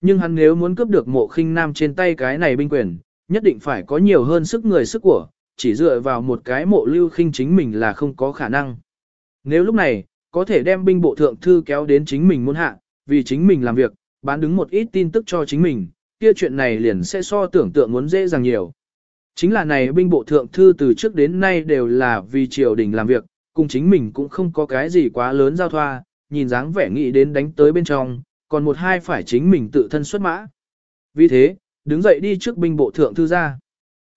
Nhưng hắn nếu muốn cướp được mộ khinh nam trên tay cái này binh quyền, nhất định phải có nhiều hơn sức người sức của, chỉ dựa vào một cái mộ lưu khinh chính mình là không có khả năng. Nếu lúc này, có thể đem binh bộ thượng thư kéo đến chính mình muốn hạ, vì chính mình làm việc, bán đứng một ít tin tức cho chính mình, kia chuyện này liền sẽ so tưởng tượng muốn dễ dàng nhiều. Chính là này binh bộ thượng thư từ trước đến nay đều là vì triều đình làm việc, cùng chính mình cũng không có cái gì quá lớn giao thoa, nhìn dáng vẻ nghĩ đến đánh tới bên trong, còn một hai phải chính mình tự thân xuất mã. Vì thế, đứng dậy đi trước binh bộ thượng thư gia.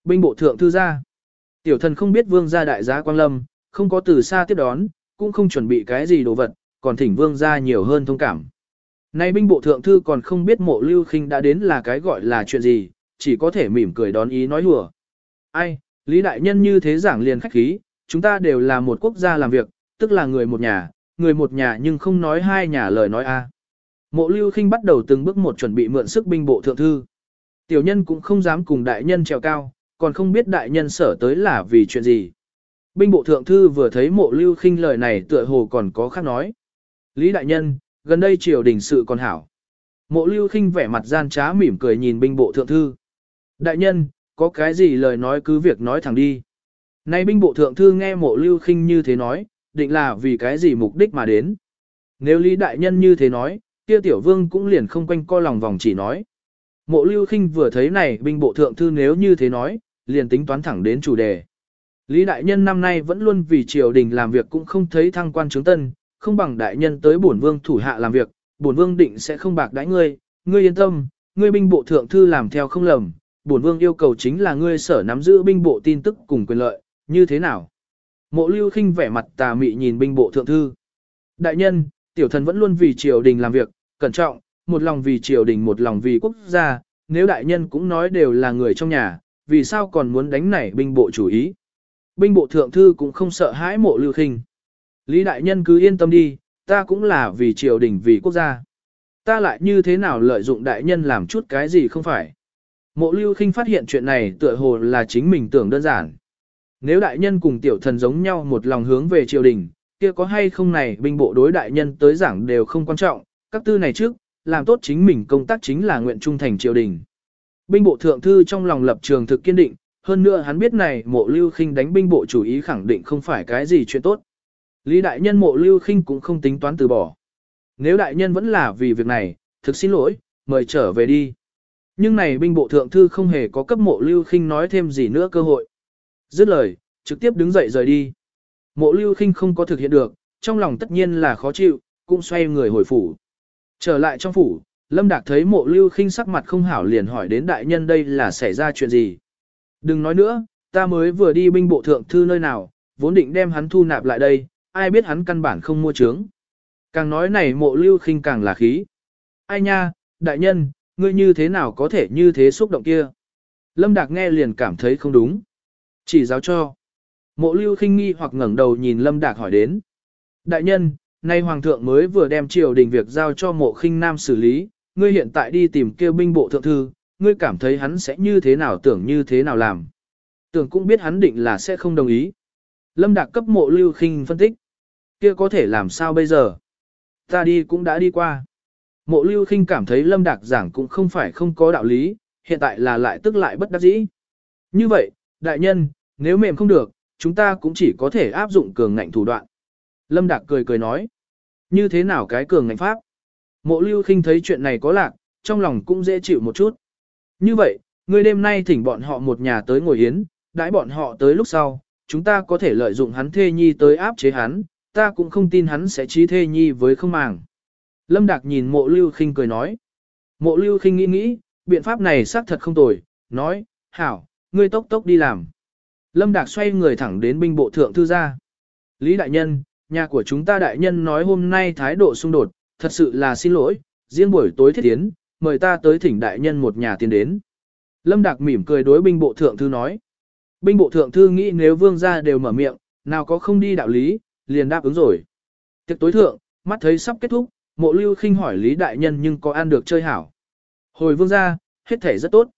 Binh bộ thượng thư gia. Tiểu thần không biết vương gia đại giá Quang Lâm, không có từ xa tiếp đón, cũng không chuẩn bị cái gì đồ vật, còn thỉnh vương gia nhiều hơn thông cảm. Nay binh bộ thượng thư còn không biết mộ lưu khinh đã đến là cái gọi là chuyện gì, chỉ có thể mỉm cười đón ý nói hùa. Ai, Lý Đại Nhân như thế giảng liền khách khí, chúng ta đều là một quốc gia làm việc, tức là người một nhà, người một nhà nhưng không nói hai nhà lời nói a. Mộ lưu khinh bắt đầu từng bước một chuẩn bị mượn sức binh bộ thượng thư. Tiểu nhân cũng không dám cùng đại nhân trèo cao, còn không biết đại nhân sở tới là vì chuyện gì. Binh bộ thượng thư vừa thấy mộ lưu khinh lời này tựa hồ còn có khác nói. Lý đại nhân, gần đây triều đình sự còn hảo. Mộ lưu khinh vẻ mặt gian trá mỉm cười nhìn binh bộ thượng thư. Đại nhân, có cái gì lời nói cứ việc nói thẳng đi. Nay binh bộ thượng thư nghe mộ lưu khinh như thế nói, định là vì cái gì mục đích mà đến. Nếu lý đại nhân như thế nói, kia tiểu vương cũng liền không quanh co lòng vòng chỉ nói. Mộ lưu khinh vừa thấy này binh bộ thượng thư nếu như thế nói, liền tính toán thẳng đến chủ đề. Lý đại nhân năm nay vẫn luôn vì triều đình làm việc cũng không thấy thăng quan chứng tân, không bằng đại nhân tới bổn vương thủ hạ làm việc, bổn vương định sẽ không bạc đãi ngươi, ngươi yên tâm, ngươi binh bộ thượng thư làm theo không lầm, bổn vương yêu cầu chính là ngươi sở nắm giữ binh bộ tin tức cùng quyền lợi, như thế nào? Mộ lưu khinh vẻ mặt tà mị nhìn binh bộ thượng thư. Đại nhân, tiểu thần vẫn luôn vì triều đình làm việc, cẩn trọng, một lòng vì triều đình một lòng vì quốc gia, nếu đại nhân cũng nói đều là người trong nhà, vì sao còn muốn đánh nảy binh bộ chủ ý? Binh bộ thượng thư cũng không sợ hãi mộ lưu khinh. Lý đại nhân cứ yên tâm đi, ta cũng là vì triều đình vì quốc gia. Ta lại như thế nào lợi dụng đại nhân làm chút cái gì không phải. Mộ lưu khinh phát hiện chuyện này tựa hồ là chính mình tưởng đơn giản. Nếu đại nhân cùng tiểu thần giống nhau một lòng hướng về triều đình, kia có hay không này binh bộ đối đại nhân tới giảng đều không quan trọng, các tư này trước, làm tốt chính mình công tác chính là nguyện trung thành triều đình. Binh bộ thượng thư trong lòng lập trường thực kiên định, hơn nữa hắn biết này mộ lưu khinh đánh binh bộ chủ ý khẳng định không phải cái gì chuyện tốt. Lý đại nhân mộ lưu khinh cũng không tính toán từ bỏ. Nếu đại nhân vẫn là vì việc này, thực xin lỗi, mời trở về đi. Nhưng này binh bộ thượng thư không hề có cấp mộ lưu khinh nói thêm gì nữa cơ hội. Dứt lời, trực tiếp đứng dậy rời đi. Mộ lưu khinh không có thực hiện được, trong lòng tất nhiên là khó chịu, cũng xoay người hồi phủ. Trở lại trong phủ, Lâm Đạc thấy mộ lưu khinh sắc mặt không hảo liền hỏi đến đại nhân đây là xảy ra chuyện gì. Đừng nói nữa, ta mới vừa đi binh bộ thượng thư nơi nào, vốn định đem hắn thu nạp lại đây, ai biết hắn căn bản không mua trướng. Càng nói này mộ lưu khinh càng là khí. Ai nha, đại nhân, ngươi như thế nào có thể như thế xúc động kia. Lâm Đạc nghe liền cảm thấy không đúng. Chỉ giáo cho. Mộ lưu khinh nghi hoặc ngẩng đầu nhìn Lâm Đạc hỏi đến. Đại nhân, nay Hoàng thượng mới vừa đem triều đình việc giao cho mộ khinh nam xử lý, ngươi hiện tại đi tìm kêu binh bộ thượng thư, ngươi cảm thấy hắn sẽ như thế nào tưởng như thế nào làm. Tưởng cũng biết hắn định là sẽ không đồng ý. Lâm Đạc cấp mộ lưu khinh phân tích. kia có thể làm sao bây giờ? Ta đi cũng đã đi qua. Mộ lưu khinh cảm thấy Lâm Đạc giảng cũng không phải không có đạo lý, hiện tại là lại tức lại bất đắc dĩ. Như vậy, đại nhân, nếu mềm không được, chúng ta cũng chỉ có thể áp dụng cường ngạnh thủ đoạn. Lâm Đạc cười cười nói. Như thế nào cái cường ngạnh pháp? Mộ lưu khinh thấy chuyện này có lạc, trong lòng cũng dễ chịu một chút. Như vậy, người đêm nay thỉnh bọn họ một nhà tới ngồi yến, đãi bọn họ tới lúc sau, chúng ta có thể lợi dụng hắn thê nhi tới áp chế hắn, ta cũng không tin hắn sẽ trí thê nhi với không màng. Lâm Đạc nhìn mộ lưu khinh cười nói. Mộ lưu khinh nghĩ nghĩ, biện pháp này xác thật không tồi, nói, hảo, ngươi tốc tốc đi làm. Lâm Đạc xoay người thẳng đến binh bộ thượng thư gia. Lý đại nhân, nhà của chúng ta đại nhân nói hôm nay thái độ xung đột, thật sự là xin lỗi, riêng buổi tối thiết tiến, mời ta tới thỉnh đại nhân một nhà tiến đến. Lâm Đạc mỉm cười đối binh bộ thượng thư nói. Binh bộ thượng thư nghĩ nếu vương gia đều mở miệng, nào có không đi đạo lý, liền đáp ứng rồi. Tiệc tối thượng, mắt thấy sắp kết thúc, mộ lưu khinh hỏi Lý Đại Nhân nhưng có ăn được chơi hảo. Hồi vương gia, hết thể rất tốt.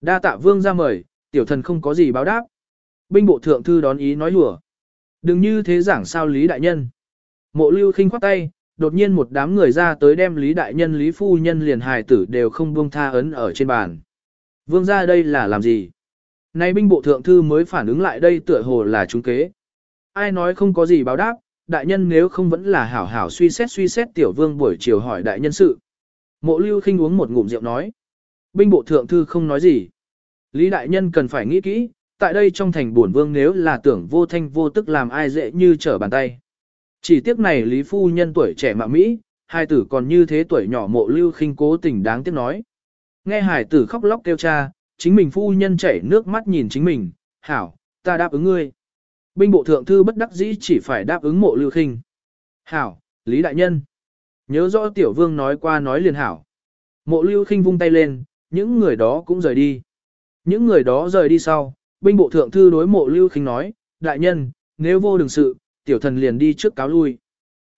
Đa tạ vương gia mời, tiểu thần không có gì báo đáp. Binh bộ thượng thư đón ý nói lùa. Đừng như thế giảng sao Lý Đại Nhân. Mộ lưu khinh khoát tay, đột nhiên một đám người ra tới đem Lý Đại Nhân Lý Phu Nhân liền hài tử đều không buông tha ấn ở trên bàn. Vương ra đây là làm gì? Nay binh bộ thượng thư mới phản ứng lại đây tựa hồ là trúng kế. Ai nói không có gì báo đáp, đại nhân nếu không vẫn là hảo hảo suy xét suy xét tiểu vương buổi chiều hỏi đại nhân sự. Mộ lưu khinh uống một ngụm rượu nói. Binh bộ thượng thư không nói gì. Lý đại nhân cần phải nghĩ kỹ, tại đây trong thành bổn vương nếu là tưởng vô thanh vô tức làm ai dễ như trở bàn tay. Chỉ tiếc này Lý Phu Nhân tuổi trẻ mạ Mỹ, hai tử còn như thế tuổi nhỏ mộ lưu khinh cố tình đáng tiếc nói. Nghe hải tử khóc lóc kêu cha, chính mình phu nhân chảy nước mắt nhìn chính mình, hảo, ta đáp ứng ngươi. Binh bộ thượng thư bất đắc dĩ chỉ phải đáp ứng mộ lưu khinh. Hảo, Lý Đại Nhân. Nhớ rõ tiểu vương nói qua nói liền hảo. Mộ lưu khinh vung tay lên, những người đó cũng rời đi. Những người đó rời đi sau, binh bộ thượng thư đối mộ lưu khinh nói, Đại Nhân, nếu vô đường sự, tiểu thần liền đi trước cáo lui.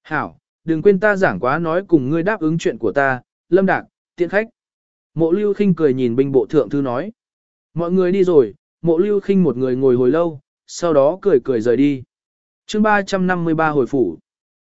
Hảo, đừng quên ta giảng quá nói cùng ngươi đáp ứng chuyện của ta, lâm đạc, tiện khách. Mộ lưu khinh cười nhìn binh bộ thượng thư nói. Mọi người đi rồi, mộ lưu khinh một người ngồi hồi lâu, sau đó cười cười rời đi. chương 353 hồi phủ.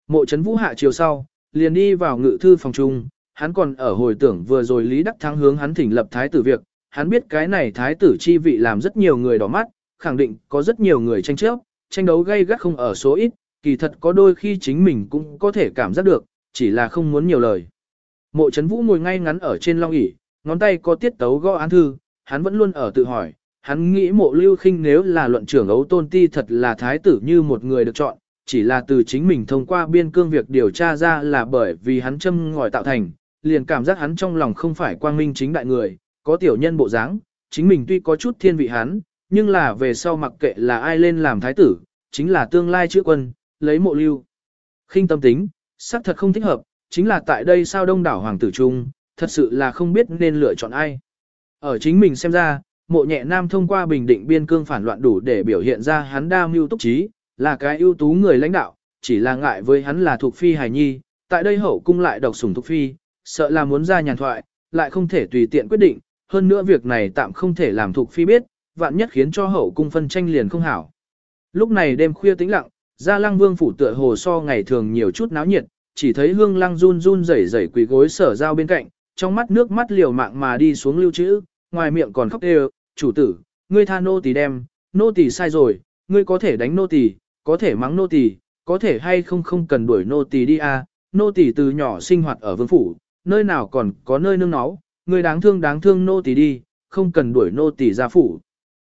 Mộ trấn vũ hạ chiều sau, liền đi vào ngự thư phòng trung, hắn còn ở hồi tưởng vừa rồi Lý Đắc Thắng hướng hắn thỉnh lập thái tử việc, hắn biết cái này thái tử chi vị làm rất nhiều người đỏ mắt, khẳng định có rất nhiều người tranh chấp, tranh đấu gay gắt không ở số ít, kỳ thật có đôi khi chính mình cũng có thể cảm giác được, chỉ là không muốn nhiều lời. Mộ chấn vũ ngồi ngay ngắn ở trên long ỷ ngón tay có tiết tấu gõ án thư, hắn vẫn luôn ở tự hỏi, hắn nghĩ mộ lưu khinh nếu là luận trưởng ấu tôn ti thật là thái tử như một người được chọn, chỉ là từ chính mình thông qua biên cương việc điều tra ra là bởi vì hắn châm ngòi tạo thành, liền cảm giác hắn trong lòng không phải quang minh chính đại người, có tiểu nhân bộ dáng, chính mình tuy có chút thiên vị hắn, nhưng là về sau mặc kệ là ai lên làm thái tử, chính là tương lai chữa quân, lấy mộ lưu. khinh tâm tính, xác thật không thích hợp, chính là tại đây sao đông đảo hoàng tử trung, thật sự là không biết nên lựa chọn ai. Ở chính mình xem ra, mộ nhẹ nam thông qua bình định biên cương phản loạn đủ để biểu hiện ra hắn đa mưu túc trí, là cái ưu tú người lãnh đạo, chỉ là ngại với hắn là thuộc phi hài nhi, tại đây hậu cung lại độc sủng thuộc phi, sợ là muốn ra nhàn thoại, lại không thể tùy tiện quyết định, hơn nữa việc này tạm không thể làm thuộc phi biết, vạn nhất khiến cho hậu cung phân tranh liền không hảo. Lúc này đêm khuya tĩnh lặng, Gia Lăng Vương phủ tựa hồ so ngày thường nhiều chút náo nhiệt, chỉ thấy Hương Lăng run run rẩy rẩy quỳ gối sở giao bên cạnh, trong mắt nước mắt liều mạng mà đi xuống lưu trữ, ngoài miệng còn khóc đều, chủ tử, ngươi tha nô tỳ đem, nô tỳ sai rồi, ngươi có thể đánh nô tỳ, có thể mắng nô tỳ, có thể hay không không cần đuổi nô tỳ đi à, nô tỳ từ nhỏ sinh hoạt ở vương phủ, nơi nào còn có nơi nương náu, ngươi đáng thương đáng thương nô tỳ đi, không cần đuổi nô tỳ ra phủ.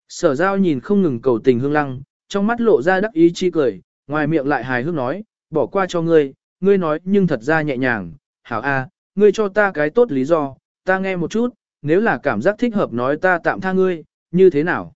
Sở giao nhìn không ngừng cầu tình hương lăng, trong mắt lộ ra đắc ý chi cười, ngoài miệng lại hài hước nói, bỏ qua cho ngươi, ngươi nói nhưng thật ra nhẹ nhàng, hảo a, ngươi cho ta cái tốt lý do, ta nghe một chút, nếu là cảm giác thích hợp nói ta tạm tha ngươi, như thế nào?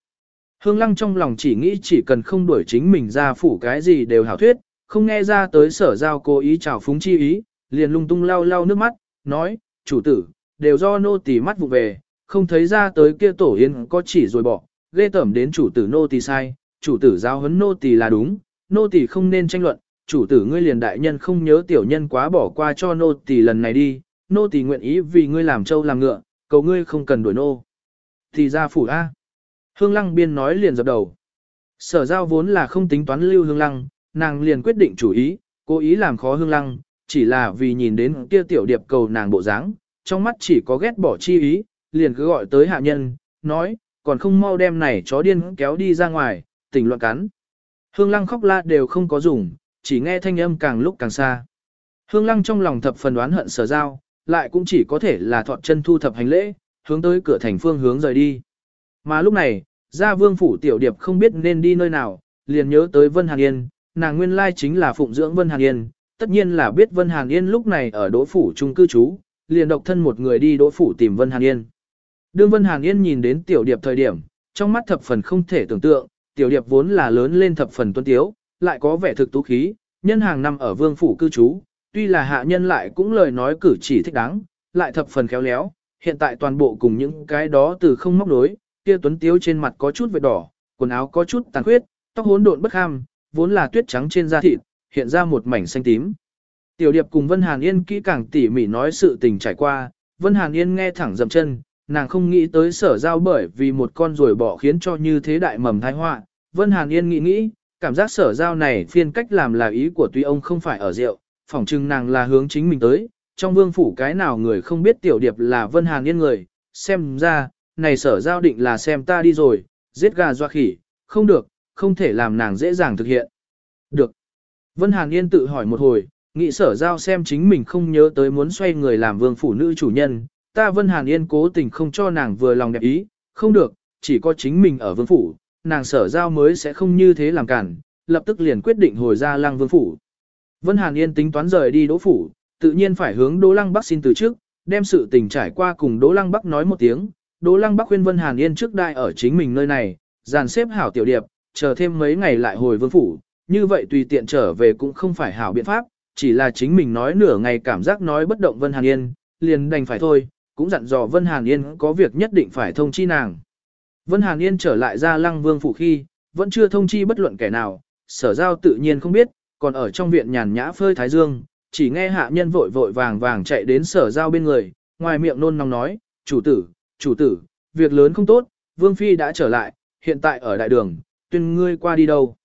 Hương lăng trong lòng chỉ nghĩ chỉ cần không đuổi chính mình ra phủ cái gì đều hảo thuyết, không nghe ra tới sở giao cố ý chào phúng chi ý, liền lung tung lau lau nước mắt, nói, chủ tử, đều do nô tỳ mắt vụ về, không thấy ra tới kia tổ yến có chỉ rồi bỏ, ghê tẩm đến chủ tử nô tỳ sai, chủ tử giáo huấn nô tỳ là đúng, nô tỳ không nên tranh luận, chủ tử ngươi liền đại nhân không nhớ tiểu nhân quá bỏ qua cho nô tỳ lần này đi, nô tỳ nguyện ý vì ngươi làm trâu làm ngựa, cầu ngươi không cần đuổi nô. Thì ra phủ A. Hương lăng biên nói liền dập đầu. Sở giao vốn là không tính toán lưu hương lăng, nàng liền quyết định chủ ý, cố ý làm khó hương lăng, chỉ là vì nhìn đến kia tiểu điệp cầu nàng bộ dáng, trong mắt chỉ có ghét bỏ chi ý, liền cứ gọi tới hạ nhân, nói, còn không mau đem này chó điên kéo đi ra ngoài, tỉnh loạn cắn. Hương lăng khóc la đều không có dùng, chỉ nghe thanh âm càng lúc càng xa. Hương lăng trong lòng thập phần đoán hận sở giao, lại cũng chỉ có thể là thọt chân thu thập hành lễ, hướng tới cửa thành phương hướng rời đi. Mà lúc này, gia vương phủ tiểu điệp không biết nên đi nơi nào, liền nhớ tới Vân Hàn Yên, nàng nguyên lai chính là phụng dưỡng Vân Hàn Yên, tất nhiên là biết Vân Hàn Yên lúc này ở đỗ phủ trung cư trú, liền độc thân một người đi đỗ phủ tìm Vân Hàn Yên. Đương Vân Hàn Yên nhìn đến tiểu điệp thời điểm, trong mắt thập phần không thể tưởng tượng, tiểu điệp vốn là lớn lên thập phần tuân tiếu, lại có vẻ thực tú khí, nhân hàng năm ở vương phủ cư trú, tuy là hạ nhân lại cũng lời nói cử chỉ thích đáng, lại thập phần khéo léo, hiện tại toàn bộ cùng những cái đó từ không móc nối, kia tuấn tiếu trên mặt có chút vệt đỏ, quần áo có chút tàn khuyết, tóc hỗn độn bất ham, vốn là tuyết trắng trên da thịt, hiện ra một mảnh xanh tím. Tiểu Điệp cùng Vân Hàn Yên kỹ càng tỉ mỉ nói sự tình trải qua, Vân Hàn Yên nghe thẳng dậm chân, nàng không nghĩ tới sở giao bởi vì một con rồi bỏ khiến cho như thế đại mầm thai họa. Vân Hàn Yên nghĩ nghĩ, cảm giác sở giao này phiên cách làm là ý của tuy ông không phải ở rượu, phỏng chừng nàng là hướng chính mình tới, trong vương phủ cái nào người không biết tiểu điệp là Vân Hàn Yên người, xem ra, này sở giao định là xem ta đi rồi, giết gà doa khỉ, không được, không thể làm nàng dễ dàng thực hiện. Được. Vân Hàn Yên tự hỏi một hồi, nghĩ sở giao xem chính mình không nhớ tới muốn xoay người làm vương phủ nữ chủ nhân, ta Vân Hàn Yên cố tình không cho nàng vừa lòng đẹp ý, không được, chỉ có chính mình ở vương phủ, nàng sở giao mới sẽ không như thế làm cản, lập tức liền quyết định hồi ra lăng vương phủ. Vân Hàn Yên tính toán rời đi đỗ phủ, tự nhiên phải hướng Đỗ Lăng Bắc xin từ trước, đem sự tình trải qua cùng Đỗ Lăng Bắc nói một tiếng. Đỗ Lăng Bắc khuyên Vân Hàn Yên trước đại ở chính mình nơi này, dàn xếp hảo tiểu điệp, chờ thêm mấy ngày lại hồi vương phủ, như vậy tùy tiện trở về cũng không phải hảo biện pháp, chỉ là chính mình nói nửa ngày cảm giác nói bất động Vân Hàn Yên, liền đành phải thôi, cũng dặn dò Vân Hàn Yên có việc nhất định phải thông chi nàng. Vân Hàn Yên trở lại ra lăng vương phủ khi, vẫn chưa thông chi bất luận kẻ nào, sở giao tự nhiên không biết, còn ở trong viện nhàn nhã phơi thái dương, chỉ nghe hạ nhân vội vội vàng vàng chạy đến sở giao bên người, ngoài miệng nôn nóng nói, chủ tử, chủ tử, việc lớn không tốt, vương phi đã trở lại, hiện tại ở đại đường, tuyên ngươi qua đi đâu.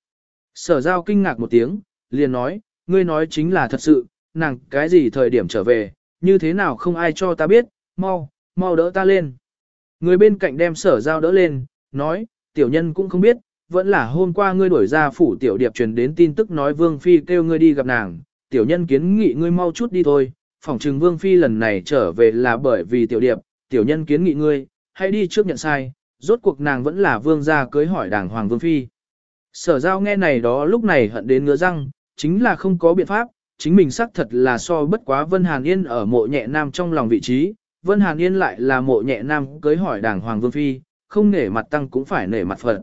Sở giao kinh ngạc một tiếng, liền nói, ngươi nói chính là thật sự, nàng cái gì thời điểm trở về, như thế nào không ai cho ta biết, mau, mau đỡ ta lên. Người bên cạnh đem sở giao đỡ lên, nói, tiểu nhân cũng không biết, vẫn là hôm qua ngươi đuổi ra phủ tiểu điệp truyền đến tin tức nói Vương Phi kêu ngươi đi gặp nàng, tiểu nhân kiến nghị ngươi mau chút đi thôi, phỏng trừng Vương Phi lần này trở về là bởi vì tiểu điệp, tiểu nhân kiến nghị ngươi, hãy đi trước nhận sai, rốt cuộc nàng vẫn là vương gia cưới hỏi đảng Hoàng Vương Phi. Sở giao nghe này đó lúc này hận đến ngứa răng, chính là không có biện pháp, chính mình xác thật là so bất quá Vân Hàn Yên ở mộ nhẹ nam trong lòng vị trí, Vân Hàn Yên lại là mộ nhẹ nam cưới hỏi đảng Hoàng Vương Phi, không nể mặt tăng cũng phải nể mặt Phật.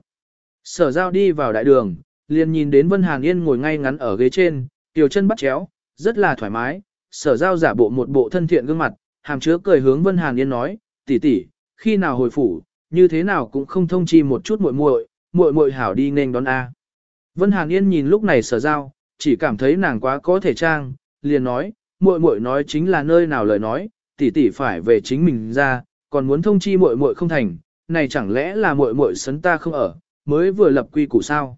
Sở giao đi vào đại đường, liền nhìn đến Vân Hàn Yên ngồi ngay ngắn ở ghế trên, tiểu chân bắt chéo, rất là thoải mái. Sở giao giả bộ một bộ thân thiện gương mặt, hàm chứa cười hướng Vân Hàn Yên nói, tỷ tỷ, khi nào hồi phủ, như thế nào cũng không thông chi một chút muội muội, muội muội hảo đi nên đón a. Vân Hàn Yên nhìn lúc này sở giao, chỉ cảm thấy nàng quá có thể trang, liền nói, muội muội nói chính là nơi nào lời nói, tỷ tỷ phải về chính mình ra, còn muốn thông chi muội muội không thành, này chẳng lẽ là muội muội sấn ta không ở, mới vừa lập quy củ sao.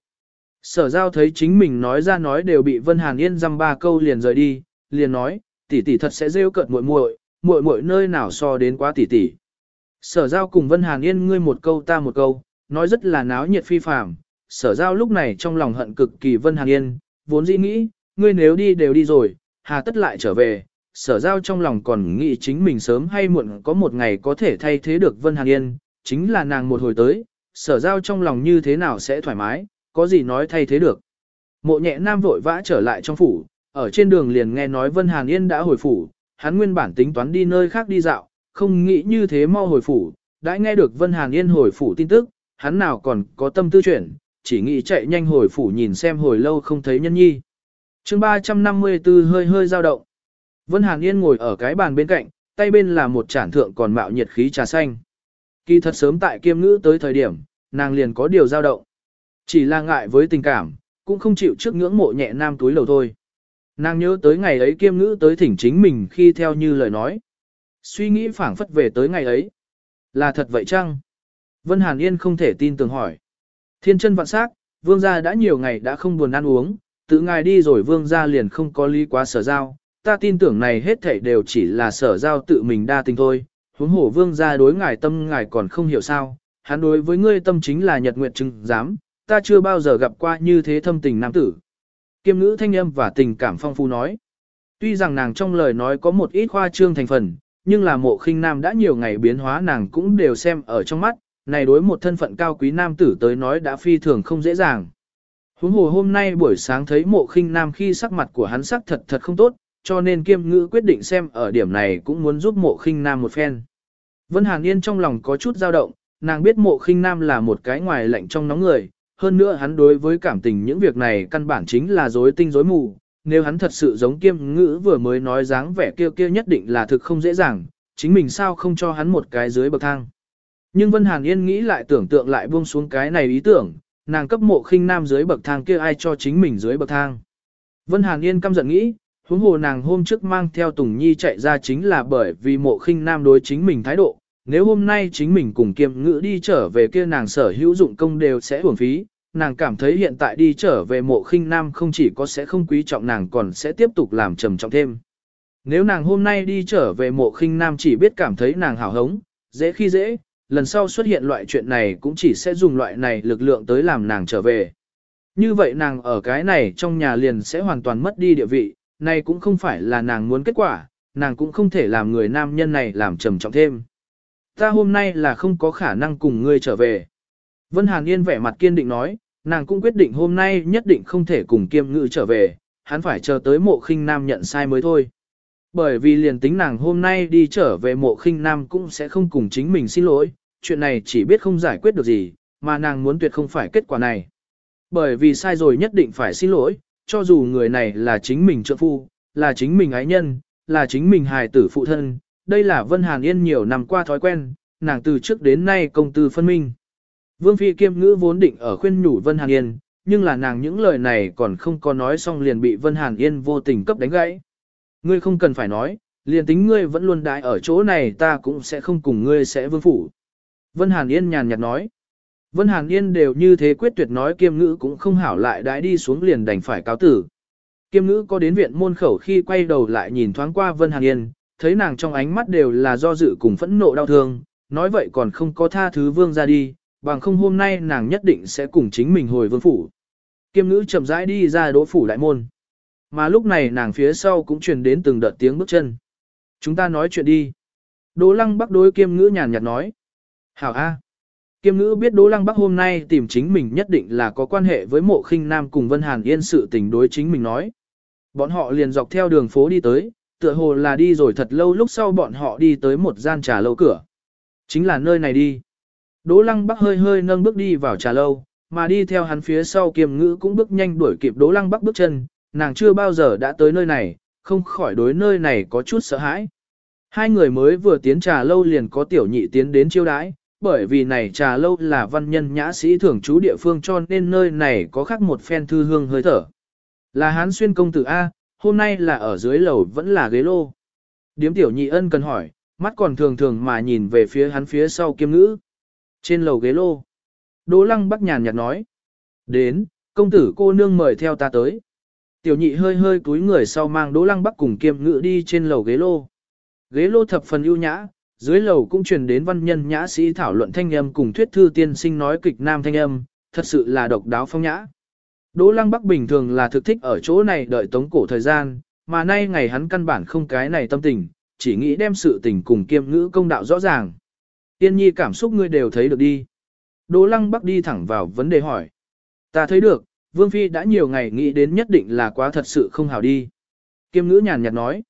Sở giao thấy chính mình nói ra nói đều bị Vân Hàn Yên dăm ba câu liền rời đi, liền nói, tỷ tỷ thật sẽ rêu cận muội muội, muội muội nơi nào so đến quá tỷ tỷ. Sở giao cùng Vân Hàn Yên ngươi một câu ta một câu, nói rất là náo nhiệt phi phàm. Sở giao lúc này trong lòng hận cực kỳ Vân Hàn Yên, vốn dĩ nghĩ, ngươi nếu đi đều đi rồi, hà tất lại trở về. Sở giao trong lòng còn nghĩ chính mình sớm hay muộn có một ngày có thể thay thế được Vân Hàn Yên, chính là nàng một hồi tới, sở giao trong lòng như thế nào sẽ thoải mái, có gì nói thay thế được. Mộ nhẹ nam vội vã trở lại trong phủ, ở trên đường liền nghe nói Vân Hàn Yên đã hồi phủ, hắn nguyên bản tính toán đi nơi khác đi dạo, không nghĩ như thế mau hồi phủ, đã nghe được Vân Hàn Yên hồi phủ tin tức, hắn nào còn có tâm tư chuyển, chỉ nghĩ chạy nhanh hồi phủ nhìn xem hồi lâu không thấy nhân nhi. chương 354 hơi hơi dao động. Vân Hàn Yên ngồi ở cái bàn bên cạnh, tay bên là một chản thượng còn mạo nhiệt khí trà xanh. Kỳ thật sớm tại kiêm ngữ tới thời điểm, nàng liền có điều dao động. Chỉ là ngại với tình cảm, cũng không chịu trước ngưỡng mộ nhẹ nam túi lầu thôi. Nàng nhớ tới ngày ấy kiêm ngữ tới thỉnh chính mình khi theo như lời nói. Suy nghĩ phảng phất về tới ngày ấy. Là thật vậy chăng? Vân Hàn Yên không thể tin tưởng hỏi. Thiên chân vạn sắc, vương gia đã nhiều ngày đã không buồn ăn uống, tự ngài đi rồi vương gia liền không có lý quá sở giao. Ta tin tưởng này hết thảy đều chỉ là sở giao tự mình đa tình thôi, huống hổ vương gia đối ngài tâm ngài còn không hiểu sao, hắn đối với ngươi tâm chính là nhật nguyện chứng giám, ta chưa bao giờ gặp qua như thế thâm tình nam tử. Kiêm ngữ thanh âm và tình cảm phong phú nói. Tuy rằng nàng trong lời nói có một ít khoa trương thành phần, nhưng là mộ khinh nam đã nhiều ngày biến hóa nàng cũng đều xem ở trong mắt, này đối một thân phận cao quý nam tử tới nói đã phi thường không dễ dàng. Huống hồ hôm nay buổi sáng thấy mộ khinh nam khi sắc mặt của hắn sắc thật thật không tốt, cho nên kiêm ngữ quyết định xem ở điểm này cũng muốn giúp mộ khinh nam một phen. Vân Hàn Yên trong lòng có chút dao động, nàng biết mộ khinh nam là một cái ngoài lạnh trong nóng người, hơn nữa hắn đối với cảm tình những việc này căn bản chính là dối tinh dối mù, nếu hắn thật sự giống kiêm ngữ vừa mới nói dáng vẻ kia kia nhất định là thực không dễ dàng, chính mình sao không cho hắn một cái dưới bậc thang. Nhưng Vân Hàn Yên nghĩ lại tưởng tượng lại buông xuống cái này ý tưởng, nàng cấp mộ khinh nam dưới bậc thang kia ai cho chính mình dưới bậc thang. Vân Hàn Yên căm giận nghĩ, huống hồ nàng hôm trước mang theo Tùng Nhi chạy ra chính là bởi vì mộ khinh nam đối chính mình thái độ, nếu hôm nay chính mình cùng kiêm ngữ đi trở về kia nàng sở hữu dụng công đều sẽ uổng phí, nàng cảm thấy hiện tại đi trở về mộ khinh nam không chỉ có sẽ không quý trọng nàng còn sẽ tiếp tục làm trầm trọng thêm. Nếu nàng hôm nay đi trở về mộ khinh nam chỉ biết cảm thấy nàng hào hống, dễ khi dễ, lần sau xuất hiện loại chuyện này cũng chỉ sẽ dùng loại này lực lượng tới làm nàng trở về. Như vậy nàng ở cái này trong nhà liền sẽ hoàn toàn mất đi địa vị, này cũng không phải là nàng muốn kết quả, nàng cũng không thể làm người nam nhân này làm trầm trọng thêm. Ta hôm nay là không có khả năng cùng ngươi trở về. Vân Hàn Yên vẻ mặt kiên định nói, nàng cũng quyết định hôm nay nhất định không thể cùng kiêm ngự trở về, hắn phải chờ tới mộ khinh nam nhận sai mới thôi. Bởi vì liền tính nàng hôm nay đi trở về mộ khinh nam cũng sẽ không cùng chính mình xin lỗi, chuyện này chỉ biết không giải quyết được gì, mà nàng muốn tuyệt không phải kết quả này. Bởi vì sai rồi nhất định phải xin lỗi, cho dù người này là chính mình trợ phu, là chính mình ái nhân, là chính mình hài tử phụ thân, đây là Vân Hàn Yên nhiều năm qua thói quen, nàng từ trước đến nay công tư phân minh. Vương Phi kiêm ngữ vốn định ở khuyên nhủ Vân Hàn Yên, nhưng là nàng những lời này còn không có nói xong liền bị Vân Hàn Yên vô tình cấp đánh gãy. Ngươi không cần phải nói, liền tính ngươi vẫn luôn đại ở chỗ này ta cũng sẽ không cùng ngươi sẽ vương phủ. Vân Hàn Yên nhàn nhạt nói. Vân Hàn Yên đều như thế quyết tuyệt nói kiêm ngữ cũng không hảo lại đãi đi xuống liền đành phải cáo tử. Kiêm ngữ có đến viện môn khẩu khi quay đầu lại nhìn thoáng qua Vân Hàn Yên, thấy nàng trong ánh mắt đều là do dự cùng phẫn nộ đau thương, nói vậy còn không có tha thứ vương ra đi, bằng không hôm nay nàng nhất định sẽ cùng chính mình hồi vương phủ. Kiêm ngữ chậm rãi đi ra đỗ phủ đại môn. Mà lúc này nàng phía sau cũng truyền đến từng đợt tiếng bước chân. Chúng ta nói chuyện đi. Đỗ lăng bắc đối kiêm ngữ nhàn nhạt nói. Hảo A. Kiêm ngữ biết Đỗ Lăng Bắc hôm nay tìm chính mình nhất định là có quan hệ với mộ khinh nam cùng Vân Hàn Yên sự tình đối chính mình nói. Bọn họ liền dọc theo đường phố đi tới, tựa hồ là đi rồi thật lâu lúc sau bọn họ đi tới một gian trà lâu cửa. Chính là nơi này đi. Đỗ Lăng Bắc hơi hơi nâng bước đi vào trà lâu, mà đi theo hắn phía sau kiêm ngữ cũng bước nhanh đuổi kịp Đỗ Lăng Bắc bước chân, nàng chưa bao giờ đã tới nơi này, không khỏi đối nơi này có chút sợ hãi. Hai người mới vừa tiến trà lâu liền có tiểu nhị tiến đến chiêu đãi, bởi vì này trà lâu là văn nhân nhã sĩ thường trú địa phương cho nên nơi này có khác một phen thư hương hơi thở. Là hán xuyên công tử A, hôm nay là ở dưới lầu vẫn là ghế lô. Điếm tiểu nhị ân cần hỏi, mắt còn thường thường mà nhìn về phía hắn phía sau kiêm ngữ. Trên lầu ghế lô. Đỗ lăng bắc nhàn nhạt nói. Đến, công tử cô nương mời theo ta tới. Tiểu nhị hơi hơi cúi người sau mang đỗ lăng bắc cùng kiêm ngữ đi trên lầu ghế lô. Ghế lô thập phần ưu nhã, dưới lầu cũng truyền đến văn nhân nhã sĩ thảo luận thanh âm cùng thuyết thư tiên sinh nói kịch nam thanh âm, thật sự là độc đáo phong nhã. Đỗ Lăng Bắc bình thường là thực thích ở chỗ này đợi tống cổ thời gian, mà nay ngày hắn căn bản không cái này tâm tình, chỉ nghĩ đem sự tình cùng kiêm ngữ công đạo rõ ràng. Tiên nhi cảm xúc ngươi đều thấy được đi. Đỗ Lăng Bắc đi thẳng vào vấn đề hỏi. Ta thấy được, Vương Phi đã nhiều ngày nghĩ đến nhất định là quá thật sự không hảo đi. Kiêm ngữ nhàn nhạt nói.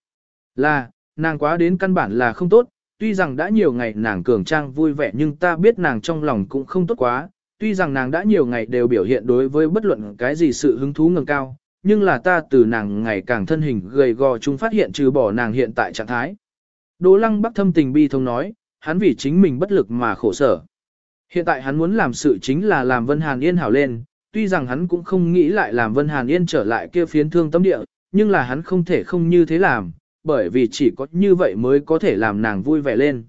Là, nàng quá đến căn bản là không tốt, tuy rằng đã nhiều ngày nàng cường trang vui vẻ nhưng ta biết nàng trong lòng cũng không tốt quá, tuy rằng nàng đã nhiều ngày đều biểu hiện đối với bất luận cái gì sự hứng thú ngầm cao, nhưng là ta từ nàng ngày càng thân hình gầy gò chúng phát hiện trừ bỏ nàng hiện tại trạng thái. Đỗ lăng bắc thâm tình bi thông nói, hắn vì chính mình bất lực mà khổ sở. Hiện tại hắn muốn làm sự chính là làm Vân Hàn Yên hảo lên, tuy rằng hắn cũng không nghĩ lại làm Vân Hàn Yên trở lại kia phiến thương tâm địa, nhưng là hắn không thể không như thế làm, bởi vì chỉ có như vậy mới có thể làm nàng vui vẻ lên.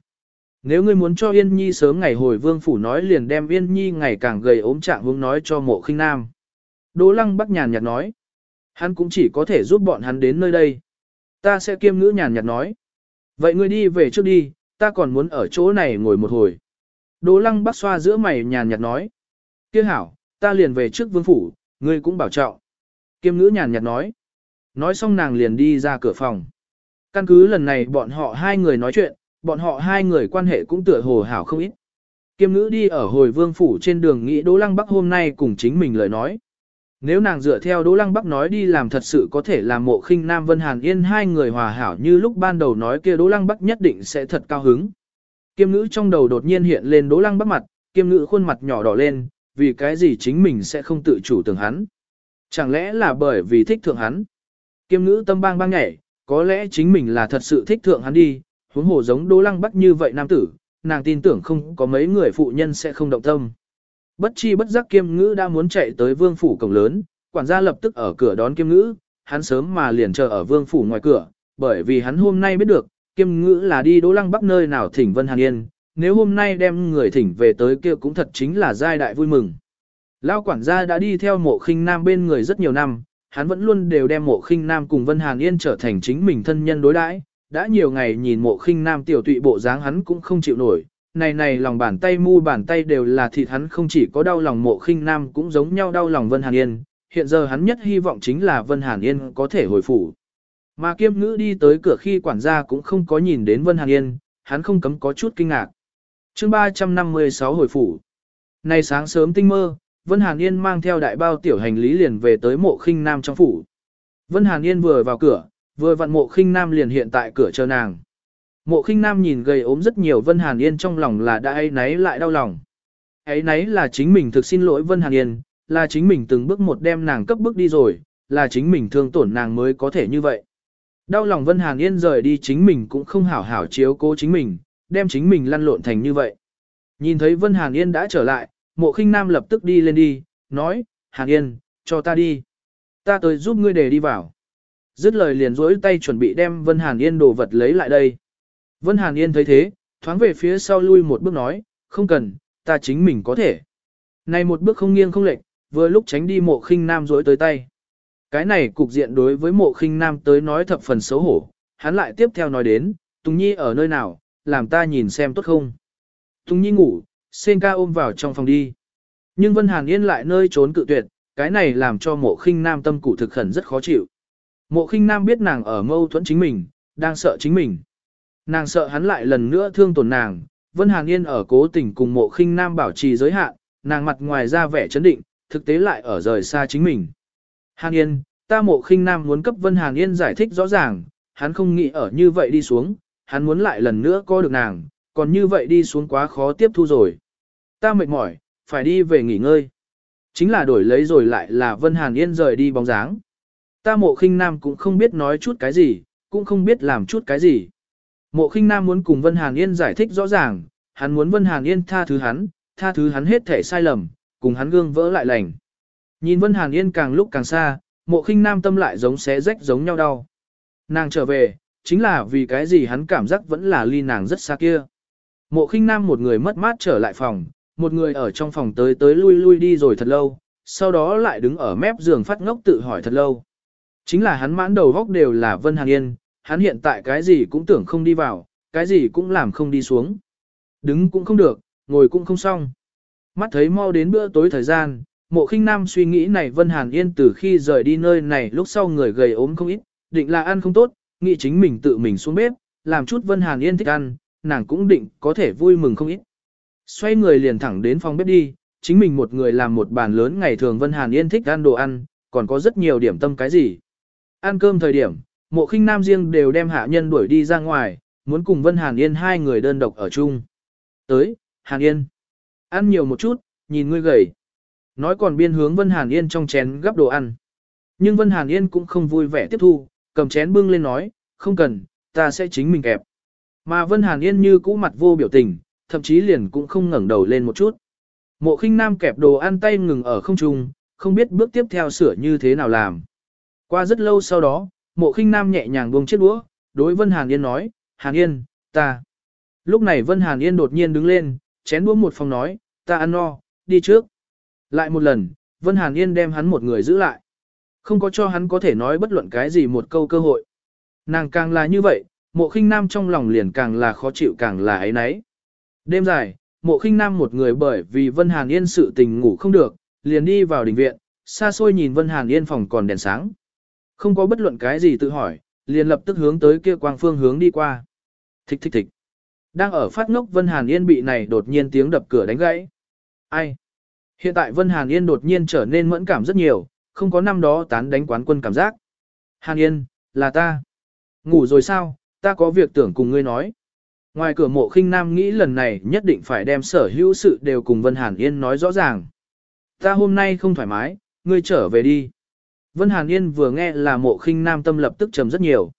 Nếu ngươi muốn cho Yên Nhi sớm ngày hồi vương phủ nói liền đem Yên Nhi ngày càng gầy ốm trạng hướng nói cho mộ khinh nam. Đỗ lăng bắc nhàn nhạt nói. Hắn cũng chỉ có thể giúp bọn hắn đến nơi đây. Ta sẽ kiêm ngữ nhàn nhạt nói. Vậy ngươi đi về trước đi, ta còn muốn ở chỗ này ngồi một hồi. Đỗ lăng bắc xoa giữa mày nhàn nhạt nói. Kiếc hảo, ta liền về trước vương phủ, ngươi cũng bảo trọng. Kiêm ngữ nhàn nhạt nói. Nói xong nàng liền đi ra cửa phòng. Căn cứ lần này bọn họ hai người nói chuyện, bọn họ hai người quan hệ cũng tựa hồ hảo không ít. Kiêm ngữ đi ở hồi vương phủ trên đường nghĩ Đỗ Lăng Bắc hôm nay cùng chính mình lời nói. Nếu nàng dựa theo Đỗ Lăng Bắc nói đi làm thật sự có thể làm mộ khinh Nam Vân Hàn Yên hai người hòa hảo như lúc ban đầu nói kia Đỗ Lăng Bắc nhất định sẽ thật cao hứng. Kiêm ngữ trong đầu đột nhiên hiện lên Đỗ Lăng Bắc mặt, kiêm ngữ khuôn mặt nhỏ đỏ lên, vì cái gì chính mình sẽ không tự chủ tưởng hắn. Chẳng lẽ là bởi vì thích thượng hắn. Kiêm ngữ tâm bang bang nhảy, có lẽ chính mình là thật sự thích thượng hắn đi, huống hồ giống Đỗ Lăng Bắc như vậy nam tử, nàng tin tưởng không có mấy người phụ nhân sẽ không động tâm. Bất chi bất giác kiêm ngữ đã muốn chạy tới vương phủ cổng lớn, quản gia lập tức ở cửa đón kiêm ngữ, hắn sớm mà liền chờ ở vương phủ ngoài cửa, bởi vì hắn hôm nay biết được, kiêm ngữ là đi Đỗ Lăng Bắc nơi nào thỉnh Vân Hàn Yên, nếu hôm nay đem người thỉnh về tới kia cũng thật chính là giai đại vui mừng. Lao quản gia đã đi theo mộ khinh nam bên người rất nhiều năm, hắn vẫn luôn đều đem mộ khinh nam cùng Vân Hàn Yên trở thành chính mình thân nhân đối đãi. Đã nhiều ngày nhìn mộ khinh nam tiểu tụy bộ dáng hắn cũng không chịu nổi, này này lòng bàn tay mu bàn tay đều là thịt hắn không chỉ có đau lòng mộ khinh nam cũng giống nhau đau lòng Vân Hàn Yên, hiện giờ hắn nhất hy vọng chính là Vân Hàn Yên có thể hồi phủ. Mà kiêm ngữ đi tới cửa khi quản gia cũng không có nhìn đến Vân Hàn Yên, hắn không cấm có chút kinh ngạc. chương 356 hồi phủ. Này sáng sớm tinh mơ, Vân Hàn Yên mang theo đại bao tiểu hành lý liền về tới mộ khinh nam trong phủ. Vân Hàn Yên vừa vào cửa, vừa vặn mộ khinh nam liền hiện tại cửa chờ nàng. Mộ khinh nam nhìn gầy ốm rất nhiều Vân Hàn Yên trong lòng là đã ấy náy lại đau lòng. Ấy náy là chính mình thực xin lỗi Vân Hàn Yên, là chính mình từng bước một đem nàng cấp bước đi rồi, là chính mình thương tổn nàng mới có thể như vậy. Đau lòng Vân Hàn Yên rời đi chính mình cũng không hảo hảo chiếu cố chính mình, đem chính mình lăn lộn thành như vậy. Nhìn thấy Vân Hàn Yên đã trở lại, mộ khinh nam lập tức đi lên đi, nói, Hàn Yên, cho ta đi. Ta tới giúp ngươi để đi vào. Dứt lời liền rỗi tay chuẩn bị đem Vân Hàn Yên đồ vật lấy lại đây. Vân Hàn Yên thấy thế, thoáng về phía sau lui một bước nói, không cần, ta chính mình có thể. Này một bước không nghiêng không lệch, vừa lúc tránh đi mộ khinh nam rỗi tới tay. Cái này cục diện đối với mộ khinh nam tới nói thập phần xấu hổ, hắn lại tiếp theo nói đến, Tùng Nhi ở nơi nào, làm ta nhìn xem tốt không. Tùng Nhi ngủ, Sen ca ôm vào trong phòng đi. Nhưng Vân Hàn Yên lại nơi trốn cự tuyệt, cái này làm cho mộ khinh nam tâm cụ thực khẩn rất khó chịu. Mộ khinh nam biết nàng ở mâu thuẫn chính mình, đang sợ chính mình. Nàng sợ hắn lại lần nữa thương tổn nàng, Vân Hàn Yên ở cố tình cùng mộ khinh nam bảo trì giới hạn, nàng mặt ngoài ra vẻ chấn định, thực tế lại ở rời xa chính mình. Hàn Yên, ta mộ khinh nam muốn cấp Vân Hàn Yên giải thích rõ ràng, hắn không nghĩ ở như vậy đi xuống, hắn muốn lại lần nữa có được nàng, còn như vậy đi xuống quá khó tiếp thu rồi. Ta mệt mỏi, phải đi về nghỉ ngơi. Chính là đổi lấy rồi lại là Vân Hàn Yên rời đi bóng dáng. Ta mộ khinh nam cũng không biết nói chút cái gì, cũng không biết làm chút cái gì. Mộ khinh nam muốn cùng Vân Hàn Yên giải thích rõ ràng, hắn muốn Vân Hàn Yên tha thứ hắn, tha thứ hắn hết thể sai lầm, cùng hắn gương vỡ lại lành. Nhìn Vân Hàn Yên càng lúc càng xa, mộ khinh nam tâm lại giống xé rách giống nhau đau. Nàng trở về, chính là vì cái gì hắn cảm giác vẫn là ly nàng rất xa kia. Mộ khinh nam một người mất mát trở lại phòng, một người ở trong phòng tới tới lui lui đi rồi thật lâu, sau đó lại đứng ở mép giường phát ngốc tự hỏi thật lâu. Chính là hắn mãn đầu góc đều là Vân Hàn Yên, hắn hiện tại cái gì cũng tưởng không đi vào, cái gì cũng làm không đi xuống. Đứng cũng không được, ngồi cũng không xong. Mắt thấy mau đến bữa tối thời gian, mộ khinh nam suy nghĩ này Vân Hàn Yên từ khi rời đi nơi này lúc sau người gầy ốm không ít, định là ăn không tốt, nghĩ chính mình tự mình xuống bếp, làm chút Vân Hàn Yên thích ăn, nàng cũng định có thể vui mừng không ít. Xoay người liền thẳng đến phòng bếp đi, chính mình một người làm một bàn lớn ngày thường Vân Hàn Yên thích ăn đồ ăn, còn có rất nhiều điểm tâm cái gì. Ăn cơm thời điểm, mộ khinh nam riêng đều đem hạ nhân đuổi đi ra ngoài, muốn cùng Vân Hàn Yên hai người đơn độc ở chung. Tới, Hàn Yên, ăn nhiều một chút, nhìn ngươi gầy. Nói còn biên hướng Vân Hàn Yên trong chén gắp đồ ăn. Nhưng Vân Hàn Yên cũng không vui vẻ tiếp thu, cầm chén bưng lên nói, không cần, ta sẽ chính mình kẹp. Mà Vân Hàn Yên như cũ mặt vô biểu tình, thậm chí liền cũng không ngẩng đầu lên một chút. Mộ khinh nam kẹp đồ ăn tay ngừng ở không trung, không biết bước tiếp theo sửa như thế nào làm. Qua rất lâu sau đó, mộ khinh nam nhẹ nhàng buông chiếc đũa, đối Vân Hàn Yên nói, Hàn Yên, ta. Lúc này Vân Hàn Yên đột nhiên đứng lên, chén đũa một phòng nói, ta ăn no, đi trước. Lại một lần, Vân Hàn Yên đem hắn một người giữ lại. Không có cho hắn có thể nói bất luận cái gì một câu cơ hội. Nàng càng là như vậy, mộ khinh nam trong lòng liền càng là khó chịu càng là ấy nấy. Đêm dài, mộ khinh nam một người bởi vì Vân Hàn Yên sự tình ngủ không được, liền đi vào đình viện, xa xôi nhìn Vân Hàn Yên phòng còn đèn sáng. Không có bất luận cái gì tự hỏi, liền lập tức hướng tới kia quang phương hướng đi qua. Thích thích thích. Đang ở phát ngốc Vân Hàn Yên bị này đột nhiên tiếng đập cửa đánh gãy. Ai? Hiện tại Vân Hàn Yên đột nhiên trở nên mẫn cảm rất nhiều, không có năm đó tán đánh quán quân cảm giác. Hàn Yên, là ta. Ngủ rồi sao, ta có việc tưởng cùng ngươi nói. Ngoài cửa mộ khinh nam nghĩ lần này nhất định phải đem sở hữu sự đều cùng Vân Hàn Yên nói rõ ràng. Ta hôm nay không thoải mái, ngươi trở về đi. Vân Hàn Yên vừa nghe là mộ khinh nam tâm lập tức trầm rất nhiều.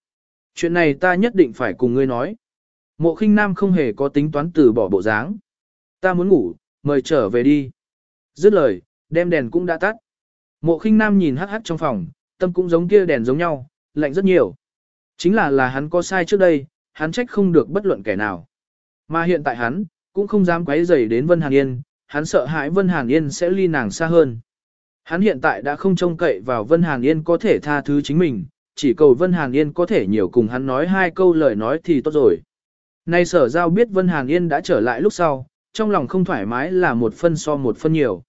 Chuyện này ta nhất định phải cùng ngươi nói. Mộ khinh nam không hề có tính toán từ bỏ bộ dáng. Ta muốn ngủ, mời trở về đi. Dứt lời, đem đèn cũng đã tắt. Mộ khinh nam nhìn hắc hắc trong phòng, tâm cũng giống kia đèn giống nhau, lạnh rất nhiều. Chính là là hắn có sai trước đây, hắn trách không được bất luận kẻ nào. Mà hiện tại hắn, cũng không dám quấy rầy đến Vân Hàn Yên, hắn sợ hãi Vân Hàn Yên sẽ ly nàng xa hơn. Hắn hiện tại đã không trông cậy vào Vân Hàn Yên có thể tha thứ chính mình, chỉ cầu Vân Hàn Yên có thể nhiều cùng hắn nói hai câu lời nói thì tốt rồi. Nay sở giao biết Vân Hàn Yên đã trở lại lúc sau, trong lòng không thoải mái là một phân so một phân nhiều.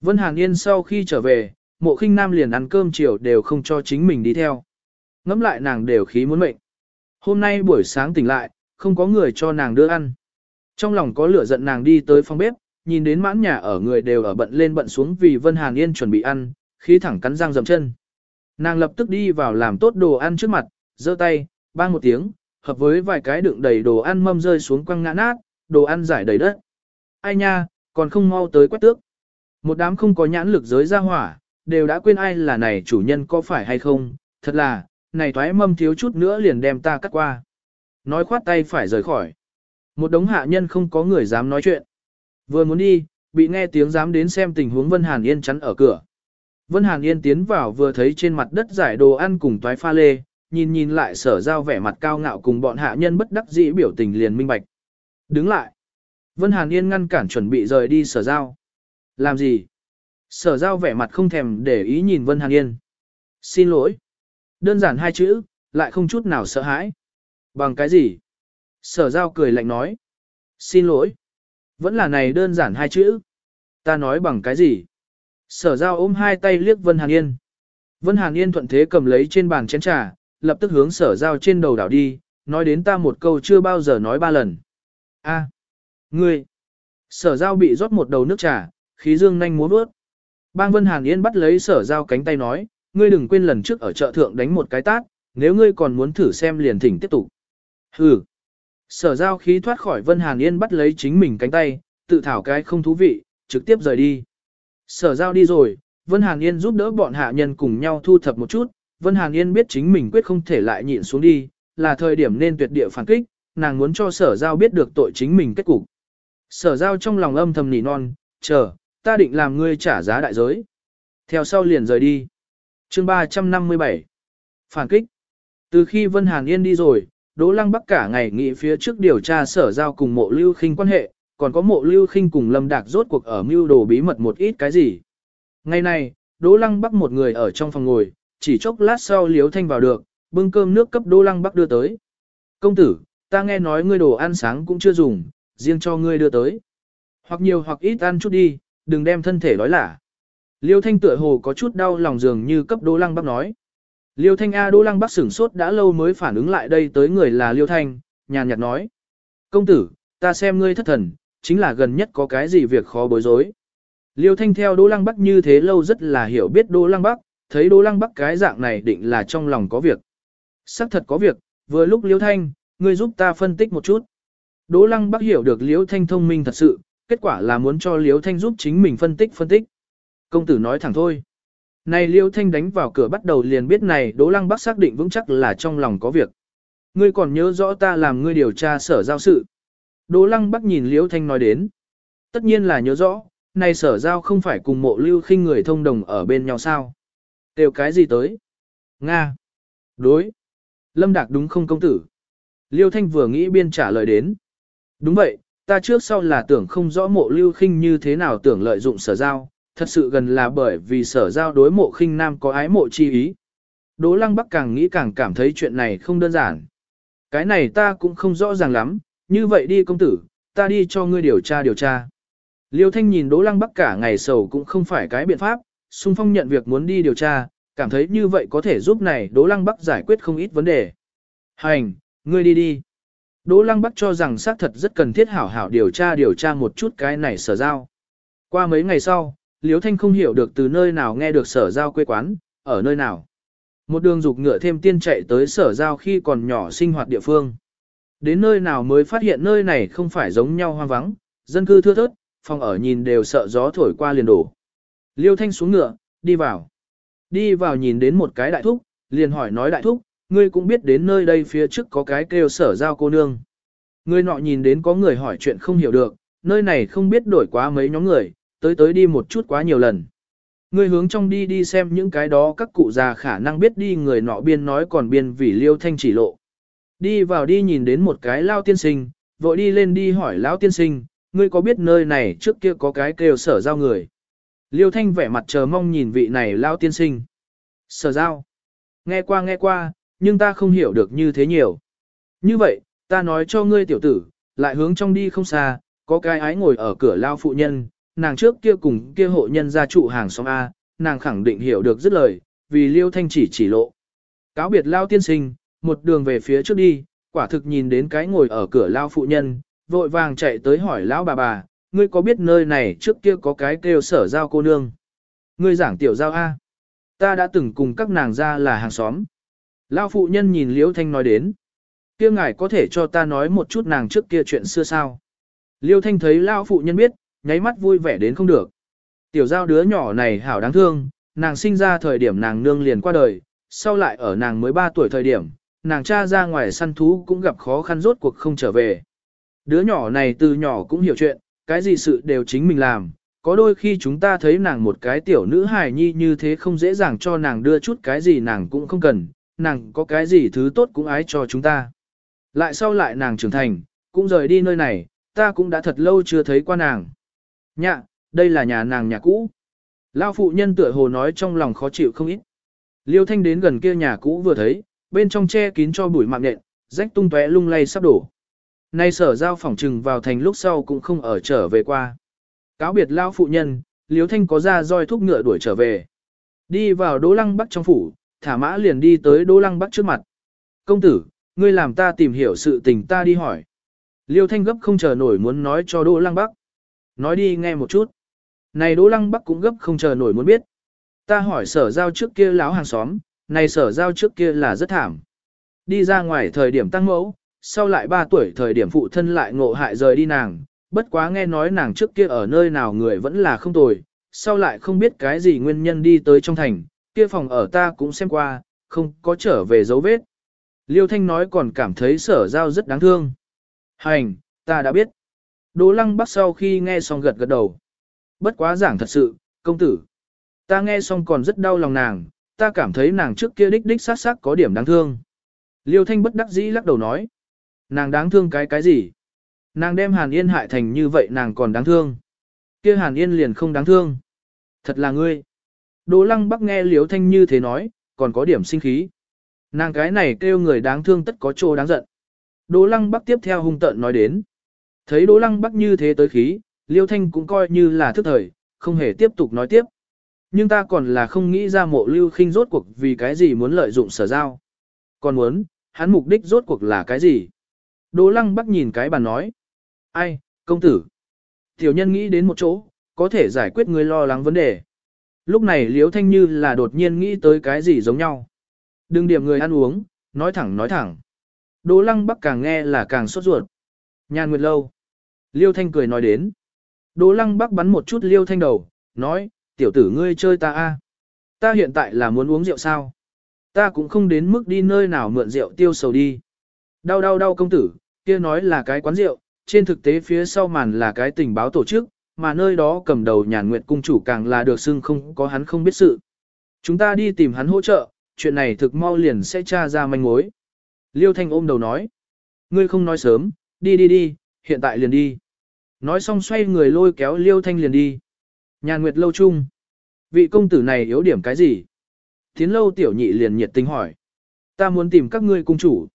Vân Hàn Yên sau khi trở về, mộ khinh nam liền ăn cơm chiều đều không cho chính mình đi theo. Ngắm lại nàng đều khí muốn mệnh. Hôm nay buổi sáng tỉnh lại, không có người cho nàng đưa ăn. Trong lòng có lửa giận nàng đi tới phòng bếp, nhìn đến mãn nhà ở người đều ở bận lên bận xuống vì Vân Hàn Yên chuẩn bị ăn, khí thẳng cắn răng dầm chân. Nàng lập tức đi vào làm tốt đồ ăn trước mặt, giơ tay, bang một tiếng, hợp với vài cái đựng đầy đồ ăn mâm rơi xuống quăng ngã nát, đồ ăn giải đầy đất. Ai nha, còn không mau tới quét tước. Một đám không có nhãn lực giới ra hỏa, đều đã quên ai là này chủ nhân có phải hay không, thật là, này thoái mâm thiếu chút nữa liền đem ta cắt qua. Nói khoát tay phải rời khỏi. Một đống hạ nhân không có người dám nói chuyện. Vừa muốn đi, bị nghe tiếng dám đến xem tình huống Vân Hàn Yên chắn ở cửa. Vân Hàn Yên tiến vào vừa thấy trên mặt đất giải đồ ăn cùng toái pha lê, nhìn nhìn lại sở giao vẻ mặt cao ngạo cùng bọn hạ nhân bất đắc dĩ biểu tình liền minh bạch. Đứng lại. Vân Hàn Yên ngăn cản chuẩn bị rời đi sở giao. Làm gì? Sở giao vẻ mặt không thèm để ý nhìn Vân Hàn Yên. Xin lỗi. Đơn giản hai chữ, lại không chút nào sợ hãi. Bằng cái gì? Sở giao cười lạnh nói. Xin lỗi. Vẫn là này đơn giản hai chữ. Ta nói bằng cái gì? Sở giao ôm hai tay liếc Vân Hàn Yên. Vân Hàn Yên thuận thế cầm lấy trên bàn chén trà, lập tức hướng sở giao trên đầu đảo đi, nói đến ta một câu chưa bao giờ nói ba lần. A, ngươi. Sở giao bị rót một đầu nước trà, khí dương nhanh muốn bước. Bang Vân Hàn Yên bắt lấy sở giao cánh tay nói, ngươi đừng quên lần trước ở chợ thượng đánh một cái tát, nếu ngươi còn muốn thử xem liền thỉnh tiếp tục. Hừ. Sở giao khí thoát khỏi Vân Hàn Yên bắt lấy chính mình cánh tay, tự thảo cái không thú vị, trực tiếp rời đi. Sở giao đi rồi, Vân Hàn Yên giúp đỡ bọn hạ nhân cùng nhau thu thập một chút, Vân Hàn Yên biết chính mình quyết không thể lại nhịn xuống đi, là thời điểm nên tuyệt địa phản kích, nàng muốn cho sở giao biết được tội chính mình kết cục. Sở giao trong lòng âm thầm nỉ non, chờ, ta định làm ngươi trả giá đại giới. Theo sau liền rời đi chương 357 Phản kích Từ khi Vân Hàn Yên đi rồi, Đỗ Lăng Bắc cả ngày nghĩ phía trước điều tra sở giao cùng mộ lưu khinh quan hệ, còn có mộ lưu khinh cùng Lâm Đạc rốt cuộc ở mưu đồ bí mật một ít cái gì. Ngày này, Đỗ Lăng Bắc một người ở trong phòng ngồi, chỉ chốc lát sau Liếu Thanh vào được, bưng cơm nước cấp Đỗ Lăng Bắc đưa tới. Công tử, ta nghe nói ngươi đồ ăn sáng cũng chưa dùng, riêng cho ngươi đưa tới. Hoặc nhiều hoặc ít ăn chút đi, đừng đem thân thể nói lả. Liêu Thanh tựa hồ có chút đau lòng dường như cấp Đỗ Lăng Bắc nói. Liêu Thanh A Đỗ Lăng Bắc sửng sốt đã lâu mới phản ứng lại đây tới người là Liêu Thanh, nhàn nhạt nói. Công tử, ta xem ngươi thất thần, chính là gần nhất có cái gì việc khó bối rối. Liêu Thanh theo Đỗ Lăng Bắc như thế lâu rất là hiểu biết Đỗ Lăng Bắc, thấy Đỗ Lăng Bắc cái dạng này định là trong lòng có việc. Sắc thật có việc, vừa lúc Liêu Thanh, ngươi giúp ta phân tích một chút. Đỗ Lăng Bắc hiểu được Liêu Thanh thông minh thật sự, kết quả là muốn cho Liêu Thanh giúp chính mình phân tích phân tích. Công tử nói thẳng thôi. Này Liêu Thanh đánh vào cửa bắt đầu liền biết này Đỗ Lăng Bắc xác định vững chắc là trong lòng có việc. Ngươi còn nhớ rõ ta làm ngươi điều tra sở giao sự. Đỗ Lăng Bắc nhìn Liêu Thanh nói đến. Tất nhiên là nhớ rõ, này sở giao không phải cùng mộ lưu khinh người thông đồng ở bên nhau sao. Đều cái gì tới? Nga. Đối. Lâm Đạc đúng không công tử? Liêu Thanh vừa nghĩ biên trả lời đến. Đúng vậy, ta trước sau là tưởng không rõ mộ lưu khinh như thế nào tưởng lợi dụng sở giao, thật sự gần là bởi vì sở giao đối mộ khinh nam có ái mộ chi ý. Đỗ Lăng Bắc càng nghĩ càng cảm thấy chuyện này không đơn giản. Cái này ta cũng không rõ ràng lắm, như vậy đi công tử, ta đi cho ngươi điều tra điều tra. Liêu Thanh nhìn Đỗ Lăng Bắc cả ngày sầu cũng không phải cái biện pháp, xung phong nhận việc muốn đi điều tra, cảm thấy như vậy có thể giúp này Đỗ Lăng Bắc giải quyết không ít vấn đề. Hành, ngươi đi đi. Đỗ Lăng Bắc cho rằng xác thật rất cần thiết hảo hảo điều tra điều tra một chút cái này sở giao. Qua mấy ngày sau, Liễu Thanh không hiểu được từ nơi nào nghe được sở giao quê quán, ở nơi nào. Một đường dục ngựa thêm tiên chạy tới sở giao khi còn nhỏ sinh hoạt địa phương. Đến nơi nào mới phát hiện nơi này không phải giống nhau hoang vắng, dân cư thưa thớt, phòng ở nhìn đều sợ gió thổi qua liền đổ. Liêu Thanh xuống ngựa, đi vào. Đi vào nhìn đến một cái đại thúc, liền hỏi nói đại thúc, ngươi cũng biết đến nơi đây phía trước có cái kêu sở giao cô nương. Ngươi nọ nhìn đến có người hỏi chuyện không hiểu được, nơi này không biết đổi quá mấy nhóm người, tới tới đi một chút quá nhiều lần. Ngươi hướng trong đi đi xem những cái đó các cụ già khả năng biết đi người nọ biên nói còn biên vì liêu thanh chỉ lộ. Đi vào đi nhìn đến một cái lao tiên sinh, vội đi lên đi hỏi lão tiên sinh, ngươi có biết nơi này trước kia có cái kêu sở giao người. Liêu Thanh vẻ mặt chờ mong nhìn vị này lao tiên sinh. Sở giao. Nghe qua nghe qua, nhưng ta không hiểu được như thế nhiều. Như vậy, ta nói cho ngươi tiểu tử, lại hướng trong đi không xa, có cái ái ngồi ở cửa lao phụ nhân, nàng trước kia cùng kia hộ nhân gia trụ hàng xóm A, nàng khẳng định hiểu được dứt lời, vì Liêu Thanh chỉ chỉ lộ. Cáo biệt lao tiên sinh, một đường về phía trước đi, quả thực nhìn đến cái ngồi ở cửa lao phụ nhân, vội vàng chạy tới hỏi lão bà bà, ngươi có biết nơi này trước kia có cái kêu sở giao cô nương? Ngươi giảng tiểu giao A. Ta đã từng cùng các nàng ra là hàng xóm. Lao phụ nhân nhìn Liễu Thanh nói đến. kia ngài có thể cho ta nói một chút nàng trước kia chuyện xưa sao? Liêu Thanh thấy Lao phụ nhân biết, nháy mắt vui vẻ đến không được. Tiểu giao đứa nhỏ này hảo đáng thương, nàng sinh ra thời điểm nàng nương liền qua đời, sau lại ở nàng mới 3 tuổi thời điểm, nàng cha ra ngoài săn thú cũng gặp khó khăn rốt cuộc không trở về. Đứa nhỏ này từ nhỏ cũng hiểu chuyện, cái gì sự đều chính mình làm, có đôi khi chúng ta thấy nàng một cái tiểu nữ hài nhi như thế không dễ dàng cho nàng đưa chút cái gì nàng cũng không cần, nàng có cái gì thứ tốt cũng ái cho chúng ta. Lại sau lại nàng trưởng thành, cũng rời đi nơi này, ta cũng đã thật lâu chưa thấy qua nàng. Nhạ, đây là nhà nàng nhà cũ. Lao phụ nhân tựa hồ nói trong lòng khó chịu không ít. Liêu thanh đến gần kia nhà cũ vừa thấy, bên trong che kín cho bụi mạng nện, rách tung tóe lung lay sắp đổ. Nay sở giao phỏng trừng vào thành lúc sau cũng không ở trở về qua. Cáo biệt lao phụ nhân, Liêu thanh có ra roi thúc ngựa đuổi trở về. Đi vào đỗ lăng bắc trong phủ, thả mã liền đi tới đỗ lăng bắc trước mặt. Công tử, ngươi làm ta tìm hiểu sự tình ta đi hỏi. Liêu thanh gấp không chờ nổi muốn nói cho đỗ lăng bắc. Nói đi nghe một chút. Này đỗ lăng bắc cũng gấp không chờ nổi muốn biết. Ta hỏi sở giao trước kia láo hàng xóm, này sở giao trước kia là rất thảm. Đi ra ngoài thời điểm tăng mẫu, sau lại 3 tuổi thời điểm phụ thân lại ngộ hại rời đi nàng, bất quá nghe nói nàng trước kia ở nơi nào người vẫn là không tồi, sau lại không biết cái gì nguyên nhân đi tới trong thành, kia phòng ở ta cũng xem qua, không có trở về dấu vết. Liêu Thanh nói còn cảm thấy sở giao rất đáng thương. Hành, ta đã biết. Đỗ lăng bắc sau khi nghe xong gật gật đầu. Bất quá giảng thật sự, công tử. Ta nghe xong còn rất đau lòng nàng, ta cảm thấy nàng trước kia đích đích sát sát có điểm đáng thương. Liêu Thanh bất đắc dĩ lắc đầu nói. Nàng đáng thương cái cái gì? Nàng đem Hàn Yên hại thành như vậy nàng còn đáng thương. kia Hàn Yên liền không đáng thương. Thật là ngươi. Đỗ lăng bắc nghe Liêu Thanh như thế nói, còn có điểm sinh khí. Nàng cái này kêu người đáng thương tất có chỗ đáng giận. Đỗ lăng bắc tiếp theo hung tợn nói đến. Thấy Đỗ lăng bắc như thế tới khí, Liêu Thanh cũng coi như là thức thời, không hề tiếp tục nói tiếp. Nhưng ta còn là không nghĩ ra mộ lưu khinh rốt cuộc vì cái gì muốn lợi dụng sở giao. Còn muốn, hắn mục đích rốt cuộc là cái gì? Đỗ lăng bắc nhìn cái bàn nói. Ai, công tử. Tiểu nhân nghĩ đến một chỗ, có thể giải quyết người lo lắng vấn đề. Lúc này Liêu Thanh như là đột nhiên nghĩ tới cái gì giống nhau. Đừng điểm người ăn uống, nói thẳng nói thẳng. Đỗ lăng bắc càng nghe là càng sốt ruột. Nhàn nguyệt lâu. Liêu Thanh cười nói đến. Đỗ lăng bắc bắn một chút Liêu Thanh đầu, nói, tiểu tử ngươi chơi ta a Ta hiện tại là muốn uống rượu sao? Ta cũng không đến mức đi nơi nào mượn rượu tiêu sầu đi. Đau đau đau công tử, kia nói là cái quán rượu, trên thực tế phía sau màn là cái tình báo tổ chức, mà nơi đó cầm đầu nhàn nguyện cung chủ càng là được xưng không có hắn không biết sự. Chúng ta đi tìm hắn hỗ trợ, chuyện này thực mau liền sẽ tra ra manh mối. Liêu Thanh ôm đầu nói. Ngươi không nói sớm, đi đi đi, hiện tại liền đi. Nói xong xoay người lôi kéo Liêu Thanh liền đi. Nhàn Nguyệt lâu chung. Vị công tử này yếu điểm cái gì? Tiến lâu tiểu nhị liền nhiệt tình hỏi. Ta muốn tìm các ngươi cung chủ.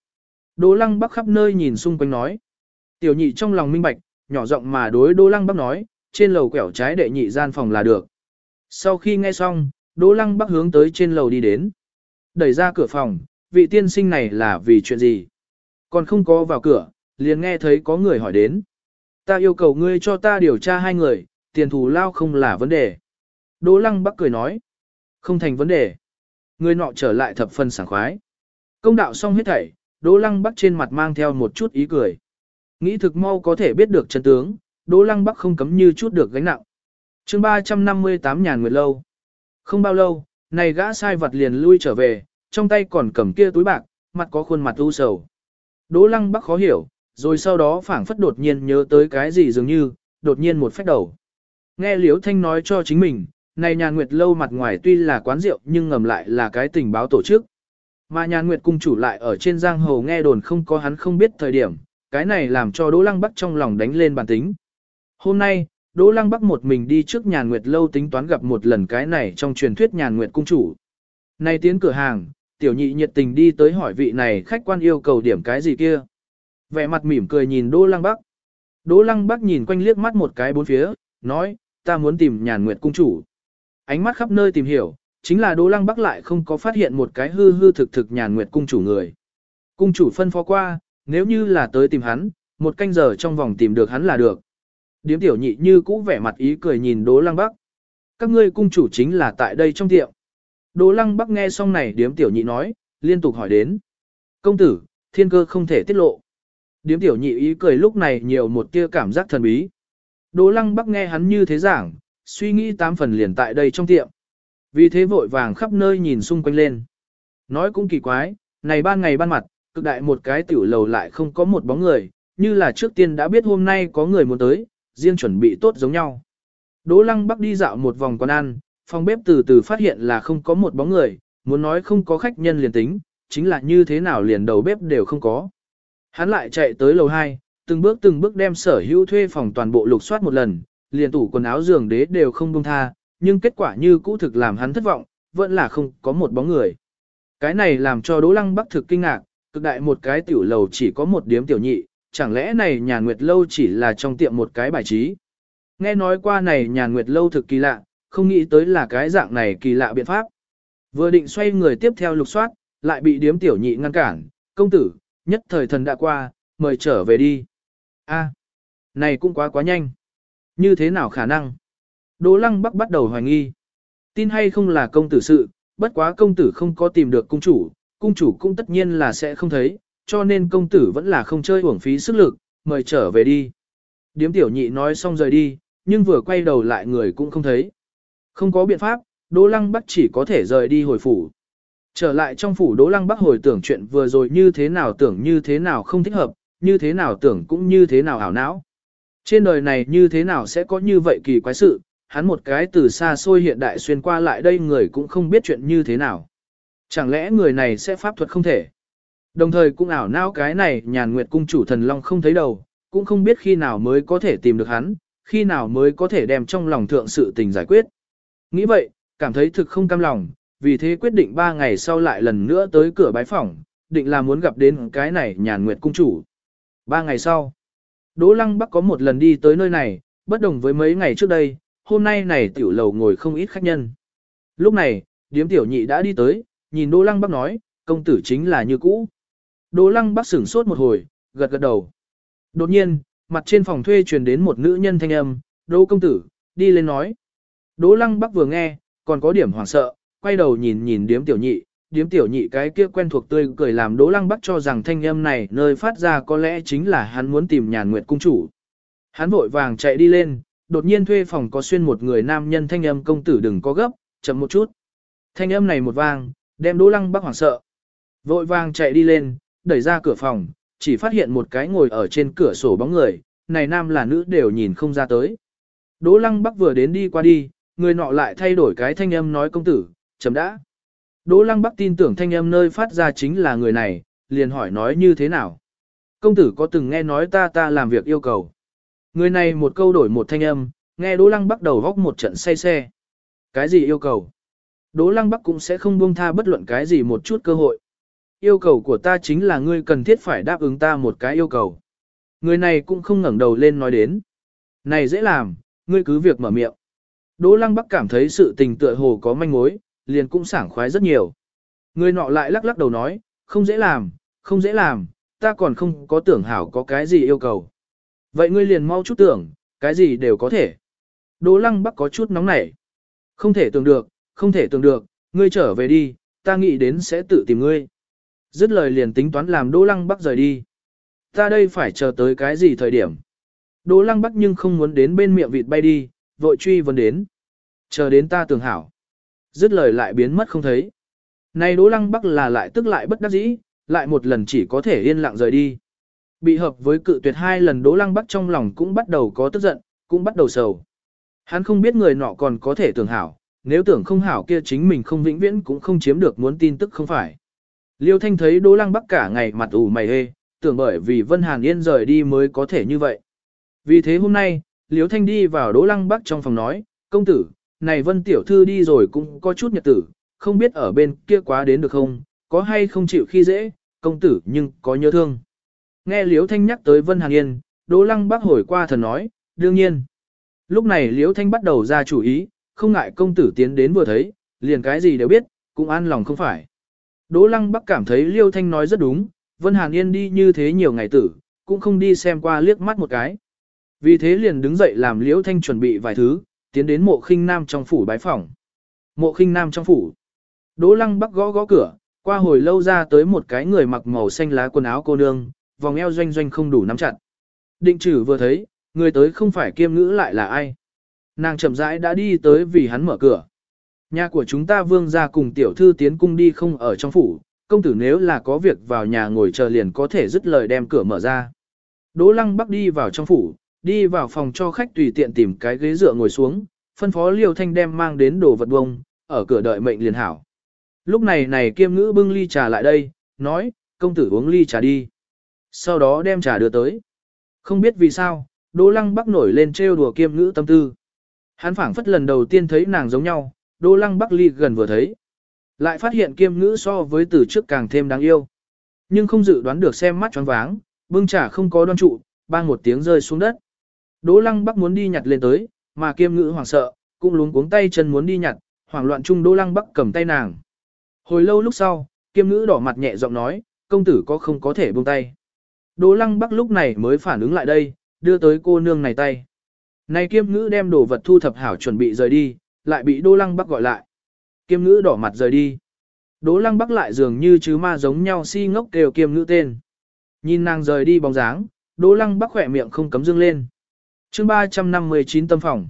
Đỗ lăng bắc khắp nơi nhìn xung quanh nói. Tiểu nhị trong lòng minh bạch, nhỏ giọng mà đối đỗ lăng bắc nói, trên lầu quẹo trái đệ nhị gian phòng là được. Sau khi nghe xong, đỗ lăng bắc hướng tới trên lầu đi đến. Đẩy ra cửa phòng, vị tiên sinh này là vì chuyện gì? Còn không có vào cửa, liền nghe thấy có người hỏi đến. Ta yêu cầu ngươi cho ta điều tra hai người, tiền thù lao không là vấn đề. Đỗ lăng bắc cười nói. Không thành vấn đề. Người nọ trở lại thập phần sảng khoái. Công đạo xong hết thảy, Đỗ lăng bắc trên mặt mang theo một chút ý cười. Nghĩ thực mau có thể biết được chân tướng, Đỗ lăng bắc không cấm như chút được gánh nặng. chương 358 nhàn nguyệt lâu. Không bao lâu, này gã sai vật liền lui trở về, trong tay còn cầm kia túi bạc, mặt có khuôn mặt u sầu. Đỗ lăng bắc khó hiểu, rồi sau đó phảng phất đột nhiên nhớ tới cái gì dường như, đột nhiên một phách đầu. Nghe Liễu Thanh nói cho chính mình, này nhàn nguyệt lâu mặt ngoài tuy là quán rượu nhưng ngầm lại là cái tình báo tổ chức. Mà nhàn nguyệt cung chủ lại ở trên giang hồ nghe đồn không có hắn không biết thời điểm, cái này làm cho Đỗ Lăng Bắc trong lòng đánh lên bản tính. Hôm nay, Đỗ Lăng Bắc một mình đi trước nhàn nguyệt lâu tính toán gặp một lần cái này trong truyền thuyết nhàn nguyệt cung chủ. Nay tiến cửa hàng, tiểu nhị nhiệt tình đi tới hỏi vị này khách quan yêu cầu điểm cái gì kia. Vẻ mặt mỉm cười nhìn Đỗ Lăng Bắc. Đỗ Lăng Bắc nhìn quanh liếc mắt một cái bốn phía, nói, ta muốn tìm nhàn nguyệt cung chủ. Ánh mắt khắp nơi tìm hiểu, chính là Đỗ Lăng Bắc lại không có phát hiện một cái hư hư thực thực nhàn nguyệt cung chủ người. Cung chủ phân phó qua, nếu như là tới tìm hắn, một canh giờ trong vòng tìm được hắn là được. Điếm tiểu nhị như cũ vẻ mặt ý cười nhìn Đỗ Lăng Bắc. Các ngươi cung chủ chính là tại đây trong tiệm. Đỗ Lăng Bắc nghe xong này điếm tiểu nhị nói, liên tục hỏi đến. Công tử, thiên cơ không thể tiết lộ. Điếm tiểu nhị ý cười lúc này nhiều một tia cảm giác thần bí. Đỗ Lăng Bắc nghe hắn như thế giảng, suy nghĩ tám phần liền tại đây trong tiệm. Vì thế vội vàng khắp nơi nhìn xung quanh lên. Nói cũng kỳ quái, này ban ngày ban mặt, cực đại một cái tiểu lầu lại không có một bóng người, như là trước tiên đã biết hôm nay có người muốn tới, riêng chuẩn bị tốt giống nhau. Đỗ Lăng Bắc đi dạo một vòng quán ăn, phòng bếp từ từ phát hiện là không có một bóng người, muốn nói không có khách nhân liền tính, chính là như thế nào liền đầu bếp đều không có. Hắn lại chạy tới lầu 2, từng bước từng bước đem sở hữu thuê phòng toàn bộ lục soát một lần, liền tủ quần áo giường đế đều không buông tha, nhưng kết quả như cũ thực làm hắn thất vọng, vẫn là không có một bóng người. Cái này làm cho Đỗ Lăng Bắc thực kinh ngạc, cực đại một cái tiểu lầu chỉ có một điếm tiểu nhị, chẳng lẽ này nhà nguyệt lâu chỉ là trong tiệm một cái bài trí. Nghe nói qua này nhà nguyệt lâu thực kỳ lạ, không nghĩ tới là cái dạng này kỳ lạ biện pháp. Vừa định xoay người tiếp theo lục soát, lại bị điếm tiểu nhị ngăn cản, công tử, nhất thời thần đã qua, mời trở về đi. A, này cũng quá quá nhanh. Như thế nào khả năng? Đỗ lăng bắc bắt đầu hoài nghi. Tin hay không là công tử sự, bất quá công tử không có tìm được cung chủ, cung chủ cũng tất nhiên là sẽ không thấy, cho nên công tử vẫn là không chơi uổng phí sức lực, mời trở về đi. Điếm tiểu nhị nói xong rời đi, nhưng vừa quay đầu lại người cũng không thấy. Không có biện pháp, Đỗ Lăng Bắc chỉ có thể rời đi hồi phủ. Trở lại trong phủ Đỗ Lăng Bắc hồi tưởng chuyện vừa rồi như thế nào tưởng như thế nào không thích hợp, như thế nào tưởng cũng như thế nào ảo não. Trên đời này như thế nào sẽ có như vậy kỳ quái sự, hắn một cái từ xa xôi hiện đại xuyên qua lại đây người cũng không biết chuyện như thế nào. Chẳng lẽ người này sẽ pháp thuật không thể? Đồng thời cũng ảo não cái này nhàn nguyệt cung chủ thần long không thấy đầu, cũng không biết khi nào mới có thể tìm được hắn, khi nào mới có thể đem trong lòng thượng sự tình giải quyết. Nghĩ vậy, cảm thấy thực không cam lòng, vì thế quyết định ba ngày sau lại lần nữa tới cửa bái phỏng, định là muốn gặp đến cái này nhàn nguyệt cung chủ. Ba ngày sau, Đỗ Lăng Bắc có một lần đi tới nơi này, bất đồng với mấy ngày trước đây, hôm nay này tiểu lầu ngồi không ít khách nhân. Lúc này, điếm tiểu nhị đã đi tới, nhìn Đỗ Lăng Bắc nói, công tử chính là như cũ. Đỗ Lăng Bắc sửng sốt một hồi, gật gật đầu. Đột nhiên, mặt trên phòng thuê truyền đến một nữ nhân thanh âm, Đỗ công tử, đi lên nói. Đỗ Lăng Bắc vừa nghe, còn có điểm hoảng sợ, quay đầu nhìn nhìn điếm tiểu nhị, điếm tiểu nhị cái kia quen thuộc tươi cười làm Đỗ Lăng Bắc cho rằng thanh âm này nơi phát ra có lẽ chính là hắn muốn tìm nhàn nguyệt cung chủ. Hắn vội vàng chạy đi lên, đột nhiên thuê phòng có xuyên một người nam nhân thanh âm công tử đừng có gấp, chậm một chút. Thanh âm này một vang, đem Đỗ Lăng Bắc hoảng sợ. Vội vàng chạy đi lên, đẩy ra cửa phòng, chỉ phát hiện một cái ngồi ở trên cửa sổ bóng người, này nam là nữ đều nhìn không ra tới. Đỗ Lăng Bắc vừa đến đi qua đi, người nọ lại thay đổi cái thanh âm nói công tử, chấm đã. Đỗ Lăng Bắc tin tưởng thanh âm nơi phát ra chính là người này, liền hỏi nói như thế nào. Công tử có từng nghe nói ta ta làm việc yêu cầu. Người này một câu đổi một thanh âm, nghe Đỗ Lăng Bắc đầu góc một trận say xe. Cái gì yêu cầu? Đỗ Lăng Bắc cũng sẽ không buông tha bất luận cái gì một chút cơ hội. Yêu cầu của ta chính là ngươi cần thiết phải đáp ứng ta một cái yêu cầu. Người này cũng không ngẩng đầu lên nói đến. Này dễ làm, ngươi cứ việc mở miệng. Đỗ Lăng Bắc cảm thấy sự tình tựa hồ có manh mối, liền cũng sảng khoái rất nhiều. Người nọ lại lắc lắc đầu nói, không dễ làm, không dễ làm, ta còn không có tưởng hảo có cái gì yêu cầu. Vậy ngươi liền mau chút tưởng, cái gì đều có thể. Đỗ Lăng Bắc có chút nóng nảy. Không thể tưởng được, không thể tưởng được, ngươi trở về đi, ta nghĩ đến sẽ tự tìm ngươi. Dứt lời liền tính toán làm Đỗ Lăng Bắc rời đi. Ta đây phải chờ tới cái gì thời điểm. Đỗ Lăng Bắc nhưng không muốn đến bên miệng vịt bay đi, vội truy vấn đến. Chờ đến ta tưởng hảo. Dứt lời lại biến mất không thấy. Này Đỗ Lăng Bắc là lại tức lại bất đắc dĩ, lại một lần chỉ có thể yên lặng rời đi. Bị hợp với cự tuyệt hai lần Đỗ Lăng Bắc trong lòng cũng bắt đầu có tức giận, cũng bắt đầu sầu. Hắn không biết người nọ còn có thể tưởng hảo, nếu tưởng không hảo kia chính mình không vĩnh viễn cũng không chiếm được muốn tin tức không phải. Liêu Thanh thấy Đỗ Lăng Bắc cả ngày mặt ủ mày hê, tưởng bởi vì Vân Hàn Yên rời đi mới có thể như vậy. Vì thế hôm nay, Liễu Thanh đi vào Đỗ Lăng Bắc trong phòng nói, công tử, này Vân Tiểu Thư đi rồi cũng có chút nhật tử, không biết ở bên kia quá đến được không, có hay không chịu khi dễ, công tử nhưng có nhớ thương. Nghe Liễu Thanh nhắc tới Vân Hàn Yên, Đỗ Lăng Bắc hồi qua thần nói, đương nhiên. Lúc này Liễu Thanh bắt đầu ra chủ ý, không ngại công tử tiến đến vừa thấy, liền cái gì đều biết, cũng an lòng không phải. Đỗ Lăng Bắc cảm thấy Liêu Thanh nói rất đúng, Vân Hàn Yên đi như thế nhiều ngày tử, cũng không đi xem qua liếc mắt một cái. Vì thế liền đứng dậy làm Liễu Thanh chuẩn bị vài thứ, tiến đến mộ khinh nam trong phủ bái phỏng. Mộ khinh nam trong phủ. Đỗ Lăng Bắc gõ gõ cửa, qua hồi lâu ra tới một cái người mặc màu xanh lá quần áo cô nương, vòng eo doanh doanh không đủ nắm chặt. Định trừ vừa thấy, người tới không phải kiêm ngữ lại là ai. Nàng chậm rãi đã đi tới vì hắn mở cửa. Nhà của chúng ta vương ra cùng tiểu thư tiến cung đi không ở trong phủ, công tử nếu là có việc vào nhà ngồi chờ liền có thể dứt lời đem cửa mở ra. Đỗ lăng bắc đi vào trong phủ, đi vào phòng cho khách tùy tiện tìm cái ghế dựa ngồi xuống, phân phó liêu thanh đem mang đến đồ vật bông, ở cửa đợi mệnh liền hảo. Lúc này này kiêm ngữ bưng ly trà lại đây, nói, công tử uống ly trà đi. Sau đó đem trà đưa tới. Không biết vì sao, Đỗ Lăng Bắc nổi lên trêu đùa kiêm ngữ tâm tư. Hắn phảng phất lần đầu tiên thấy nàng giống nhau, Đỗ Lăng Bắc ly gần vừa thấy. Lại phát hiện kiêm ngữ so với từ trước càng thêm đáng yêu. Nhưng không dự đoán được xem mắt choáng váng, bưng trà không có đoan trụ, bang một tiếng rơi xuống đất. Đỗ Lăng Bắc muốn đi nhặt lên tới, mà kiêm ngữ hoảng sợ, cũng luống cuống tay chân muốn đi nhặt, hoảng loạn chung Đỗ Lăng Bắc cầm tay nàng. Hồi lâu lúc sau, kiêm ngữ đỏ mặt nhẹ giọng nói, công tử có không có thể buông tay. Đỗ Lăng Bắc lúc này mới phản ứng lại đây, đưa tới cô nương này tay. Này kiêm ngữ đem đồ vật thu thập hảo chuẩn bị rời đi, lại bị Đỗ Lăng Bắc gọi lại. Kiêm ngữ đỏ mặt rời đi. Đỗ Lăng Bắc lại dường như chứ ma giống nhau si ngốc kêu kiêm ngữ tên. Nhìn nàng rời đi bóng dáng, Đỗ Lăng Bắc khỏe miệng không cấm dương lên chương 359 tâm phòng.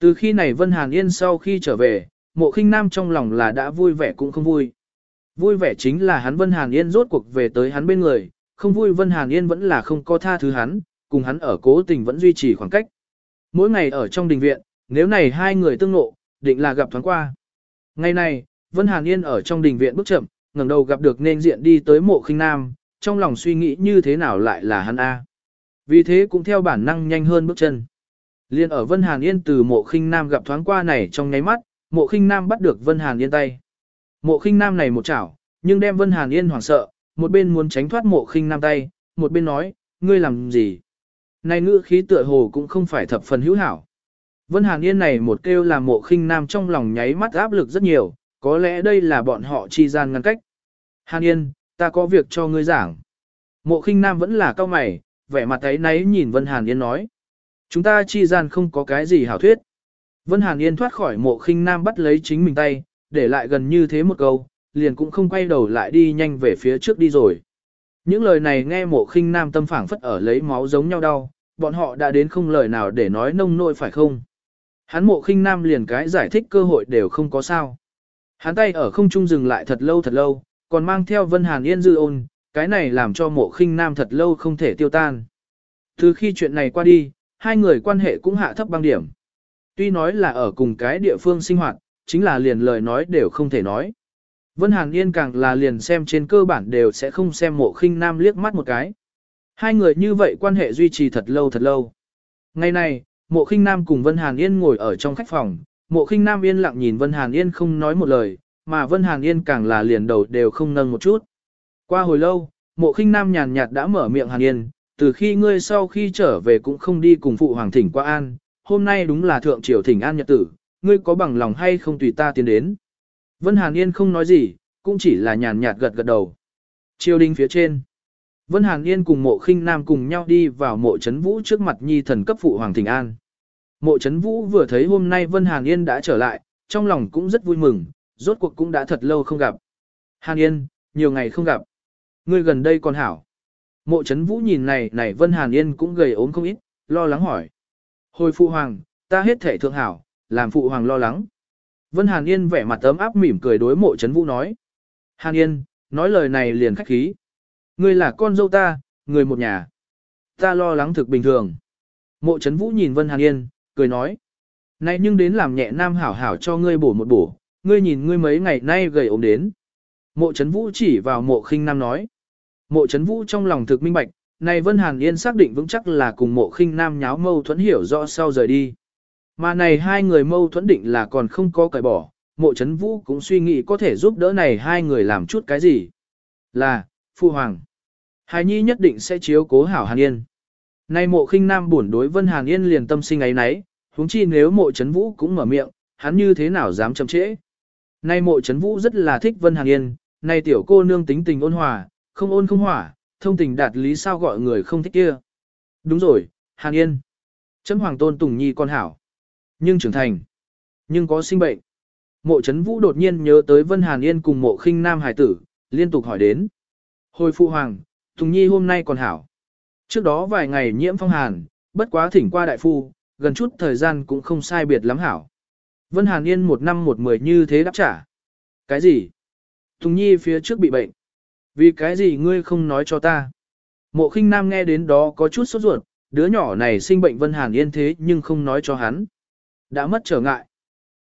Từ khi này Vân Hàn Yên sau khi trở về, mộ khinh nam trong lòng là đã vui vẻ cũng không vui. Vui vẻ chính là hắn Vân Hàn Yên rốt cuộc về tới hắn bên người, không vui Vân Hàn Yên vẫn là không có tha thứ hắn, cùng hắn ở cố tình vẫn duy trì khoảng cách. Mỗi ngày ở trong đình viện, nếu này hai người tương ngộ, định là gặp thoáng qua. Ngày này, Vân Hàn Yên ở trong đình viện bước chậm, ngẩng đầu gặp được nên diện đi tới mộ khinh nam, trong lòng suy nghĩ như thế nào lại là hắn A. Vì thế cũng theo bản năng nhanh hơn bước chân. Liên ở Vân Hàn Yên từ mộ khinh nam gặp thoáng qua này trong nháy mắt, mộ khinh nam bắt được Vân Hàn Yên tay. Mộ khinh nam này một chảo, nhưng đem Vân Hàn Yên hoảng sợ, một bên muốn tránh thoát mộ khinh nam tay, một bên nói, ngươi làm gì? Này ngữ khí tựa hồ cũng không phải thập phần hữu hảo. Vân Hàn Yên này một kêu làm mộ khinh nam trong lòng nháy mắt áp lực rất nhiều, có lẽ đây là bọn họ chi gian ngăn cách. Hàn Yên, ta có việc cho ngươi giảng. Mộ khinh nam vẫn là cao mày, vẻ mặt ấy náy nhìn Vân Hàn Yên nói. Chúng ta chi gian không có cái gì hảo thuyết. Vân Hàn Yên thoát khỏi mộ khinh nam bắt lấy chính mình tay, để lại gần như thế một câu, liền cũng không quay đầu lại đi nhanh về phía trước đi rồi. Những lời này nghe mộ khinh nam tâm phảng phất ở lấy máu giống nhau đau, bọn họ đã đến không lời nào để nói nông nỗi phải không. Hắn mộ khinh nam liền cái giải thích cơ hội đều không có sao. Hắn tay ở không trung dừng lại thật lâu thật lâu, còn mang theo Vân Hàn Yên dư ôn, cái này làm cho mộ khinh nam thật lâu không thể tiêu tan. Từ khi chuyện này qua đi, hai người quan hệ cũng hạ thấp băng điểm. Tuy nói là ở cùng cái địa phương sinh hoạt, chính là liền lời nói đều không thể nói. Vân Hàn Yên càng là liền xem trên cơ bản đều sẽ không xem mộ khinh nam liếc mắt một cái. Hai người như vậy quan hệ duy trì thật lâu thật lâu. Ngày này, mộ khinh nam cùng Vân Hàn Yên ngồi ở trong khách phòng, mộ khinh nam yên lặng nhìn Vân Hàn Yên không nói một lời, mà Vân Hàn Yên càng là liền đầu đều không nâng một chút. Qua hồi lâu, mộ khinh nam nhàn nhạt đã mở miệng Hàn Yên, từ khi ngươi sau khi trở về cũng không đi cùng phụ hoàng thỉnh qua an, hôm nay đúng là thượng triều thỉnh an nhật tử, ngươi có bằng lòng hay không tùy ta tiến đến. Vân Hàn Yên không nói gì, cũng chỉ là nhàn nhạt gật gật đầu. Triều đình phía trên. Vân Hàn Yên cùng mộ khinh nam cùng nhau đi vào mộ chấn vũ trước mặt nhi thần cấp phụ hoàng thỉnh an. Mộ chấn vũ vừa thấy hôm nay Vân Hàn Yên đã trở lại, trong lòng cũng rất vui mừng, rốt cuộc cũng đã thật lâu không gặp. Hàn Yên, nhiều ngày không gặp. Ngươi gần đây còn hảo. Mộ chấn vũ nhìn này này Vân Hàn Yên cũng gầy ốm không ít, lo lắng hỏi. Hồi phụ hoàng, ta hết thể thượng hảo, làm phụ hoàng lo lắng. Vân Hàn Yên vẻ mặt ấm áp mỉm cười đối mộ chấn vũ nói. Hàn Yên, nói lời này liền khách khí. Ngươi là con dâu ta, người một nhà. Ta lo lắng thực bình thường. Mộ chấn vũ nhìn Vân Hàn Yên, cười nói. Này nhưng đến làm nhẹ nam hảo hảo cho ngươi bổ một bổ, ngươi nhìn ngươi mấy ngày nay gầy ốm đến. Mộ chấn vũ chỉ vào mộ khinh nam nói. Mộ chấn vũ trong lòng thực minh bạch, này Vân Hàn Yên xác định vững chắc là cùng mộ khinh nam nháo mâu thuẫn hiểu rõ sau rời đi. Mà này hai người mâu thuẫn định là còn không có cải bỏ, mộ chấn vũ cũng suy nghĩ có thể giúp đỡ này hai người làm chút cái gì. Là, Phu Hoàng. Hài Nhi nhất định sẽ chiếu cố hảo Hàn Yên. Nay mộ khinh nam buồn đối Vân Hàn Yên liền tâm sinh ấy nấy, huống chi nếu mộ chấn vũ cũng mở miệng, hắn như thế nào dám chậm trễ. Nay mộ chấn vũ rất là thích Vân Hàn Yên, nay tiểu cô nương tính tình ôn hòa, không ôn không hỏa, thông tình đạt lý sao gọi người không thích kia. Đúng rồi, Hàn Yên. Chấm hoàng tôn Tùng Nhi con hảo. Nhưng trưởng thành. Nhưng có sinh bệnh. Mộ trấn vũ đột nhiên nhớ tới Vân Hàn Yên cùng mộ khinh nam hải tử, liên tục hỏi đến. Hồi phụ hoàng, Tùng Nhi hôm nay còn hảo. Trước đó vài ngày nhiễm phong hàn, bất quá thỉnh qua đại phu, gần chút thời gian cũng không sai biệt lắm hảo. Vân Hàn Yên một năm một mười như thế đáp trả. Cái gì? Tùng Nhi phía trước bị bệnh. Vì cái gì ngươi không nói cho ta? Mộ khinh nam nghe đến đó có chút sốt ruột, đứa nhỏ này sinh bệnh Vân Hàn Yên thế nhưng không nói cho hắn. Đã mất trở ngại.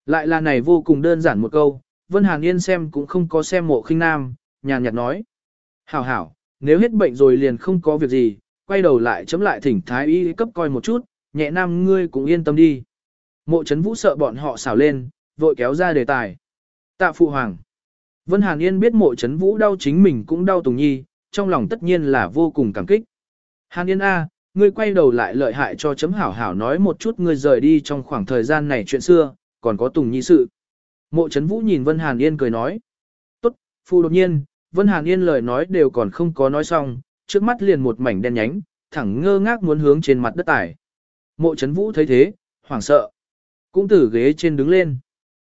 Lại là này vô cùng đơn giản một câu, Vân Hàn Yên xem cũng không có xem mộ khinh nam, nhàn nhạt nói. Hảo hảo, nếu hết bệnh rồi liền không có việc gì, quay đầu lại chấm lại thỉnh thái y cấp coi một chút, nhẹ nam ngươi cũng yên tâm đi. Mộ chấn vũ sợ bọn họ xảo lên, vội kéo ra đề tài. Tạ phụ hoàng. Vân Hàn Yên biết mộ chấn vũ đau chính mình cũng đau Tùng Nhi, trong lòng tất nhiên là vô cùng cảm kích. Hàn Yên A, ngươi quay đầu lại lợi hại cho chấm hảo hảo nói một chút ngươi rời đi trong khoảng thời gian này chuyện xưa, còn có Tùng Nhi sự. Mộ chấn vũ nhìn Vân Hàn Yên cười nói. Tốt, phu đột nhiên, Vân Hàn Yên lời nói đều còn không có nói xong, trước mắt liền một mảnh đen nhánh, thẳng ngơ ngác muốn hướng trên mặt đất tải. Mộ chấn vũ thấy thế, hoảng sợ. Cũng từ ghế trên đứng lên.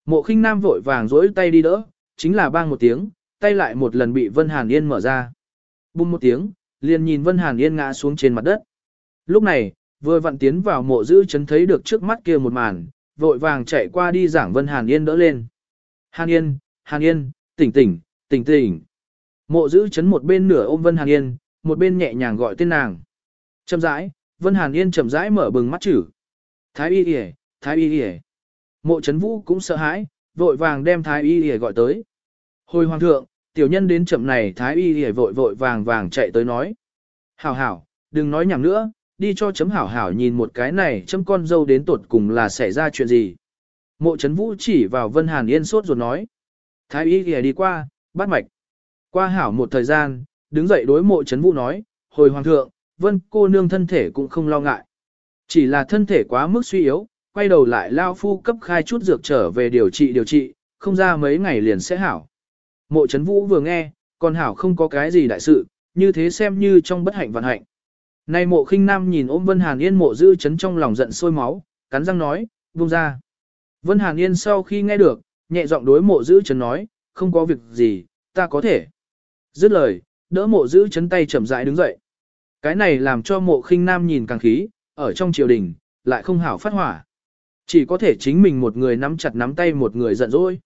Mộ khinh nam vội vàng dỗi tay đi đỡ, chính là bang một tiếng, tay lại một lần bị Vân Hàn Yên mở ra. Bùm một tiếng, liền nhìn Vân Hàn Yên ngã xuống trên mặt đất. Lúc này, vừa vặn tiến vào mộ giữ chấn thấy được trước mắt kia một màn, vội vàng chạy qua đi giảng Vân Hàn Yên đỡ lên. Hàn Yên, Hàn Yên, tỉnh tỉnh, tỉnh tỉnh. Mộ giữ chấn một bên nửa ôm Vân Hàn Yên, một bên nhẹ nhàng gọi tên nàng. Chậm rãi, Vân Hàn Yên chậm rãi mở bừng mắt chữ. Thái y yể, thái y yể. Mộ chấn vũ cũng sợ hãi, vội vàng đem thái y lìa gọi tới. Hồi hoàng thượng, tiểu nhân đến chậm này thái y lìa vội vội vàng vàng chạy tới nói. Hảo hảo, đừng nói nhảm nữa, đi cho chấm hảo hảo nhìn một cái này chấm con dâu đến tột cùng là xảy ra chuyện gì. Mộ chấn vũ chỉ vào Vân Hàn Yên sốt rồi nói. Thái y lìa đi qua, bắt mạch. Qua hảo một thời gian, đứng dậy đối mộ chấn vũ nói, hồi hoàng thượng, vân cô nương thân thể cũng không lo ngại. Chỉ là thân thể quá mức suy yếu, quay đầu lại lao phu cấp khai chút dược trở về điều trị điều trị, không ra mấy ngày liền sẽ hảo. Mộ chấn vũ vừa nghe, còn hảo không có cái gì đại sự, như thế xem như trong bất hạnh vận hạnh. Nay mộ khinh nam nhìn ôm Vân Hàn Yên mộ dư chấn trong lòng giận sôi máu, cắn răng nói, buông ra. Vân Hàn Yên sau khi nghe được, nhẹ giọng đối mộ dư chấn nói, không có việc gì, ta có thể. Dứt lời, đỡ mộ dư chấn tay chậm rãi đứng dậy. Cái này làm cho mộ khinh nam nhìn càng khí, ở trong triều đình, lại không hảo phát hỏa. Chỉ có thể chính mình một người nắm chặt nắm tay một người giận dỗi.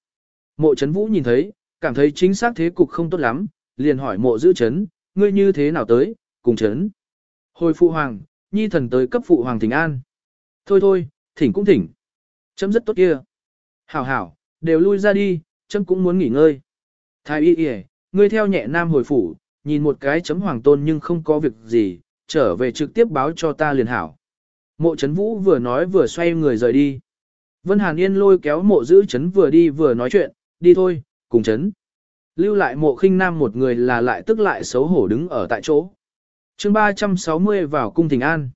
Mộ chấn vũ nhìn thấy, cảm thấy chính xác thế cục không tốt lắm, liền hỏi mộ giữ chấn, ngươi như thế nào tới, cùng chấn. Hồi phụ hoàng, nhi thần tới cấp phụ hoàng thỉnh an. Thôi thôi, thỉnh cũng thỉnh. Chấm rất tốt kia. Hảo hảo, đều lui ra đi, chấm cũng muốn nghỉ ngơi. Thái y y, ngươi theo nhẹ nam hồi phủ, nhìn một cái chấm hoàng tôn nhưng không có việc gì, trở về trực tiếp báo cho ta liền hảo. Mộ chấn vũ vừa nói vừa xoay người rời đi. Vân Hàn Yên lôi kéo mộ giữ chấn vừa đi vừa nói chuyện, đi thôi, cùng chấn. Lưu lại mộ khinh nam một người là lại tức lại xấu hổ đứng ở tại chỗ. chương 360 vào cung thỉnh an.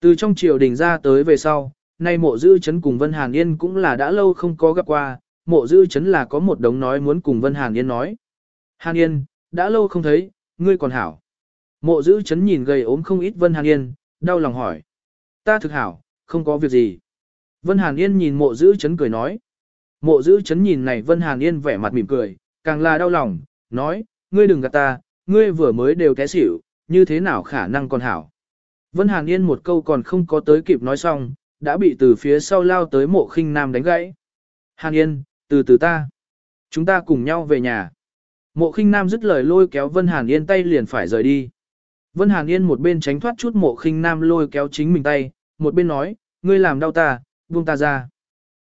Từ trong triều đình ra tới về sau, nay mộ giữ chấn cùng Vân Hàn Yên cũng là đã lâu không có gặp qua, mộ giữ chấn là có một đống nói muốn cùng Vân Hàn Yên nói. Hàn Yên, đã lâu không thấy, ngươi còn hảo. Mộ giữ chấn nhìn gầy ốm không ít Vân Hàn Yên, đau lòng hỏi. Ta thực hảo, không có việc gì. Vân Hàn Yên nhìn mộ giữ chấn cười nói. Mộ giữ chấn nhìn này Vân Hàn Yên vẻ mặt mỉm cười, càng là đau lòng, nói, ngươi đừng gạt ta, ngươi vừa mới đều té xỉu, như thế nào khả năng còn hảo. Vân Hàn Yên một câu còn không có tới kịp nói xong, đã bị từ phía sau lao tới mộ khinh nam đánh gãy. Hàn Yên, từ từ ta. Chúng ta cùng nhau về nhà. Mộ khinh nam dứt lời lôi kéo Vân Hàn Yên tay liền phải rời đi. Vân Hàn Yên một bên tránh thoát chút mộ khinh nam lôi kéo chính mình tay, một bên nói, ngươi làm đau ta, buông ta ra.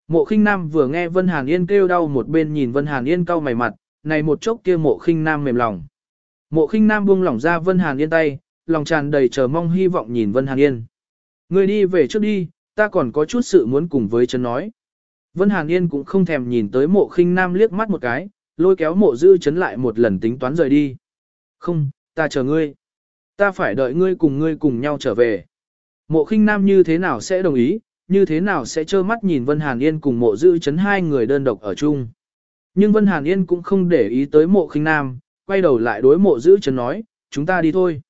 Mộ khinh nam vừa nghe Vân Hàn Yên kêu đau một bên nhìn Vân Hàn Yên cau mày mặt, này một chốc kia mộ khinh nam mềm lòng. Mộ khinh nam buông lỏng ra Vân Hàn Yên tay, lòng tràn đầy chờ mong hy vọng nhìn Vân Hàn Yên. Ngươi đi về trước đi, ta còn có chút sự muốn cùng với chân nói. Vân Hàn Yên cũng không thèm nhìn tới mộ khinh nam liếc mắt một cái, lôi kéo mộ dư chấn lại một lần tính toán rời đi. Không, ta chờ ngươi. Ta phải đợi ngươi cùng ngươi cùng nhau trở về. Mộ khinh nam như thế nào sẽ đồng ý, như thế nào sẽ trơ mắt nhìn Vân Hàn Yên cùng mộ dư chấn hai người đơn độc ở chung. Nhưng Vân Hàn Yên cũng không để ý tới mộ khinh nam, quay đầu lại đối mộ dư chấn nói, chúng ta đi thôi.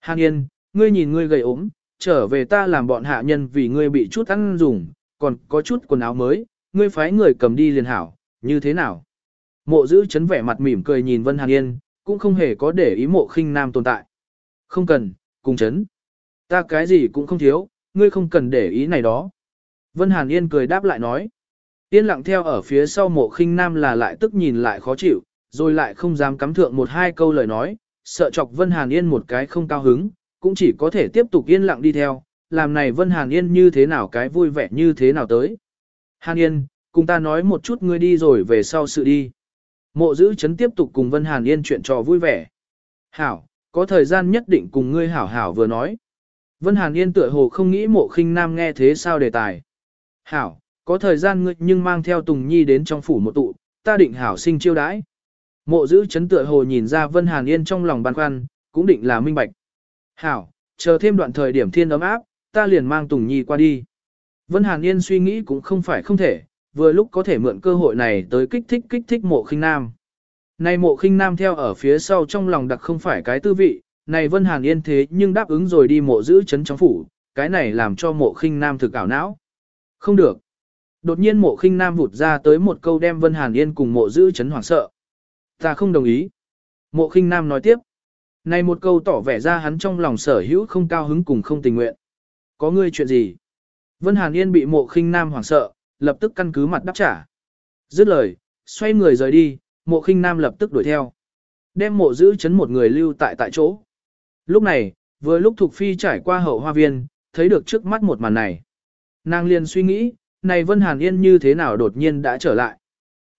Hàn Yên, ngươi nhìn ngươi gầy ốm, trở về ta làm bọn hạ nhân vì ngươi bị chút ăn dùng, còn có chút quần áo mới, ngươi phái người cầm đi liền hảo, như thế nào? Mộ dư chấn vẻ mặt mỉm cười nhìn Vân Hàn Yên, cũng không hề có để ý mộ khinh nam tồn tại. Không cần, cùng chấn. Ta cái gì cũng không thiếu, ngươi không cần để ý này đó. Vân Hàn Yên cười đáp lại nói. Yên lặng theo ở phía sau mộ khinh nam là lại tức nhìn lại khó chịu, rồi lại không dám cắm thượng một hai câu lời nói, sợ chọc Vân Hàn Yên một cái không cao hứng, cũng chỉ có thể tiếp tục yên lặng đi theo, làm này Vân Hàn Yên như thế nào cái vui vẻ như thế nào tới. Hàn Yên, cùng ta nói một chút ngươi đi rồi về sau sự đi. Mộ giữ chấn tiếp tục cùng Vân Hàn Yên chuyện trò vui vẻ. Hảo, có thời gian nhất định cùng ngươi hảo hảo vừa nói. Vân Hàn Yên tựa hồ không nghĩ mộ khinh nam nghe thế sao đề tài. Hảo, có thời gian ngươi nhưng mang theo Tùng Nhi đến trong phủ một tụ, ta định hảo sinh chiêu đãi. Mộ giữ chấn tựa hồ nhìn ra Vân Hàn Yên trong lòng băn khoăn, cũng định là minh bạch. Hảo, chờ thêm đoạn thời điểm thiên ấm áp, ta liền mang Tùng Nhi qua đi. Vân Hàn Yên suy nghĩ cũng không phải không thể, vừa lúc có thể mượn cơ hội này tới kích thích kích thích mộ khinh nam. Này mộ khinh nam theo ở phía sau trong lòng đặc không phải cái tư vị, này Vân Hàn Yên thế nhưng đáp ứng rồi đi mộ giữ chấn trong phủ, cái này làm cho mộ khinh nam thực ảo não. Không được. Đột nhiên mộ khinh nam vụt ra tới một câu đem Vân Hàn Yên cùng mộ giữ chấn hoảng sợ. Ta không đồng ý. Mộ khinh nam nói tiếp. Này một câu tỏ vẻ ra hắn trong lòng sở hữu không cao hứng cùng không tình nguyện. Có ngươi chuyện gì? Vân Hàn Yên bị mộ khinh nam hoảng sợ, lập tức căn cứ mặt đáp trả. Dứt lời, xoay người rời đi, mộ khinh nam lập tức đuổi theo. Đem mộ giữ chấn một người lưu tại tại chỗ. Lúc này, vừa lúc Thục Phi trải qua hậu hoa viên, thấy được trước mắt một màn này. Nàng liền suy nghĩ, này Vân Hàn Yên như thế nào đột nhiên đã trở lại.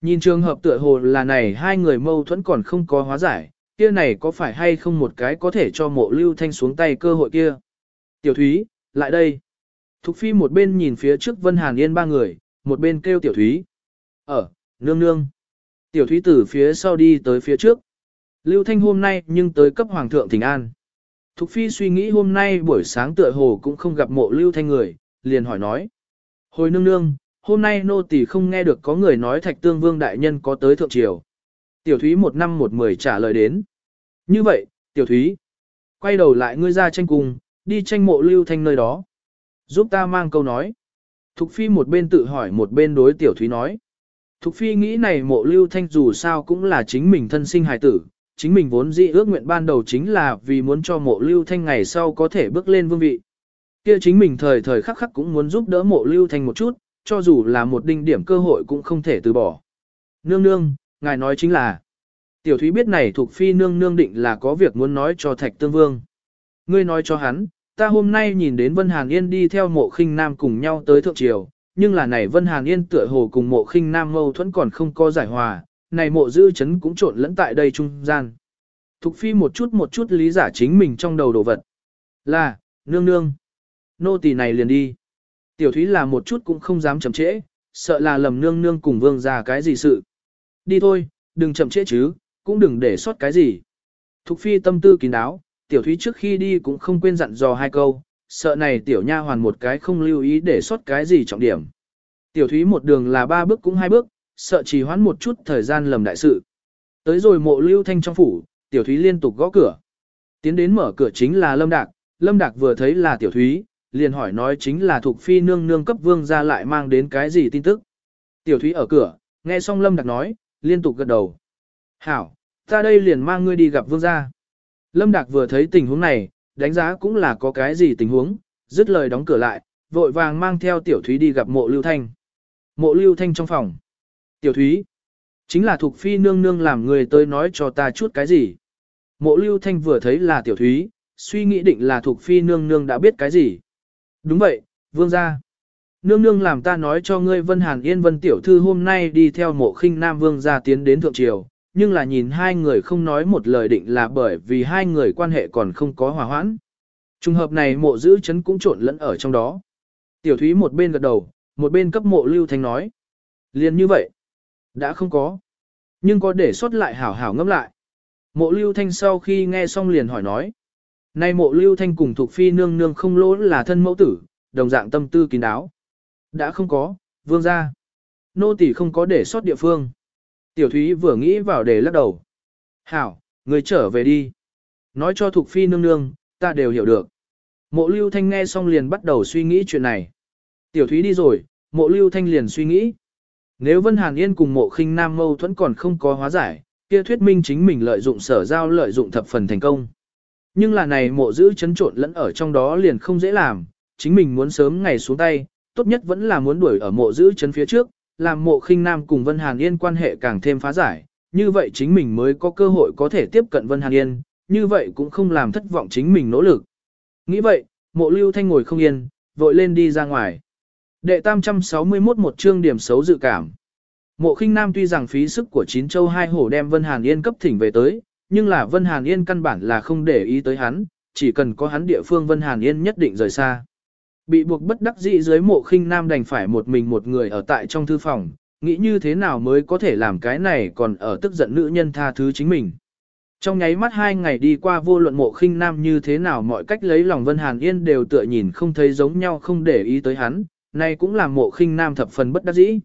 Nhìn trường hợp tựa hồ là này hai người mâu thuẫn còn không có hóa giải, kia này có phải hay không một cái có thể cho mộ lưu thanh xuống tay cơ hội kia. Tiểu Thúy, lại đây. Thục Phi một bên nhìn phía trước Vân Hàn Yên ba người, một bên kêu Tiểu Thúy. Ở, nương nương. Tiểu Thúy từ phía sau đi tới phía trước. Lưu Thanh hôm nay nhưng tới cấp Hoàng thượng Thịnh An. Thục Phi suy nghĩ hôm nay buổi sáng tựa hồ cũng không gặp mộ Lưu Thanh người, liền hỏi nói. Hồi nương nương, hôm nay nô tỳ không nghe được có người nói Thạch Tương Vương Đại Nhân có tới thượng triều. Tiểu Thúy một năm một mười trả lời đến. Như vậy, Tiểu Thúy, quay đầu lại ngươi ra tranh cùng, đi tranh mộ Lưu Thanh nơi đó. Giúp ta mang câu nói. Thục Phi một bên tự hỏi một bên đối Tiểu Thúy nói. Thục Phi nghĩ này mộ Lưu Thanh dù sao cũng là chính mình thân sinh hài tử, chính mình vốn dĩ ước nguyện ban đầu chính là vì muốn cho mộ Lưu Thanh ngày sau có thể bước lên vương vị. Kia chính mình thời thời khắc khắc cũng muốn giúp đỡ mộ Lưu Thanh một chút, cho dù là một đinh điểm cơ hội cũng không thể từ bỏ. Nương nương, ngài nói chính là, tiểu thúy biết này thuộc phi nương nương định là có việc muốn nói cho thạch tương vương. Ngươi nói cho hắn, ta hôm nay nhìn đến Vân Hàn Yên đi theo mộ khinh nam cùng nhau tới thượng triều, nhưng là này Vân Hàn Yên tựa hồ cùng mộ khinh nam mâu thuẫn còn không có giải hòa, này mộ dư chấn cũng trộn lẫn tại đây trung gian. Thục phi một chút một chút lý giả chính mình trong đầu đồ vật. Là, nương nương. Nô tỳ này liền đi. Tiểu thúy là một chút cũng không dám chậm trễ, sợ là lầm nương nương cùng vương ra cái gì sự. Đi thôi, đừng chậm trễ chứ, cũng đừng để sót cái gì. Thục phi tâm tư kín đáo, tiểu thúy trước khi đi cũng không quên dặn dò hai câu, sợ này tiểu nha hoàn một cái không lưu ý để sót cái gì trọng điểm. Tiểu thúy một đường là ba bước cũng hai bước, sợ trì hoãn một chút thời gian lầm đại sự. Tới rồi mộ lưu thanh trong phủ, tiểu thúy liên tục gõ cửa. Tiến đến mở cửa chính là Lâm Đạc, Lâm Đạc vừa thấy là tiểu thúy, liền hỏi nói chính là thuộc phi nương nương cấp vương ra lại mang đến cái gì tin tức. Tiểu thúy ở cửa, nghe xong Lâm Đạc nói, liên tục gật đầu. Hảo, ta đây liền mang ngươi đi gặp vương gia. Lâm Đạc vừa thấy tình huống này, đánh giá cũng là có cái gì tình huống, dứt lời đóng cửa lại, vội vàng mang theo tiểu thúy đi gặp mộ lưu thanh. Mộ lưu thanh trong phòng. Tiểu thúy, chính là thuộc phi nương nương làm người tới nói cho ta chút cái gì. Mộ lưu thanh vừa thấy là tiểu thúy, suy nghĩ định là thuộc phi nương nương đã biết cái gì. Đúng vậy, vương gia. Nương nương làm ta nói cho ngươi Vân Hàn Yên Vân Tiểu Thư hôm nay đi theo mộ khinh Nam Vương gia tiến đến Thượng Triều, nhưng là nhìn hai người không nói một lời định là bởi vì hai người quan hệ còn không có hòa hoãn. Trùng hợp này mộ giữ chấn cũng trộn lẫn ở trong đó. Tiểu thúy một bên gật đầu, một bên cấp mộ lưu thanh nói. Liền như vậy. Đã không có. Nhưng có để xuất lại hảo hảo ngâm lại. Mộ lưu thanh sau khi nghe xong liền hỏi nói. Nay mộ lưu thanh cùng thuộc phi nương nương không lỗ là thân mẫu tử, đồng dạng tâm tư kín đáo. Đã không có, vương gia. Nô tỳ không có để sót địa phương. Tiểu thúy vừa nghĩ vào để lắc đầu. Hảo, người trở về đi. Nói cho thuộc phi nương nương, ta đều hiểu được. Mộ lưu thanh nghe xong liền bắt đầu suy nghĩ chuyện này. Tiểu thúy đi rồi, mộ lưu thanh liền suy nghĩ. Nếu Vân Hàn Yên cùng mộ khinh nam mâu thuẫn còn không có hóa giải, kia thuyết minh chính mình lợi dụng sở giao lợi dụng thập phần thành công. Nhưng là này mộ giữ chấn trộn lẫn ở trong đó liền không dễ làm, chính mình muốn sớm ngày xuống tay, tốt nhất vẫn là muốn đuổi ở mộ giữ chấn phía trước, làm mộ khinh nam cùng Vân Hàn Yên quan hệ càng thêm phá giải, như vậy chính mình mới có cơ hội có thể tiếp cận Vân Hàn Yên, như vậy cũng không làm thất vọng chính mình nỗ lực. Nghĩ vậy, mộ lưu thanh ngồi không yên, vội lên đi ra ngoài. Đệ 361 một chương điểm xấu dự cảm. Mộ khinh nam tuy rằng phí sức của chín châu hai hổ đem Vân Hàn Yên cấp thỉnh về tới, nhưng là Vân Hàn Yên căn bản là không để ý tới hắn, chỉ cần có hắn địa phương Vân Hàn Yên nhất định rời xa. Bị buộc bất đắc dĩ dưới mộ khinh nam đành phải một mình một người ở tại trong thư phòng, nghĩ như thế nào mới có thể làm cái này còn ở tức giận nữ nhân tha thứ chính mình. Trong nháy mắt hai ngày đi qua vô luận mộ khinh nam như thế nào mọi cách lấy lòng Vân Hàn Yên đều tựa nhìn không thấy giống nhau không để ý tới hắn, này cũng làm mộ khinh nam thập phần bất đắc dĩ.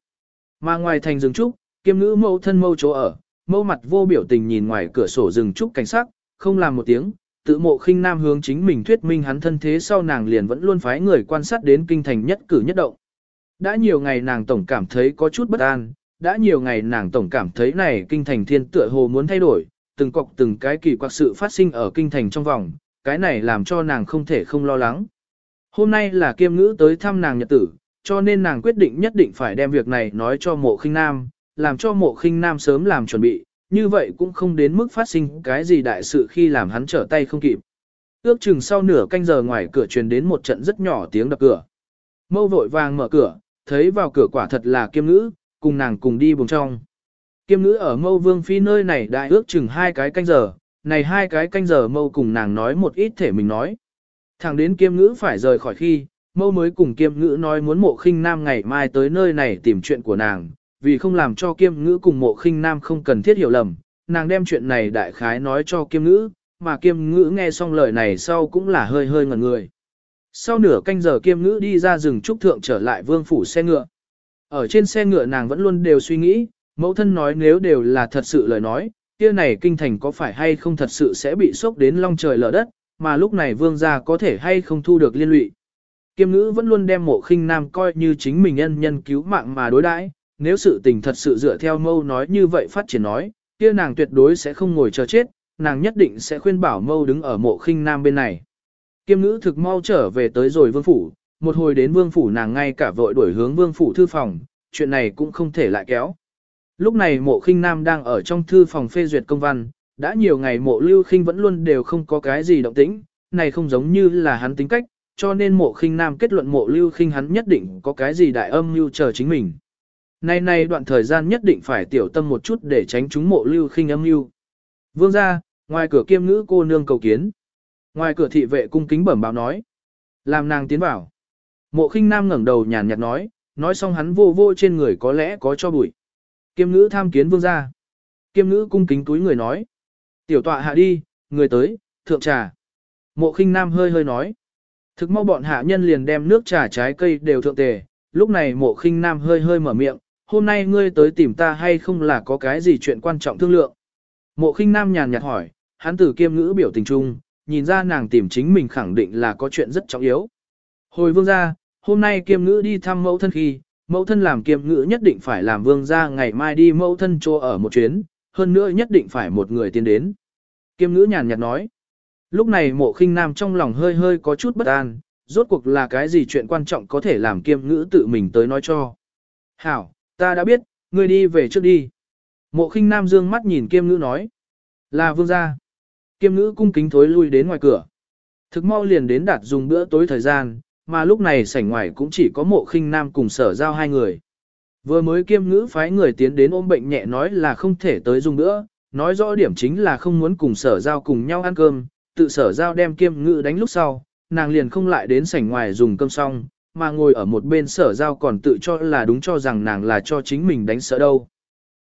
Mà ngoài thành rừng trúc, kiêm ngữ mẫu thân mâu chỗ ở, mâu mặt vô biểu tình nhìn ngoài cửa sổ rừng trúc cảnh sắc, không làm một tiếng, tự mộ khinh nam hướng chính mình thuyết minh hắn thân thế sau nàng liền vẫn luôn phái người quan sát đến kinh thành nhất cử nhất động. Đã nhiều ngày nàng tổng cảm thấy có chút bất an, đã nhiều ngày nàng tổng cảm thấy này kinh thành thiên tựa hồ muốn thay đổi, từng cọc từng cái kỳ quặc sự phát sinh ở kinh thành trong vòng, cái này làm cho nàng không thể không lo lắng. Hôm nay là kiêm ngữ tới thăm nàng nhật tử, cho nên nàng quyết định nhất định phải đem việc này nói cho mộ khinh nam, làm cho mộ khinh nam sớm làm chuẩn bị, như vậy cũng không đến mức phát sinh cái gì đại sự khi làm hắn trở tay không kịp. Ước chừng sau nửa canh giờ ngoài cửa truyền đến một trận rất nhỏ tiếng đập cửa. Mâu vội vàng mở cửa, thấy vào cửa quả thật là kiêm ngữ, cùng nàng cùng đi buồng trong. Kiêm ngữ ở mâu vương phi nơi này đại ước chừng hai cái canh giờ, này hai cái canh giờ mâu cùng nàng nói một ít thể mình nói. Thẳng đến kiêm ngữ phải rời khỏi khi, mâu mới cùng kiêm ngữ nói muốn mộ khinh nam ngày mai tới nơi này tìm chuyện của nàng, vì không làm cho kiêm ngữ cùng mộ khinh nam không cần thiết hiểu lầm, nàng đem chuyện này đại khái nói cho kiêm ngữ, mà kiêm ngữ nghe xong lời này sau cũng là hơi hơi ngẩn người. Sau nửa canh giờ kiêm ngữ đi ra rừng trúc thượng trở lại vương phủ xe ngựa. Ở trên xe ngựa nàng vẫn luôn đều suy nghĩ, mẫu thân nói nếu đều là thật sự lời nói, kia này kinh thành có phải hay không thật sự sẽ bị sốc đến long trời lở đất, mà lúc này vương gia có thể hay không thu được liên lụy. Kiêm ngữ vẫn luôn đem mộ khinh nam coi như chính mình nhân nhân cứu mạng mà đối đãi, nếu sự tình thật sự dựa theo mâu nói như vậy phát triển nói, kia nàng tuyệt đối sẽ không ngồi chờ chết, nàng nhất định sẽ khuyên bảo mâu đứng ở mộ khinh nam bên này. Kiêm ngữ thực mau trở về tới rồi vương phủ, một hồi đến vương phủ nàng ngay cả vội đuổi hướng vương phủ thư phòng, chuyện này cũng không thể lại kéo. Lúc này mộ khinh nam đang ở trong thư phòng phê duyệt công văn, đã nhiều ngày mộ lưu khinh vẫn luôn đều không có cái gì động tĩnh, này không giống như là hắn tính cách, cho nên mộ khinh nam kết luận mộ lưu khinh hắn nhất định có cái gì đại âm mưu chờ chính mình. Nay nay đoạn thời gian nhất định phải tiểu tâm một chút để tránh chúng mộ lưu khinh âm mưu. Vương ra, ngoài cửa kiêm ngữ cô nương cầu kiến. Ngoài cửa thị vệ cung kính bẩm báo nói. Làm nàng tiến vào. Mộ khinh nam ngẩng đầu nhàn nhạt nói, nói xong hắn vô vô trên người có lẽ có cho bụi. Kiêm ngữ tham kiến vương ra. Kiêm ngữ cung kính túi người nói. Tiểu tọa hạ đi, người tới, thượng trà. Mộ khinh nam hơi hơi nói. Thực mau bọn hạ nhân liền đem nước trà trái cây đều thượng tề. Lúc này mộ khinh nam hơi hơi mở miệng, hôm nay ngươi tới tìm ta hay không là có cái gì chuyện quan trọng thương lượng. Mộ khinh nam nhàn nhạt hỏi, hắn tử kiêm ngữ biểu tình trung, nhìn ra nàng tìm chính mình khẳng định là có chuyện rất trọng yếu. Hồi vương gia, hôm nay kiêm ngữ đi thăm mẫu thân khi, mẫu thân làm kiêm ngữ nhất định phải làm vương gia ngày mai đi mẫu thân cho ở một chuyến, hơn nữa nhất định phải một người tiến đến. Kiêm ngữ nhàn nhạt nói. Lúc này mộ khinh nam trong lòng hơi hơi có chút bất an, rốt cuộc là cái gì chuyện quan trọng có thể làm kiêm ngữ tự mình tới nói cho. Hảo, ta đã biết, ngươi đi về trước đi. Mộ khinh nam dương mắt nhìn kiêm ngữ nói. Là vương gia. Kiêm ngữ cung kính thối lui đến ngoài cửa. Thực mau liền đến đạt dùng bữa tối thời gian, mà lúc này sảnh ngoài cũng chỉ có mộ khinh nam cùng sở giao hai người. Vừa mới kiêm ngữ phái người tiến đến ôm bệnh nhẹ nói là không thể tới dùng nữa nói rõ điểm chính là không muốn cùng sở giao cùng nhau ăn cơm, tự sở giao đem kiêm ngữ đánh lúc sau, nàng liền không lại đến sảnh ngoài dùng cơm xong, mà ngồi ở một bên sở giao còn tự cho là đúng cho rằng nàng là cho chính mình đánh sợ đâu.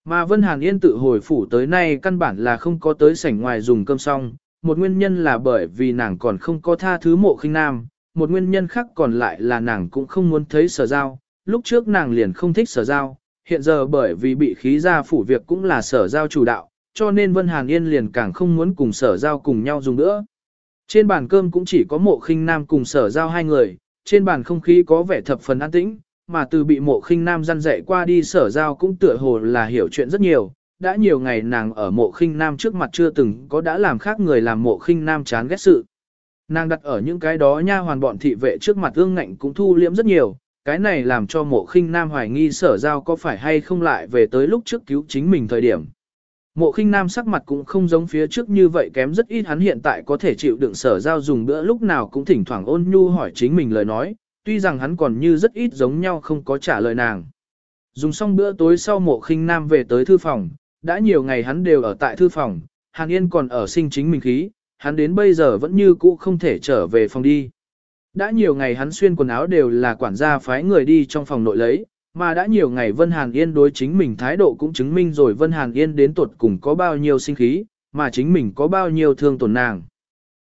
Mà Vân Hàn Yên tự hồi phủ tới nay căn bản là không có tới sảnh ngoài dùng cơm xong, một nguyên nhân là bởi vì nàng còn không có tha thứ mộ khinh nam, một nguyên nhân khác còn lại là nàng cũng không muốn thấy sở giao, lúc trước nàng liền không thích sở giao, hiện giờ bởi vì bị khí gia phủ việc cũng là sở giao chủ đạo, cho nên Vân Hàn Yên liền càng không muốn cùng sở giao cùng nhau dùng nữa. Trên bàn cơm cũng chỉ có mộ khinh nam cùng sở giao hai người, trên bàn không khí có vẻ thập phần an tĩnh, mà từ bị mộ khinh nam răn dạy qua đi sở giao cũng tựa hồ là hiểu chuyện rất nhiều. Đã nhiều ngày nàng ở mộ khinh nam trước mặt chưa từng có đã làm khác người làm mộ khinh nam chán ghét sự. Nàng đặt ở những cái đó nha hoàn bọn thị vệ trước mặt ương ngạnh cũng thu liễm rất nhiều, cái này làm cho mộ khinh nam hoài nghi sở giao có phải hay không lại về tới lúc trước cứu chính mình thời điểm. Mộ khinh nam sắc mặt cũng không giống phía trước như vậy kém rất ít hắn hiện tại có thể chịu đựng sở giao dùng bữa lúc nào cũng thỉnh thoảng ôn nhu hỏi chính mình lời nói, tuy rằng hắn còn như rất ít giống nhau không có trả lời nàng. Dùng xong bữa tối sau mộ khinh nam về tới thư phòng, đã nhiều ngày hắn đều ở tại thư phòng, Hàn Yên còn ở sinh chính mình khí, hắn đến bây giờ vẫn như cũ không thể trở về phòng đi. Đã nhiều ngày hắn xuyên quần áo đều là quản gia phái người đi trong phòng nội lấy, mà đã nhiều ngày Vân Hàn Yên đối chính mình thái độ cũng chứng minh rồi Vân Hàn Yên đến tuột cùng có bao nhiêu sinh khí, mà chính mình có bao nhiêu thương tổn nàng.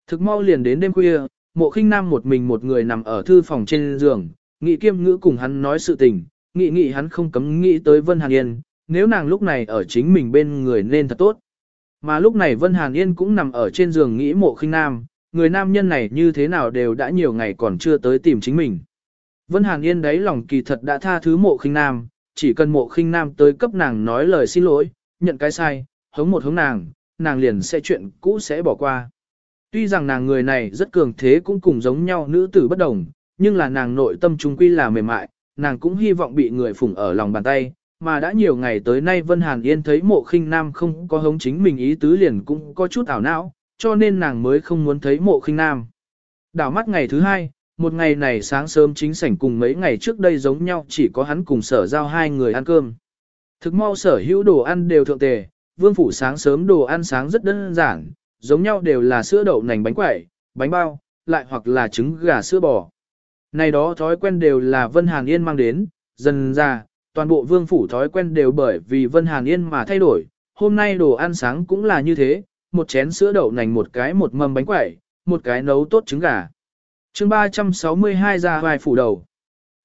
Thực mau liền đến đêm khuya, mộ khinh nam một mình một người nằm ở thư phòng trên giường, nghị kiêm ngữ cùng hắn nói sự tình, nghị nghị hắn không cấm nghĩ tới Vân Hàn Yên, nếu nàng lúc này ở chính mình bên người nên thật tốt. Mà lúc này Vân Hàn Yên cũng nằm ở trên giường nghĩ mộ khinh nam, người nam nhân này như thế nào đều đã nhiều ngày còn chưa tới tìm chính mình. Vân Hàn Yên đấy lòng kỳ thật đã tha thứ mộ khinh nam, chỉ cần mộ khinh nam tới cấp nàng nói lời xin lỗi, nhận cái sai, hống một hống nàng, nàng liền sẽ chuyện cũ sẽ bỏ qua. Tuy rằng nàng người này rất cường thế cũng cùng giống nhau nữ tử bất đồng, nhưng là nàng nội tâm trung quy là mềm mại, nàng cũng hy vọng bị người phụng ở lòng bàn tay, mà đã nhiều ngày tới nay Vân Hàn Yên thấy mộ khinh nam không có hống chính mình ý tứ liền cũng có chút ảo não, cho nên nàng mới không muốn thấy mộ khinh nam. Đảo mắt ngày thứ hai, một ngày này sáng sớm chính sảnh cùng mấy ngày trước đây giống nhau chỉ có hắn cùng sở giao hai người ăn cơm. Thực mau sở hữu đồ ăn đều thượng tề, vương phủ sáng sớm đồ ăn sáng rất đơn giản, giống nhau đều là sữa đậu nành bánh quẩy, bánh bao, lại hoặc là trứng gà sữa bò. Này đó thói quen đều là Vân Hàn Yên mang đến, dần ra, toàn bộ vương phủ thói quen đều bởi vì Vân Hàn Yên mà thay đổi, hôm nay đồ ăn sáng cũng là như thế, một chén sữa đậu nành một cái một mâm bánh quẩy, một cái nấu tốt trứng gà. chương 362 ra vài phủ đầu.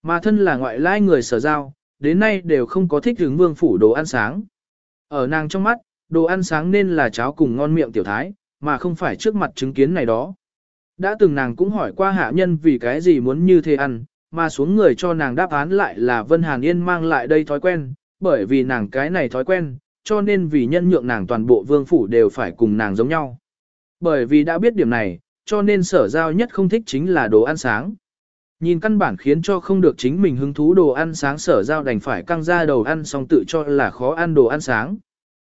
Mà thân là ngoại lai người sở giao, đến nay đều không có thích hướng vương phủ đồ ăn sáng. Ở nàng trong mắt, đồ ăn sáng nên là cháo cùng ngon miệng tiểu thái, mà không phải trước mặt chứng kiến này đó. Đã từng nàng cũng hỏi qua hạ nhân vì cái gì muốn như thế ăn, mà xuống người cho nàng đáp án lại là Vân Hàn Yên mang lại đây thói quen, bởi vì nàng cái này thói quen, cho nên vì nhân nhượng nàng toàn bộ vương phủ đều phải cùng nàng giống nhau. Bởi vì đã biết điểm này, cho nên sở giao nhất không thích chính là đồ ăn sáng. Nhìn căn bản khiến cho không được chính mình hứng thú đồ ăn sáng sở giao đành phải căng ra đầu ăn xong tự cho là khó ăn đồ ăn sáng.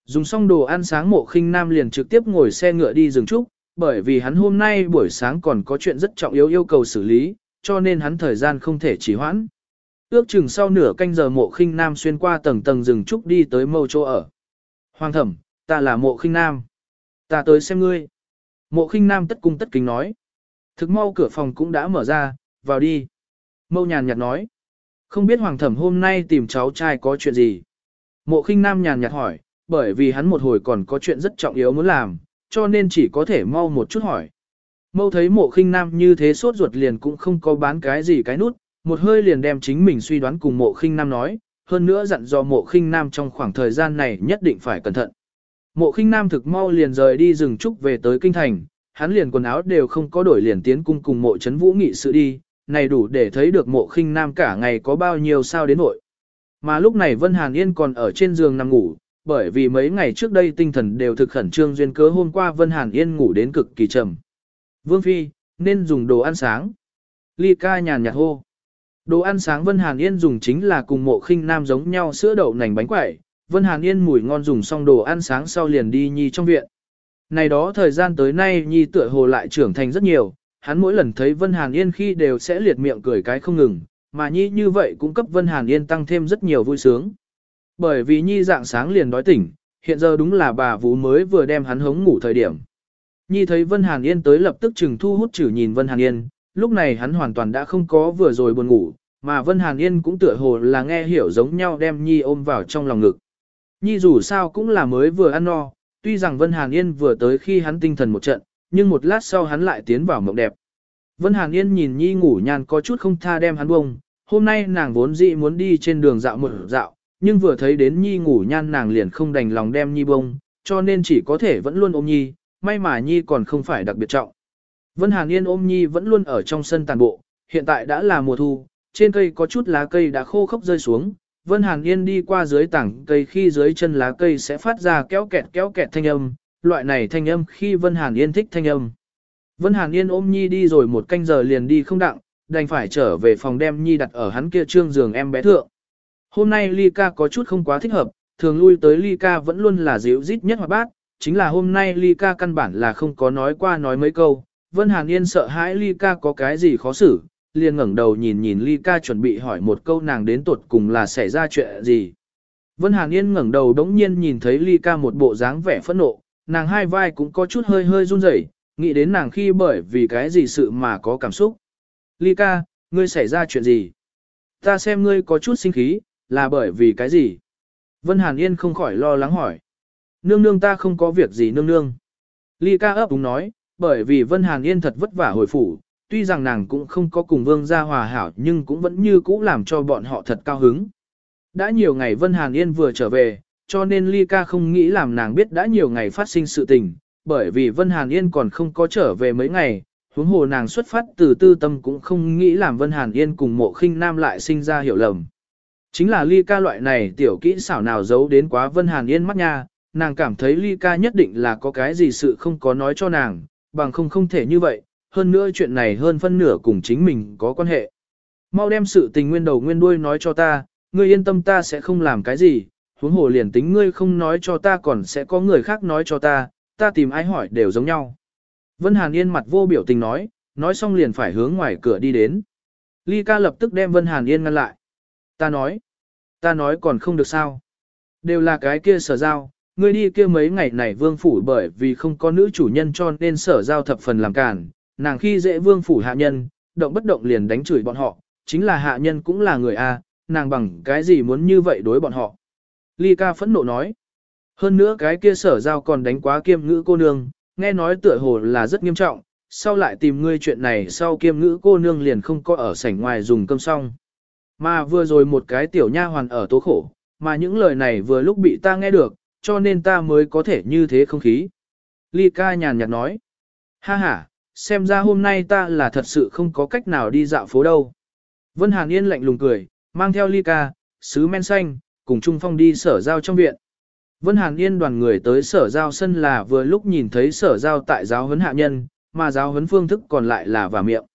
Dùng xong đồ ăn sáng mộ khinh nam liền trực tiếp ngồi xe ngựa đi rừng trúc, bởi vì hắn hôm nay buổi sáng còn có chuyện rất trọng yếu yêu cầu xử lý, cho nên hắn thời gian không thể trì hoãn. Ước chừng sau nửa canh giờ mộ khinh nam xuyên qua tầng tầng rừng trúc đi tới mâu chỗ ở. Hoàng thẩm, ta là mộ khinh nam. Ta tới xem ngươi. Mộ khinh nam tất cung tất kính nói. Thực mau cửa phòng cũng đã mở ra, vào đi. Mâu nhàn nhạt nói. Không biết hoàng thẩm hôm nay tìm cháu trai có chuyện gì. Mộ khinh nam nhàn nhạt hỏi, bởi vì hắn một hồi còn có chuyện rất trọng yếu muốn làm, cho nên chỉ có thể mau một chút hỏi. Mâu thấy mộ khinh nam như thế sốt ruột liền cũng không có bán cái gì cái nút, một hơi liền đem chính mình suy đoán cùng mộ khinh nam nói, hơn nữa dặn dò mộ khinh nam trong khoảng thời gian này nhất định phải cẩn thận. Mộ khinh nam thực mau liền rời đi rừng trúc về tới kinh thành, hắn liền quần áo đều không có đổi liền tiến cung cùng mộ chấn vũ nghị sự đi, này đủ để thấy được mộ khinh nam cả ngày có bao nhiêu sao đến nội. Mà lúc này Vân Hàn Yên còn ở trên giường nằm ngủ, bởi vì mấy ngày trước đây tinh thần đều thực khẩn trương duyên cớ hôm qua Vân Hàn Yên ngủ đến cực kỳ trầm. Vương Phi, nên dùng đồ ăn sáng. Ly ca nhàn nhạt hô. Đồ ăn sáng Vân Hàn Yên dùng chính là cùng mộ khinh nam giống nhau sữa đậu nành bánh quẩy. Vân Hàn Yên mùi ngon dùng xong đồ ăn sáng sau liền đi nhi trong viện. Này đó thời gian tới nay nhi tựa hồ lại trưởng thành rất nhiều, hắn mỗi lần thấy Vân Hàn Yên khi đều sẽ liệt miệng cười cái không ngừng, mà nhi như vậy cũng cấp Vân Hàn Yên tăng thêm rất nhiều vui sướng. Bởi vì nhi dạng sáng liền đói tỉnh, Hiện giờ đúng là bà Vũ mới vừa đem hắn hống ngủ thời điểm. Nhi thấy Vân Hàn Yên tới lập tức chừng thu hút chử nhìn Vân Hàn Yên, lúc này hắn hoàn toàn đã không có vừa rồi buồn ngủ, mà Vân Hàn Yên cũng tựa hồ là nghe hiểu giống nhau đem Nhi ôm vào trong lòng ngực. Nhi dù sao cũng là mới vừa ăn no, tuy rằng Vân Hàn Yên vừa tới khi hắn tinh thần một trận, nhưng một lát sau hắn lại tiến vào mộng đẹp. Vân Hàn Yên nhìn Nhi ngủ nhàn có chút không tha đem hắn bông, hôm nay nàng vốn dĩ muốn đi trên đường dạo một dạo, nhưng vừa thấy đến Nhi ngủ nhan nàng liền không đành lòng đem Nhi bông, cho nên chỉ có thể vẫn luôn ôm Nhi, may mà Nhi còn không phải đặc biệt trọng. Vân Hàn Yên ôm Nhi vẫn luôn ở trong sân tàn bộ, hiện tại đã là mùa thu, trên cây có chút lá cây đã khô khốc rơi xuống, Vân Hàn Yên đi qua dưới tảng cây khi dưới chân lá cây sẽ phát ra kéo kẹt kéo kẹt thanh âm, loại này thanh âm khi Vân Hàn Yên thích thanh âm. Vân Hàn Yên ôm Nhi đi rồi một canh giờ liền đi không đặng, đành phải trở về phòng đem Nhi đặt ở hắn kia trương giường em bé thượng. Hôm nay Ly ca có chút không quá thích hợp, thường lui tới Ly ca vẫn luôn là dịu rít nhất hoặc bát, chính là hôm nay Ly ca căn bản là không có nói qua nói mấy câu. Vân Hàn Yên sợ hãi Ly ca có cái gì khó xử, liền ngẩng đầu nhìn nhìn Ly ca chuẩn bị hỏi một câu nàng đến tuột cùng là xảy ra chuyện gì. Vân Hàn Yên ngẩng đầu đống nhiên nhìn thấy Ly ca một bộ dáng vẻ phẫn nộ, nàng hai vai cũng có chút hơi hơi run rẩy, nghĩ đến nàng khi bởi vì cái gì sự mà có cảm xúc. Ly ca, ngươi xảy ra chuyện gì? Ta xem ngươi có chút sinh khí, là bởi vì cái gì? Vân Hàn Yên không khỏi lo lắng hỏi. Nương nương ta không có việc gì nương nương. Ly ca ấp úng nói, bởi vì Vân Hàn Yên thật vất vả hồi phủ, tuy rằng nàng cũng không có cùng vương gia hòa hảo nhưng cũng vẫn như cũ làm cho bọn họ thật cao hứng. Đã nhiều ngày Vân Hàn Yên vừa trở về, cho nên Ly ca không nghĩ làm nàng biết đã nhiều ngày phát sinh sự tình, bởi vì Vân Hàn Yên còn không có trở về mấy ngày, huống hồ nàng xuất phát từ tư tâm cũng không nghĩ làm Vân Hàn Yên cùng mộ khinh nam lại sinh ra hiểu lầm. Chính là ly ca loại này tiểu kỹ xảo nào giấu đến quá Vân Hàn Yên mắt nha, nàng cảm thấy ly ca nhất định là có cái gì sự không có nói cho nàng, bằng không không thể như vậy, hơn nữa chuyện này hơn phân nửa cùng chính mình có quan hệ. Mau đem sự tình nguyên đầu nguyên đuôi nói cho ta, ngươi yên tâm ta sẽ không làm cái gì, huống hồ liền tính ngươi không nói cho ta còn sẽ có người khác nói cho ta, ta tìm ai hỏi đều giống nhau. Vân Hàn Yên mặt vô biểu tình nói, nói xong liền phải hướng ngoài cửa đi đến. Ly ca lập tức đem Vân Hàn Yên ngăn lại. Ta nói, ta nói còn không được sao. Đều là cái kia sở giao, ngươi đi kia mấy ngày này vương phủ bởi vì không có nữ chủ nhân cho nên sở giao thập phần làm cản, nàng khi dễ vương phủ hạ nhân, động bất động liền đánh chửi bọn họ, chính là hạ nhân cũng là người A, nàng bằng cái gì muốn như vậy đối bọn họ. Ly ca phẫn nộ nói. Hơn nữa cái kia sở giao còn đánh quá kiêm ngữ cô nương, nghe nói tựa hồ là rất nghiêm trọng, sau lại tìm ngươi chuyện này sau kiêm ngữ cô nương liền không có ở sảnh ngoài dùng cơm xong. Mà vừa rồi một cái tiểu nha hoàn ở tố khổ, mà những lời này vừa lúc bị ta nghe được, cho nên ta mới có thể như thế không khí. Ly ca nhàn nhạt nói, ha ha, xem ra hôm nay ta là thật sự không có cách nào đi dạo phố đâu. Vân Hàn Yên lạnh lùng cười, mang theo ly ca, sứ men xanh, cùng Trung Phong đi sở giao trong viện. Vân Hàn Yên đoàn người tới sở giao sân là vừa lúc nhìn thấy sở giao tại giáo huấn hạ nhân, mà giáo huấn phương thức còn lại là vào miệng.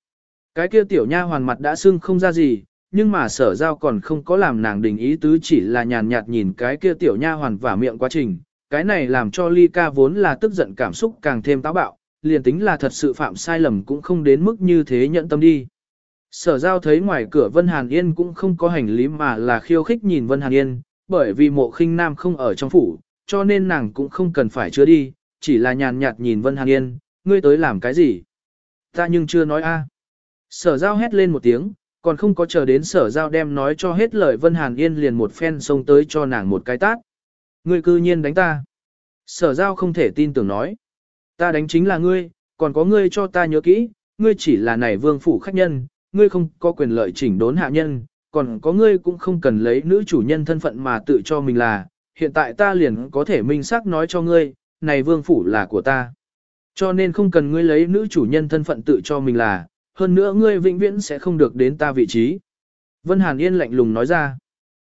Cái kia tiểu nha hoàn mặt đã sưng không ra gì, nhưng mà sở giao còn không có làm nàng đình ý tứ chỉ là nhàn nhạt nhìn cái kia tiểu nha hoàn vả miệng quá trình. Cái này làm cho ly ca vốn là tức giận cảm xúc càng thêm táo bạo, liền tính là thật sự phạm sai lầm cũng không đến mức như thế nhận tâm đi. Sở giao thấy ngoài cửa Vân Hàn Yên cũng không có hành lý mà là khiêu khích nhìn Vân Hàn Yên, bởi vì mộ khinh nam không ở trong phủ, cho nên nàng cũng không cần phải chứa đi, chỉ là nhàn nhạt nhìn Vân Hàn Yên, ngươi tới làm cái gì? Ta nhưng chưa nói a. Sở giao hét lên một tiếng, còn không có chờ đến sở giao đem nói cho hết lời Vân Hàn Yên liền một phen xông tới cho nàng một cái tát. Ngươi cư nhiên đánh ta. Sở giao không thể tin tưởng nói. Ta đánh chính là ngươi, còn có ngươi cho ta nhớ kỹ, ngươi chỉ là này vương phủ khách nhân, ngươi không có quyền lợi chỉnh đốn hạ nhân, còn có ngươi cũng không cần lấy nữ chủ nhân thân phận mà tự cho mình là, hiện tại ta liền có thể minh xác nói cho ngươi, này vương phủ là của ta. Cho nên không cần ngươi lấy nữ chủ nhân thân phận tự cho mình là, hơn nữa ngươi vĩnh viễn sẽ không được đến ta vị trí. Vân Hàn Yên lạnh lùng nói ra.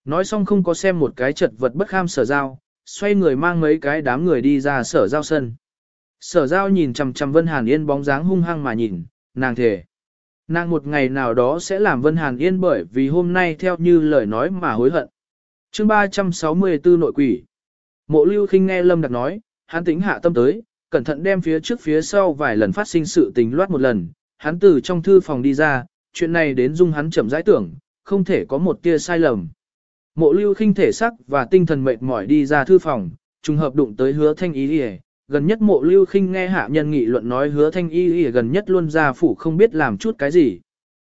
Nói xong không có xem một cái chật vật bất kham sở giao, xoay người mang mấy cái đám người đi ra sở giao sân. Sở giao nhìn chằm chằm Vân Hàn Yên bóng dáng hung hăng mà nhìn, nàng thề. Nàng một ngày nào đó sẽ làm Vân Hàn Yên bởi vì hôm nay theo như lời nói mà hối hận. chương 364 nội quỷ. Mộ lưu khinh nghe Lâm Đặc nói, hắn tính hạ tâm tới, cẩn thận đem phía trước phía sau vài lần phát sinh sự tình loát một lần, hắn từ trong thư phòng đi ra, chuyện này đến dung hắn chậm rãi tưởng, không thể có một tia sai lầm. Mộ lưu khinh thể sắc và tinh thần mệt mỏi đi ra thư phòng, trùng hợp đụng tới hứa thanh y đi gần nhất mộ lưu khinh nghe hạ nhân nghị luận nói hứa thanh y đi gần nhất luôn ra phủ không biết làm chút cái gì.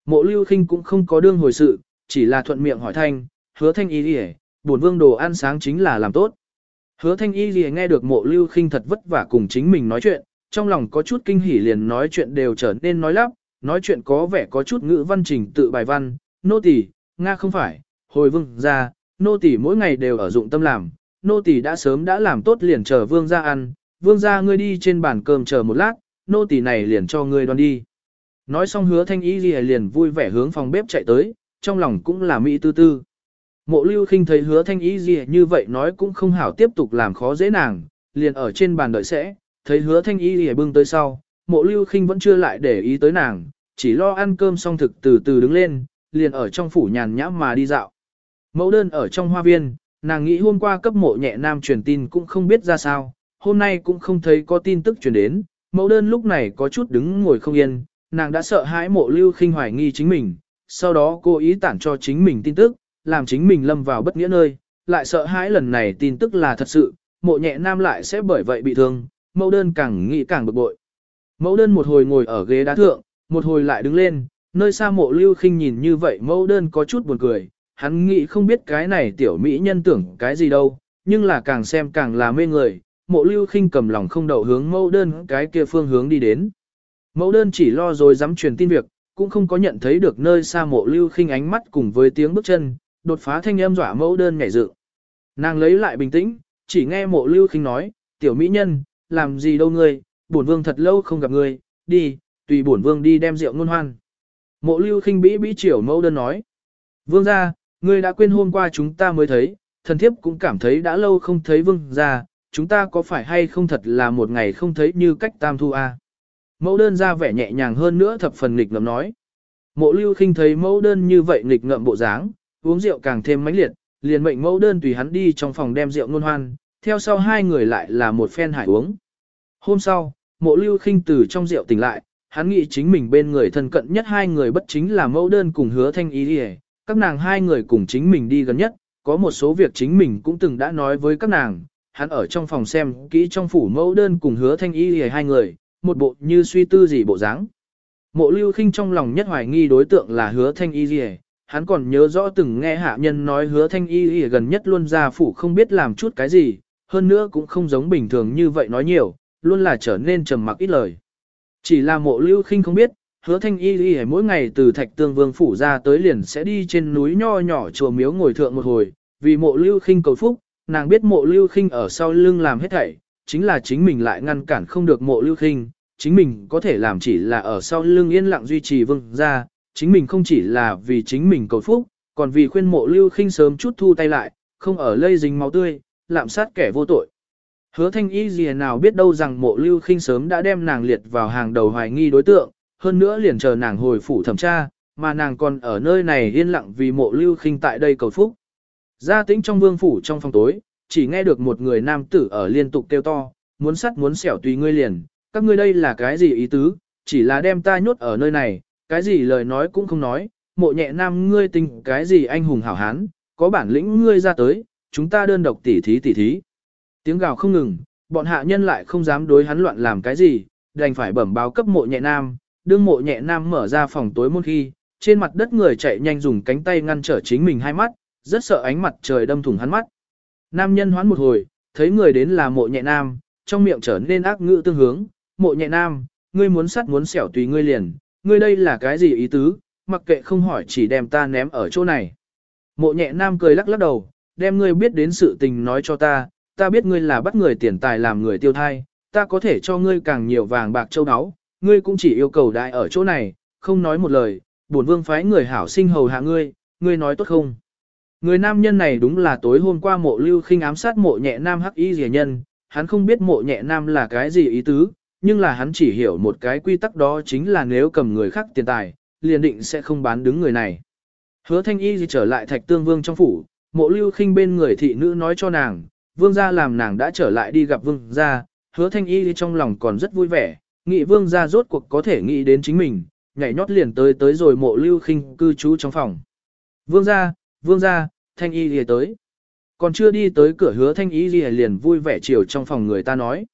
Mộ lưu khinh cũng không có đương hồi sự, chỉ là thuận miệng hỏi thanh, hứa thanh y đi bổn vương đồ ăn sáng chính là làm tốt. Hứa thanh y gì nghe được mộ lưu khinh thật vất vả cùng chính mình nói chuyện, trong lòng có chút kinh hỉ liền nói chuyện đều trở nên nói lắp, nói chuyện có vẻ có chút ngữ văn trình tự bài văn, nô tỳ, Nga không phải, hồi vương ra, nô tỳ mỗi ngày đều ở dụng tâm làm, nô tỳ đã sớm đã làm tốt liền chờ vương ra ăn, vương ra ngươi đi trên bàn cơm chờ một lát, nô tỳ này liền cho ngươi đoan đi. Nói xong hứa thanh ý gì liền vui vẻ hướng phòng bếp chạy tới, trong lòng cũng là mỹ tư tư. Mộ lưu khinh thấy hứa thanh ý gì như vậy nói cũng không hảo tiếp tục làm khó dễ nàng, liền ở trên bàn đợi sẽ, thấy hứa thanh y gì bưng tới sau, mộ lưu khinh vẫn chưa lại để ý tới nàng, chỉ lo ăn cơm xong thực từ từ đứng lên, liền ở trong phủ nhàn nhã mà đi dạo. Mẫu đơn ở trong hoa viên, nàng nghĩ hôm qua cấp mộ nhẹ nam truyền tin cũng không biết ra sao, hôm nay cũng không thấy có tin tức truyền đến, mẫu đơn lúc này có chút đứng ngồi không yên, nàng đã sợ hãi mộ lưu khinh hoài nghi chính mình, sau đó cô ý tản cho chính mình tin tức, làm chính mình lâm vào bất nghĩa nơi, lại sợ hãi lần này tin tức là thật sự, mộ nhẹ nam lại sẽ bởi vậy bị thương, mẫu đơn càng nghĩ càng bực bội. Mẫu đơn một hồi ngồi ở ghế đá thượng, một hồi lại đứng lên, nơi xa mộ lưu khinh nhìn như vậy mẫu đơn có chút buồn cười, hắn nghĩ không biết cái này tiểu mỹ nhân tưởng cái gì đâu, nhưng là càng xem càng là mê người, mộ lưu khinh cầm lòng không đậu hướng mẫu đơn cái kia phương hướng đi đến. Mẫu đơn chỉ lo rồi dám truyền tin việc, cũng không có nhận thấy được nơi xa mộ lưu khinh ánh mắt cùng với tiếng bước chân, đột phá thanh âm dọa mẫu đơn nhảy dự. Nàng lấy lại bình tĩnh, chỉ nghe mộ lưu khinh nói, tiểu mỹ nhân, làm gì đâu ngươi, bổn vương thật lâu không gặp ngươi, đi, tùy bổn vương đi đem rượu ngôn hoan. Mộ lưu khinh bĩ bĩ triểu mẫu đơn nói, vương ra, ngươi đã quên hôm qua chúng ta mới thấy, thần thiếp cũng cảm thấy đã lâu không thấy vương ra, chúng ta có phải hay không thật là một ngày không thấy như cách tam thu a Mẫu đơn ra vẻ nhẹ nhàng hơn nữa thập phần nghịch ngậm nói. Mộ lưu khinh thấy mẫu đơn như vậy nghịch ngậm bộ dáng, uống rượu càng thêm mãnh liệt, liền mệnh mẫu đơn tùy hắn đi trong phòng đem rượu ngôn hoan, theo sau hai người lại là một phen hải uống. Hôm sau, mộ lưu khinh từ trong rượu tỉnh lại, hắn nghĩ chính mình bên người thân cận nhất hai người bất chính là mẫu đơn cùng hứa thanh ý đi các nàng hai người cùng chính mình đi gần nhất, có một số việc chính mình cũng từng đã nói với các nàng, hắn ở trong phòng xem kỹ trong phủ mẫu đơn cùng hứa thanh ý hai người, một bộ như suy tư gì bộ dáng. Mộ lưu khinh trong lòng nhất hoài nghi đối tượng là hứa thanh y gì hắn còn nhớ rõ từng nghe hạ nhân nói hứa thanh y y gần nhất luôn ra phủ không biết làm chút cái gì, hơn nữa cũng không giống bình thường như vậy nói nhiều, luôn là trở nên trầm mặc ít lời. Chỉ là mộ lưu khinh không biết, hứa thanh y y mỗi ngày từ thạch tương vương phủ ra tới liền sẽ đi trên núi nho nhỏ chùa miếu ngồi thượng một hồi, vì mộ lưu khinh cầu phúc, nàng biết mộ lưu khinh ở sau lưng làm hết thảy, chính là chính mình lại ngăn cản không được mộ lưu khinh, chính mình có thể làm chỉ là ở sau lưng yên lặng duy trì vương ra, chính mình không chỉ là vì chính mình cầu phúc, còn vì khuyên mộ lưu khinh sớm chút thu tay lại, không ở lây dính máu tươi, lạm sát kẻ vô tội. Hứa thanh y gì nào biết đâu rằng mộ lưu khinh sớm đã đem nàng liệt vào hàng đầu hoài nghi đối tượng, hơn nữa liền chờ nàng hồi phủ thẩm tra, mà nàng còn ở nơi này yên lặng vì mộ lưu khinh tại đây cầu phúc. Gia tĩnh trong vương phủ trong phòng tối, chỉ nghe được một người nam tử ở liên tục kêu to, muốn sắt muốn xẻo tùy ngươi liền, các ngươi đây là cái gì ý tứ, chỉ là đem ta nhốt ở nơi này, cái gì lời nói cũng không nói, mộ nhẹ nam ngươi tình cái gì anh hùng hảo hán, có bản lĩnh ngươi ra tới, chúng ta đơn độc tỉ thí tỉ thí. Tiếng gào không ngừng, bọn hạ nhân lại không dám đối hắn loạn làm cái gì, đành phải bẩm báo cấp mộ nhẹ nam, đương mộ nhẹ nam mở ra phòng tối môn khi, trên mặt đất người chạy nhanh dùng cánh tay ngăn trở chính mình hai mắt, rất sợ ánh mặt trời đâm thủng hắn mắt. Nam nhân hoán một hồi, thấy người đến là mộ nhẹ nam, trong miệng trở nên ác ngữ tương hướng, mộ nhẹ nam, ngươi muốn sắt muốn xẻo tùy ngươi liền, ngươi đây là cái gì ý tứ, mặc kệ không hỏi chỉ đem ta ném ở chỗ này. Mộ nhẹ nam cười lắc lắc đầu, đem ngươi biết đến sự tình nói cho ta, ta biết ngươi là bắt người tiền tài làm người tiêu thai, ta có thể cho ngươi càng nhiều vàng bạc châu áo, ngươi cũng chỉ yêu cầu đại ở chỗ này, không nói một lời, bổn vương phái người hảo sinh hầu hạ ngươi, ngươi nói tốt không? Người nam nhân này đúng là tối hôm qua mộ lưu khinh ám sát mộ nhẹ nam hắc y rìa nhân, hắn không biết mộ nhẹ nam là cái gì ý tứ, nhưng là hắn chỉ hiểu một cái quy tắc đó chính là nếu cầm người khác tiền tài, liền định sẽ không bán đứng người này. Hứa thanh y gì trở lại thạch tương vương trong phủ, mộ lưu khinh bên người thị nữ nói cho nàng, vương gia làm nàng đã trở lại đi gặp vương gia, hứa thanh y trong lòng còn rất vui vẻ, nghĩ vương gia rốt cuộc có thể nghĩ đến chính mình, nhảy nhót liền tới tới rồi mộ lưu khinh cư trú trong phòng. Vương gia, vương gia, thanh y lìa tới. Còn chưa đi tới cửa hứa thanh y lìa liền vui vẻ chiều trong phòng người ta nói.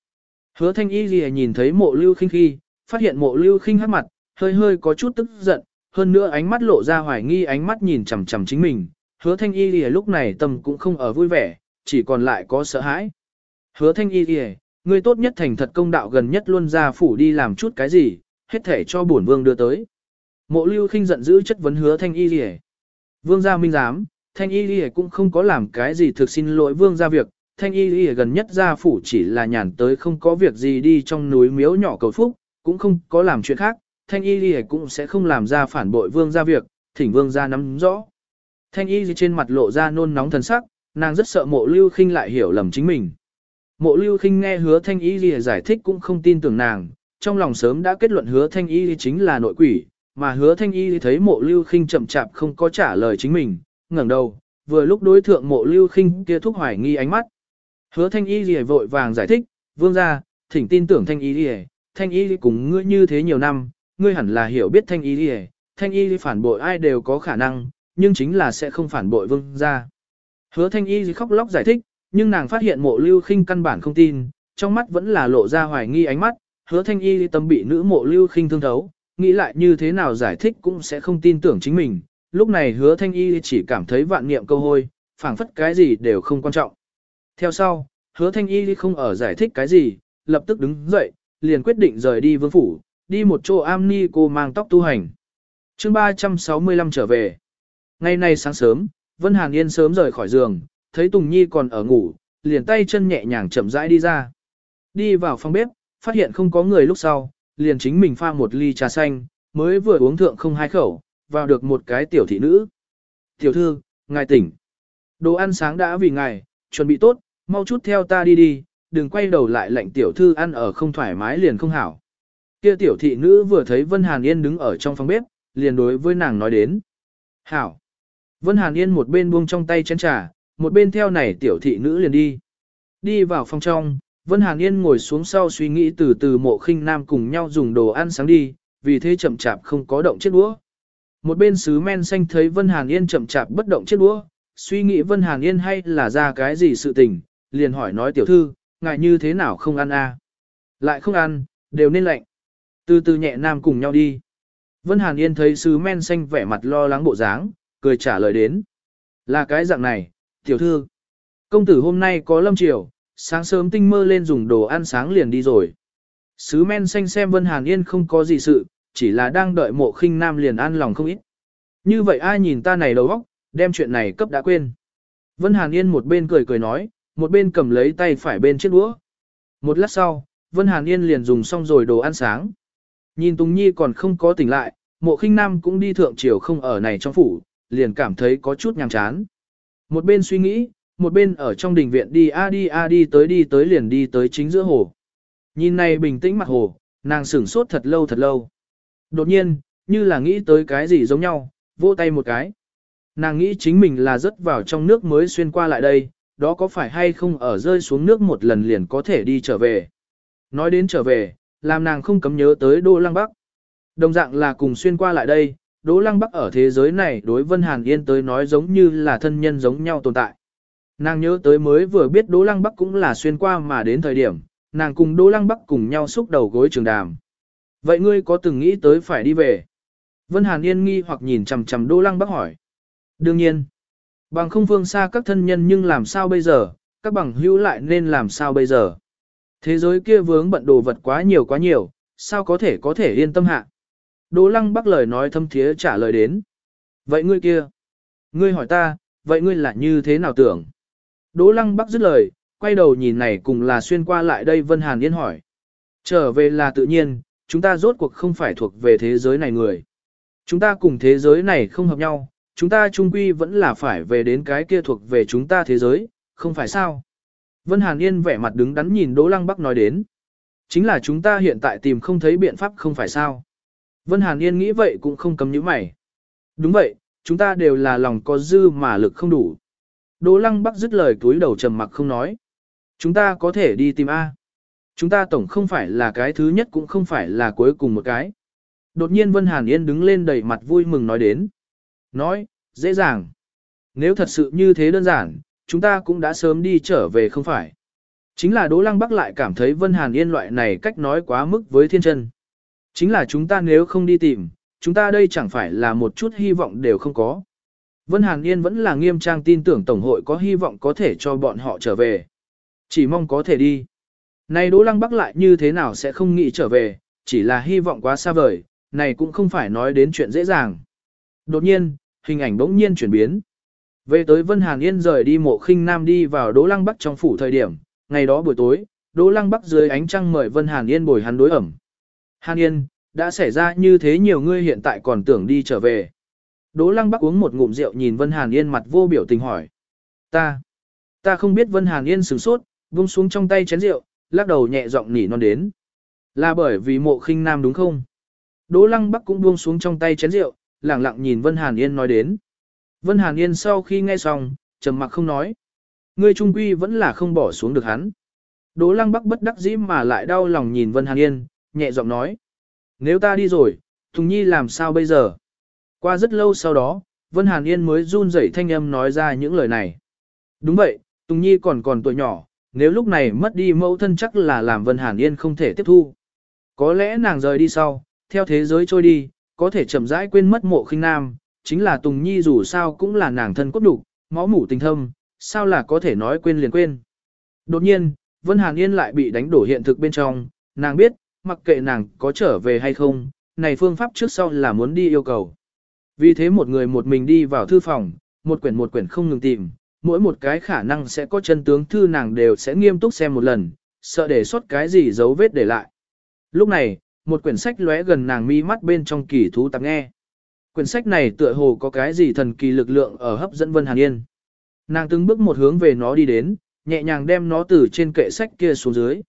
Hứa thanh y lìa nhìn thấy mộ lưu khinh khi, phát hiện mộ lưu khinh hát mặt, hơi hơi có chút tức giận, hơn nữa ánh mắt lộ ra hoài nghi ánh mắt nhìn chằm chằm chính mình. Hứa thanh y gì lúc này tâm cũng không ở vui vẻ, chỉ còn lại có sợ hãi. Hứa thanh y gì, người tốt nhất thành thật công đạo gần nhất luôn ra phủ đi làm chút cái gì, hết thể cho bổn vương đưa tới. Mộ lưu khinh giận dữ chất vấn hứa thanh y gì. Vương gia minh giám, thanh y gì cũng không có làm cái gì thực xin lỗi vương gia việc, thanh y gì gần nhất gia phủ chỉ là nhàn tới không có việc gì đi trong núi miếu nhỏ cầu phúc, cũng không có làm chuyện khác, thanh y gì cũng sẽ không làm ra phản bội vương gia việc, thỉnh vương gia nắm rõ. Thanh y trên mặt lộ ra nôn nóng thần sắc, nàng rất sợ mộ lưu khinh lại hiểu lầm chính mình. Mộ lưu khinh nghe hứa thanh y gì giải thích cũng không tin tưởng nàng, trong lòng sớm đã kết luận hứa thanh y chính là nội quỷ, mà hứa thanh y thấy mộ lưu khinh chậm chạp không có trả lời chính mình, ngẩng đầu, vừa lúc đối thượng mộ lưu khinh kia thúc hoài nghi ánh mắt. Hứa thanh y gì vội vàng giải thích, vương gia, thỉnh tin tưởng thanh y gì, thanh y cùng ngươi như thế nhiều năm, ngươi hẳn là hiểu biết thanh y gì, thanh y phản bội ai đều có khả năng, nhưng chính là sẽ không phản bội vương gia. Hứa thanh y khóc lóc giải thích, nhưng nàng phát hiện mộ lưu khinh căn bản không tin, trong mắt vẫn là lộ ra hoài nghi ánh mắt, hứa thanh y tâm bị nữ mộ lưu khinh thương thấu, nghĩ lại như thế nào giải thích cũng sẽ không tin tưởng chính mình. Lúc này hứa thanh y chỉ cảm thấy vạn niệm câu hôi, phảng phất cái gì đều không quan trọng. Theo sau, hứa thanh y không ở giải thích cái gì, lập tức đứng dậy, liền quyết định rời đi vương phủ, đi một chỗ am ni cô mang tóc tu hành. chương 365 trở về. Ngày nay sáng sớm, Vân Hàn Yên sớm rời khỏi giường, thấy Tùng Nhi còn ở ngủ, liền tay chân nhẹ nhàng chậm rãi đi ra. Đi vào phòng bếp, phát hiện không có người lúc sau, liền chính mình pha một ly trà xanh, mới vừa uống thượng không hai khẩu, vào được một cái tiểu thị nữ. Tiểu thư, ngài tỉnh. Đồ ăn sáng đã vì ngài, chuẩn bị tốt, mau chút theo ta đi đi, đừng quay đầu lại lệnh tiểu thư ăn ở không thoải mái liền không hảo. Kia tiểu thị nữ vừa thấy Vân Hàn Yên đứng ở trong phòng bếp, liền đối với nàng nói đến. Hảo. Vân Hàn Yên một bên buông trong tay chén trà, một bên theo này tiểu thị nữ liền đi. Đi vào phòng trong, Vân Hàn Yên ngồi xuống sau suy nghĩ từ từ mộ khinh nam cùng nhau dùng đồ ăn sáng đi, vì thế chậm chạp không có động chiếc đũa. Một bên sứ men xanh thấy Vân Hàn Yên chậm chạp bất động chiếc đũa, suy nghĩ Vân Hàn Yên hay là ra cái gì sự tình, liền hỏi nói tiểu thư, ngại như thế nào không ăn a? Lại không ăn, đều nên lạnh. Từ từ nhẹ nam cùng nhau đi. Vân Hàn Yên thấy sứ men xanh vẻ mặt lo lắng bộ dáng, cười trả lời đến. Là cái dạng này, tiểu thư. Công tử hôm nay có lâm triều, sáng sớm tinh mơ lên dùng đồ ăn sáng liền đi rồi. Sứ men xanh xem Vân Hàn Yên không có gì sự, chỉ là đang đợi mộ khinh nam liền ăn lòng không ít. Như vậy ai nhìn ta này đầu óc, đem chuyện này cấp đã quên. Vân Hàn Yên một bên cười cười nói, một bên cầm lấy tay phải bên chiếc đũa. Một lát sau, Vân Hàn Yên liền dùng xong rồi đồ ăn sáng. Nhìn Tùng Nhi còn không có tỉnh lại, mộ khinh nam cũng đi thượng triều không ở này trong phủ, liền cảm thấy có chút nhàm chán. Một bên suy nghĩ, một bên ở trong đình viện đi a đi a đi tới đi tới liền đi tới chính giữa hồ. Nhìn này bình tĩnh mặt hồ, nàng sửng sốt thật lâu thật lâu. Đột nhiên, như là nghĩ tới cái gì giống nhau, vỗ tay một cái. Nàng nghĩ chính mình là rớt vào trong nước mới xuyên qua lại đây, đó có phải hay không ở rơi xuống nước một lần liền có thể đi trở về. Nói đến trở về, làm nàng không cấm nhớ tới Đô Lăng Bắc. Đồng dạng là cùng xuyên qua lại đây, Đỗ Lăng Bắc ở thế giới này đối Vân Hàn Yên tới nói giống như là thân nhân giống nhau tồn tại. Nàng nhớ tới mới vừa biết Đỗ Lăng Bắc cũng là xuyên qua mà đến thời điểm, nàng cùng Đỗ Lăng Bắc cùng nhau xúc đầu gối trường đàm. Vậy ngươi có từng nghĩ tới phải đi về? Vân Hàn Yên nghi hoặc nhìn chằm chằm Đỗ Lăng Bắc hỏi. Đương nhiên, bằng không phương xa các thân nhân nhưng làm sao bây giờ, các bằng hữu lại nên làm sao bây giờ? Thế giới kia vướng bận đồ vật quá nhiều quá nhiều, sao có thể có thể yên tâm hạ? Đỗ Lăng Bắc lời nói thâm thiế trả lời đến. Vậy ngươi kia? Ngươi hỏi ta, vậy ngươi là như thế nào tưởng? Đỗ Lăng Bắc dứt lời, quay đầu nhìn này cùng là xuyên qua lại đây Vân Hàn Yên hỏi. Trở về là tự nhiên, chúng ta rốt cuộc không phải thuộc về thế giới này người. Chúng ta cùng thế giới này không hợp nhau, chúng ta chung quy vẫn là phải về đến cái kia thuộc về chúng ta thế giới, không phải sao? Vân Hàn Yên vẻ mặt đứng đắn nhìn Đỗ Lăng Bắc nói đến. Chính là chúng ta hiện tại tìm không thấy biện pháp không phải sao? Vân Hàn Yên nghĩ vậy cũng không cấm nhíu mày. Đúng vậy, chúng ta đều là lòng có dư mà lực không đủ. Đỗ Lăng Bắc dứt lời túi đầu trầm mặc không nói. Chúng ta có thể đi tìm A. Chúng ta tổng không phải là cái thứ nhất cũng không phải là cuối cùng một cái. Đột nhiên Vân Hàn Yên đứng lên đầy mặt vui mừng nói đến. Nói, dễ dàng. Nếu thật sự như thế đơn giản, chúng ta cũng đã sớm đi trở về không phải. Chính là Đỗ Lăng Bắc lại cảm thấy Vân Hàn Yên loại này cách nói quá mức với thiên chân. Chính là chúng ta nếu không đi tìm, chúng ta đây chẳng phải là một chút hy vọng đều không có. Vân Hàn Yên vẫn là nghiêm trang tin tưởng Tổng hội có hy vọng có thể cho bọn họ trở về. Chỉ mong có thể đi. Này Đỗ Lăng Bắc lại như thế nào sẽ không nghĩ trở về, chỉ là hy vọng quá xa vời, này cũng không phải nói đến chuyện dễ dàng. Đột nhiên, hình ảnh bỗng nhiên chuyển biến. Về tới Vân Hàn Yên rời đi mộ khinh nam đi vào Đỗ Lăng Bắc trong phủ thời điểm, ngày đó buổi tối, Đỗ Lăng Bắc dưới ánh trăng mời Vân Hàn Yên bồi hắn đối ẩm. Hàn Yên, đã xảy ra như thế nhiều ngươi hiện tại còn tưởng đi trở về. Đỗ Lăng Bắc uống một ngụm rượu nhìn Vân Hàn Yên mặt vô biểu tình hỏi. Ta, ta không biết Vân Hàn Yên sửng sốt, vung xuống trong tay chén rượu, lắc đầu nhẹ giọng nỉ non đến. Là bởi vì mộ khinh nam đúng không? Đỗ Lăng Bắc cũng buông xuống trong tay chén rượu, lẳng lặng nhìn Vân Hàn Yên nói đến. Vân Hàn Yên sau khi nghe xong, trầm mặc không nói. Ngươi trung quy vẫn là không bỏ xuống được hắn. Đỗ Lăng Bắc bất đắc dĩ mà lại đau lòng nhìn Vân Hàn Yên, nhẹ giọng nói. Nếu ta đi rồi, Tùng Nhi làm sao bây giờ? Qua rất lâu sau đó, Vân Hàn Yên mới run rẩy thanh âm nói ra những lời này. Đúng vậy, Tùng Nhi còn còn tuổi nhỏ, nếu lúc này mất đi mẫu thân chắc là làm Vân Hàn Yên không thể tiếp thu. Có lẽ nàng rời đi sau, theo thế giới trôi đi, có thể chậm rãi quên mất mộ khinh nam, chính là Tùng Nhi dù sao cũng là nàng thân cốt đủ, máu mủ tình thâm, sao là có thể nói quên liền quên. Đột nhiên, Vân Hàn Yên lại bị đánh đổ hiện thực bên trong, nàng biết, mặc kệ nàng có trở về hay không, này phương pháp trước sau là muốn đi yêu cầu. Vì thế một người một mình đi vào thư phòng, một quyển một quyển không ngừng tìm, mỗi một cái khả năng sẽ có chân tướng thư nàng đều sẽ nghiêm túc xem một lần, sợ để sót cái gì dấu vết để lại. Lúc này, một quyển sách lóe gần nàng mi mắt bên trong kỳ thú tạp nghe. Quyển sách này tựa hồ có cái gì thần kỳ lực lượng ở hấp dẫn Vân Hàn Yên. Nàng từng bước một hướng về nó đi đến, nhẹ nhàng đem nó từ trên kệ sách kia xuống dưới.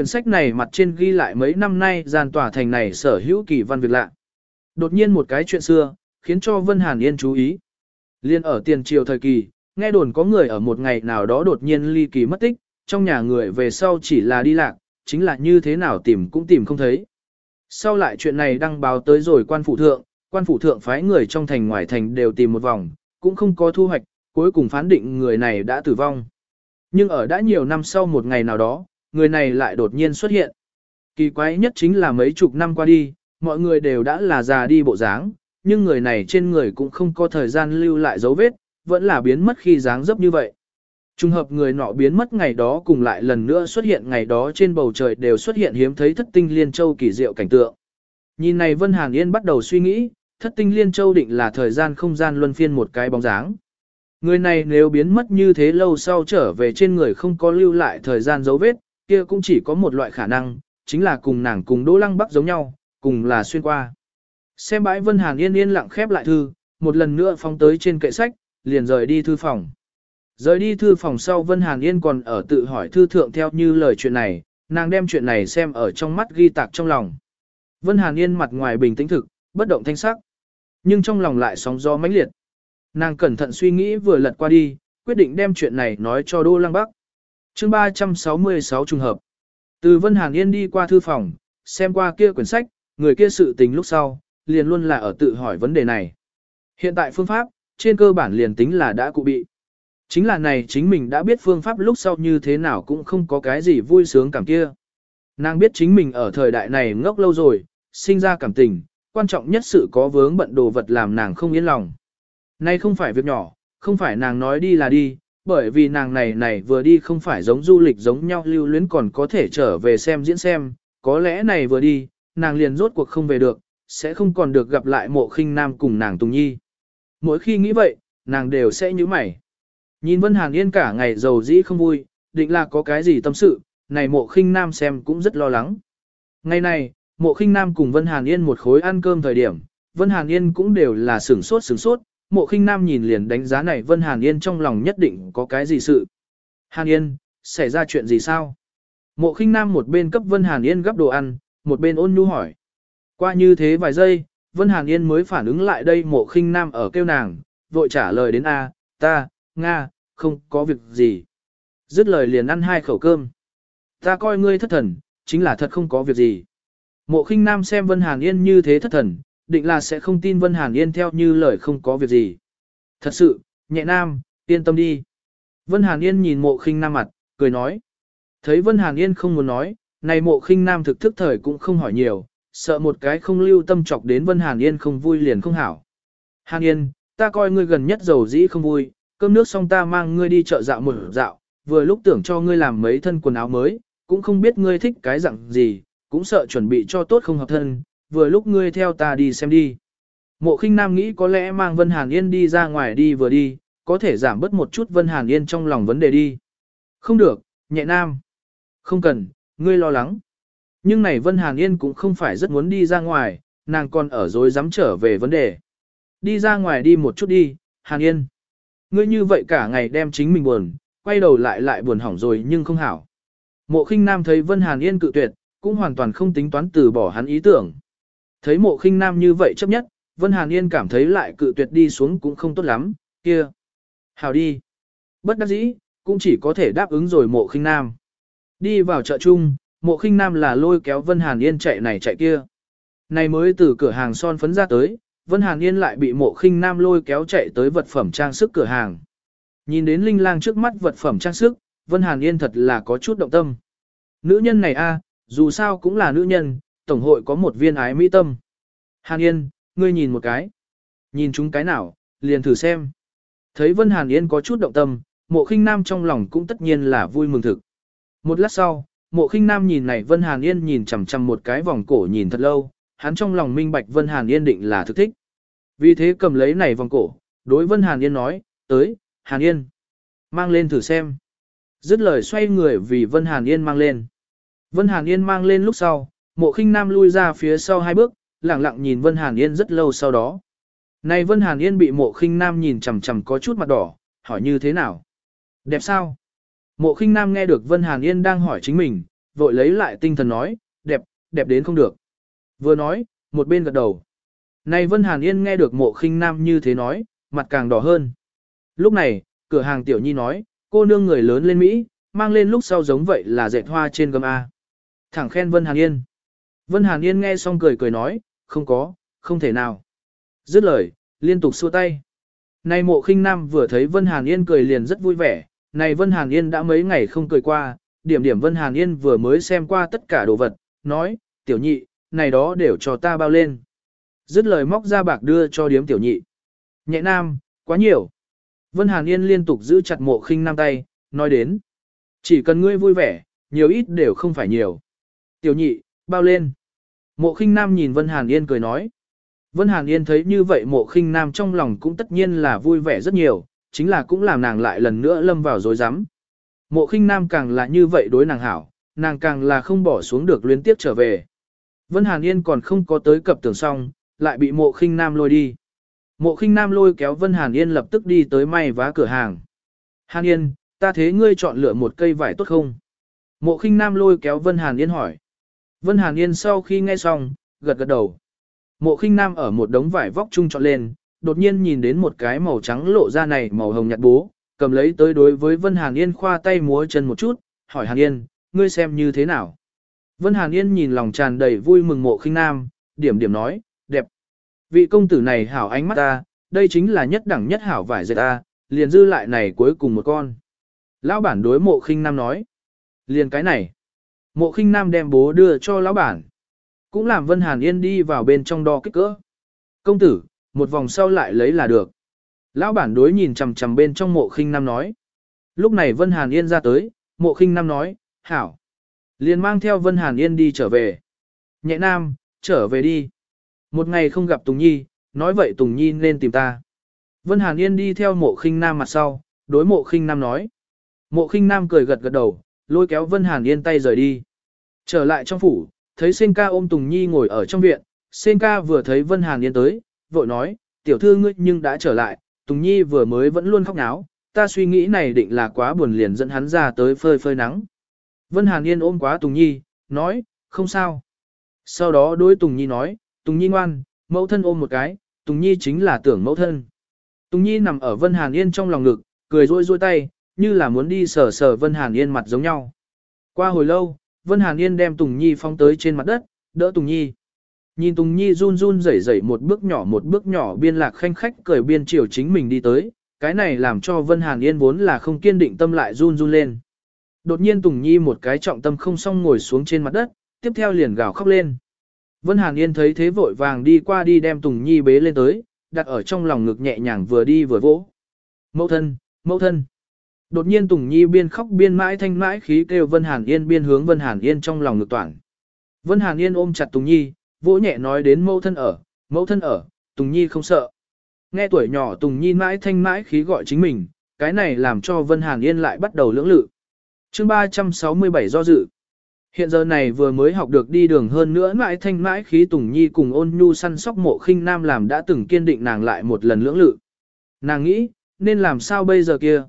Quyển sách này mặt trên ghi lại mấy năm nay gian tỏa thành này sở hữu kỳ văn việc lạ. Đột nhiên một cái chuyện xưa, khiến cho Vân Hàn Yên chú ý. Liên ở tiền triều thời kỳ, nghe đồn có người ở một ngày nào đó đột nhiên ly kỳ mất tích, trong nhà người về sau chỉ là đi lạc, chính là như thế nào tìm cũng tìm không thấy. Sau lại chuyện này đăng báo tới rồi quan phủ thượng, quan phủ thượng phái người trong thành ngoài thành đều tìm một vòng, cũng không có thu hoạch, cuối cùng phán định người này đã tử vong. Nhưng ở đã nhiều năm sau một ngày nào đó, người này lại đột nhiên xuất hiện. Kỳ quái nhất chính là mấy chục năm qua đi, mọi người đều đã là già đi bộ dáng, nhưng người này trên người cũng không có thời gian lưu lại dấu vết, vẫn là biến mất khi dáng dấp như vậy. Trùng hợp người nọ biến mất ngày đó cùng lại lần nữa xuất hiện ngày đó trên bầu trời đều xuất hiện hiếm thấy thất tinh liên châu kỳ diệu cảnh tượng. Nhìn này Vân hàng Yên bắt đầu suy nghĩ, thất tinh liên châu định là thời gian không gian luân phiên một cái bóng dáng. Người này nếu biến mất như thế lâu sau trở về trên người không có lưu lại thời gian dấu vết, kia cũng chỉ có một loại khả năng, chính là cùng nàng cùng Đỗ Lăng Bắc giống nhau, cùng là xuyên qua. Xem bãi Vân Hàn Yên yên lặng khép lại thư, một lần nữa phóng tới trên kệ sách, liền rời đi thư phòng. Rời đi thư phòng sau Vân Hàn Yên còn ở tự hỏi thư thượng theo như lời chuyện này, nàng đem chuyện này xem ở trong mắt ghi tạc trong lòng. Vân Hàn Yên mặt ngoài bình tĩnh thực, bất động thanh sắc, nhưng trong lòng lại sóng gió mãnh liệt. Nàng cẩn thận suy nghĩ vừa lật qua đi, quyết định đem chuyện này nói cho Đô Lăng Bắc chương 366 trùng hợp. Từ Vân Hàn Yên đi qua thư phòng, xem qua kia quyển sách, người kia sự tình lúc sau, liền luôn là ở tự hỏi vấn đề này. Hiện tại phương pháp, trên cơ bản liền tính là đã cụ bị. Chính là này chính mình đã biết phương pháp lúc sau như thế nào cũng không có cái gì vui sướng cảm kia. Nàng biết chính mình ở thời đại này ngốc lâu rồi, sinh ra cảm tình, quan trọng nhất sự có vướng bận đồ vật làm nàng không yên lòng. Nay không phải việc nhỏ, không phải nàng nói đi là đi, bởi vì nàng này này vừa đi không phải giống du lịch giống nhau lưu luyến còn có thể trở về xem diễn xem, có lẽ này vừa đi, nàng liền rốt cuộc không về được, sẽ không còn được gặp lại mộ khinh nam cùng nàng Tùng Nhi. Mỗi khi nghĩ vậy, nàng đều sẽ như mày. Nhìn Vân Hàn Yên cả ngày giàu dĩ không vui, định là có cái gì tâm sự, này mộ khinh nam xem cũng rất lo lắng. Ngày này, mộ khinh nam cùng Vân Hàn Yên một khối ăn cơm thời điểm, Vân Hàn Yên cũng đều là sửng sốt sửng sốt, mộ khinh nam nhìn liền đánh giá này Vân Hàn Yên trong lòng nhất định có cái gì sự. Hàn Yên, xảy ra chuyện gì sao? Mộ khinh nam một bên cấp Vân Hàn Yên gấp đồ ăn, một bên ôn nhu hỏi. Qua như thế vài giây, Vân Hàn Yên mới phản ứng lại đây mộ khinh nam ở kêu nàng, vội trả lời đến A, ta, Nga, không có việc gì. Dứt lời liền ăn hai khẩu cơm. Ta coi ngươi thất thần, chính là thật không có việc gì. Mộ khinh nam xem Vân Hàn Yên như thế thất thần, định là sẽ không tin Vân Hàn Yên theo như lời không có việc gì. Thật sự, nhẹ nam, yên tâm đi. Vân Hàn Yên nhìn mộ khinh nam mặt, cười nói. Thấy Vân Hàn Yên không muốn nói, này mộ khinh nam thực thức thời cũng không hỏi nhiều, sợ một cái không lưu tâm chọc đến Vân Hàn Yên không vui liền không hảo. Hàn Yên, ta coi ngươi gần nhất giàu dĩ không vui, cơm nước xong ta mang ngươi đi chợ dạo một dạo, vừa lúc tưởng cho ngươi làm mấy thân quần áo mới, cũng không biết ngươi thích cái dạng gì, cũng sợ chuẩn bị cho tốt không hợp thân, vừa lúc ngươi theo ta đi xem đi. Mộ khinh nam nghĩ có lẽ mang Vân Hàn Yên đi ra ngoài đi vừa đi, có thể giảm bớt một chút Vân Hàn Yên trong lòng vấn đề đi. Không được, nhẹ nam. Không cần, ngươi lo lắng. Nhưng này Vân Hàn Yên cũng không phải rất muốn đi ra ngoài, nàng còn ở dối dám trở về vấn đề. Đi ra ngoài đi một chút đi, Hàn Yên. Ngươi như vậy cả ngày đem chính mình buồn, quay đầu lại lại buồn hỏng rồi nhưng không hảo. Mộ khinh nam thấy Vân Hàn Yên cự tuyệt, cũng hoàn toàn không tính toán từ bỏ hắn ý tưởng. Thấy mộ khinh nam như vậy chấp nhất, Vân Hàn Yên cảm thấy lại cự tuyệt đi xuống cũng không tốt lắm, kia. Hào đi. Bất đắc dĩ, cũng chỉ có thể đáp ứng rồi mộ khinh nam. Đi vào chợ chung, mộ khinh nam là lôi kéo Vân Hàn Yên chạy này chạy kia. Này mới từ cửa hàng son phấn ra tới, Vân Hàn Yên lại bị mộ khinh nam lôi kéo chạy tới vật phẩm trang sức cửa hàng. Nhìn đến Linh Lang trước mắt vật phẩm trang sức, Vân Hàn Yên thật là có chút động tâm. Nữ nhân này a, dù sao cũng là nữ nhân, tổng hội có một viên ái mỹ tâm. Hàn Yên, ngươi nhìn một cái. Nhìn chúng cái nào, liền thử xem. Thấy Vân Hàn Yên có chút động tâm, mộ khinh nam trong lòng cũng tất nhiên là vui mừng thực. Một lát sau, mộ khinh nam nhìn này Vân Hàn Yên nhìn chằm chằm một cái vòng cổ nhìn thật lâu, hắn trong lòng minh bạch Vân Hàn Yên định là thực thích. Vì thế cầm lấy này vòng cổ, đối Vân Hàn Yên nói, tới, Hàn Yên, mang lên thử xem. Dứt lời xoay người vì Vân Hàn Yên mang lên. Vân Hàn Yên mang lên lúc sau, mộ khinh nam lui ra phía sau hai bước, lặng lặng nhìn Vân Hàn Yên rất lâu sau đó. Này Vân Hàn Yên bị mộ khinh nam nhìn chằm chằm có chút mặt đỏ, hỏi như thế nào? Đẹp sao? Mộ khinh nam nghe được Vân Hàn Yên đang hỏi chính mình, vội lấy lại tinh thần nói, đẹp, đẹp đến không được. Vừa nói, một bên gật đầu. Này Vân Hàn Yên nghe được mộ khinh nam như thế nói, mặt càng đỏ hơn. Lúc này, cửa hàng tiểu nhi nói, cô nương người lớn lên Mỹ, mang lên lúc sau giống vậy là dệt hoa trên gấm A. Thẳng khen Vân Hàn Yên. Vân Hàn Yên nghe xong cười cười nói, không có, không thể nào. Dứt lời, liên tục xua tay. Này mộ khinh nam vừa thấy Vân Hàn Yên cười liền rất vui vẻ, này Vân Hàn Yên đã mấy ngày không cười qua, điểm điểm Vân Hàn Yên vừa mới xem qua tất cả đồ vật, nói, tiểu nhị, này đó đều cho ta bao lên. Dứt lời móc ra bạc đưa cho điếm tiểu nhị. Nhẹ nam, quá nhiều. Vân Hàn Yên liên tục giữ chặt mộ khinh nam tay, nói đến. Chỉ cần ngươi vui vẻ, nhiều ít đều không phải nhiều. Tiểu nhị, bao lên. Mộ khinh nam nhìn Vân Hàn Yên cười nói. Vân Hàn Yên thấy như vậy mộ khinh nam trong lòng cũng tất nhiên là vui vẻ rất nhiều, chính là cũng làm nàng lại lần nữa lâm vào dối rắm Mộ khinh nam càng là như vậy đối nàng hảo, nàng càng là không bỏ xuống được liên tiếp trở về. Vân Hàn Yên còn không có tới cập tường xong, lại bị mộ khinh nam lôi đi. Mộ khinh nam lôi kéo Vân Hàn Yên lập tức đi tới may vá cửa hàng. Hàn Yên, ta thế ngươi chọn lựa một cây vải tốt không? Mộ khinh nam lôi kéo Vân Hàn Yên hỏi. Vân Hàn Yên sau khi nghe xong, gật gật đầu. Mộ khinh nam ở một đống vải vóc chung trọn lên, đột nhiên nhìn đến một cái màu trắng lộ ra này màu hồng nhạt bố, cầm lấy tới đối với Vân Hàn Yên khoa tay múa chân một chút, hỏi Hàn Yên, ngươi xem như thế nào? Vân Hàn Yên nhìn lòng tràn đầy vui mừng mộ khinh nam, điểm điểm nói, đẹp. Vị công tử này hảo ánh mắt ta, đây chính là nhất đẳng nhất hảo vải dệt ta, liền dư lại này cuối cùng một con. Lão bản đối mộ khinh nam nói, liền cái này. Mộ khinh nam đem bố đưa cho lão bản. Cũng làm Vân Hàn Yên đi vào bên trong đo kích cỡ. Công tử, một vòng sau lại lấy là được. Lão bản đối nhìn chằm chằm bên trong mộ khinh nam nói. Lúc này Vân Hàn Yên ra tới, mộ khinh nam nói, hảo. Liền mang theo Vân Hàn Yên đi trở về. Nhẹ nam, trở về đi. Một ngày không gặp Tùng Nhi, nói vậy Tùng Nhi nên tìm ta. Vân Hàn Yên đi theo mộ khinh nam mặt sau, đối mộ khinh nam nói. Mộ khinh nam cười gật gật đầu, lôi kéo Vân Hàn Yên tay rời đi. Trở lại trong phủ, thấy Sen ca ôm Tùng Nhi ngồi ở trong viện, Sen ca vừa thấy Vân Hàn Yên tới, vội nói, tiểu thư ngươi nhưng đã trở lại, Tùng Nhi vừa mới vẫn luôn khóc náo, ta suy nghĩ này định là quá buồn liền dẫn hắn ra tới phơi phơi nắng. Vân Hàn Yên ôm quá Tùng Nhi, nói, không sao. Sau đó đối Tùng Nhi nói, Tùng Nhi ngoan, mẫu thân ôm một cái, Tùng Nhi chính là tưởng mẫu thân. Tùng Nhi nằm ở Vân Hàn Yên trong lòng ngực, cười rôi rôi tay, như là muốn đi sờ sờ Vân Hàn Yên mặt giống nhau. Qua hồi lâu, Vân Hàn Yên đem Tùng Nhi phong tới trên mặt đất, đỡ Tùng Nhi. Nhìn Tùng Nhi run run rẩy rẩy một bước nhỏ một bước nhỏ biên lạc khanh khách cười biên chiều chính mình đi tới, cái này làm cho Vân Hàn Yên vốn là không kiên định tâm lại run run lên. Đột nhiên Tùng Nhi một cái trọng tâm không xong ngồi xuống trên mặt đất, tiếp theo liền gào khóc lên. Vân Hàn Yên thấy thế vội vàng đi qua đi đem Tùng Nhi bế lên tới, đặt ở trong lòng ngực nhẹ nhàng vừa đi vừa vỗ. Mẫu thân, mẫu thân. Đột nhiên Tùng Nhi biên khóc biên mãi thanh mãi khí kêu Vân Hàn Yên biên hướng Vân Hàn Yên trong lòng ngực toàn. Vân Hàn Yên ôm chặt Tùng Nhi, vỗ nhẹ nói đến mẫu thân ở, mẫu thân ở, Tùng Nhi không sợ. Nghe tuổi nhỏ Tùng Nhi mãi thanh mãi khí gọi chính mình, cái này làm cho Vân Hàn Yên lại bắt đầu lưỡng lự. chương 367 do dự. Hiện giờ này vừa mới học được đi đường hơn nữa mãi thanh mãi khí Tùng Nhi cùng ôn nhu săn sóc mộ khinh nam làm đã từng kiên định nàng lại một lần lưỡng lự. Nàng nghĩ, nên làm sao bây giờ kia?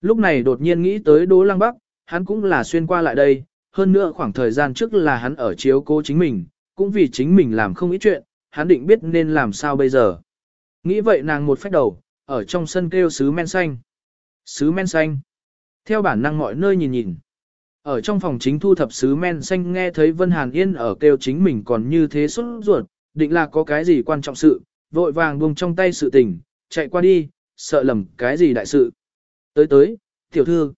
Lúc này đột nhiên nghĩ tới Đỗ Lăng Bắc, hắn cũng là xuyên qua lại đây, hơn nữa khoảng thời gian trước là hắn ở chiếu cố chính mình, cũng vì chính mình làm không ít chuyện, hắn định biết nên làm sao bây giờ. Nghĩ vậy nàng một phách đầu, ở trong sân kêu sứ men xanh. Sứ men xanh. Theo bản năng mọi nơi nhìn nhìn. Ở trong phòng chính thu thập sứ men xanh nghe thấy Vân Hàn Yên ở kêu chính mình còn như thế xuất ruột, định là có cái gì quan trọng sự, vội vàng buông trong tay sự tình, chạy qua đi, sợ lầm cái gì đại sự. Tới tới, tiểu thư.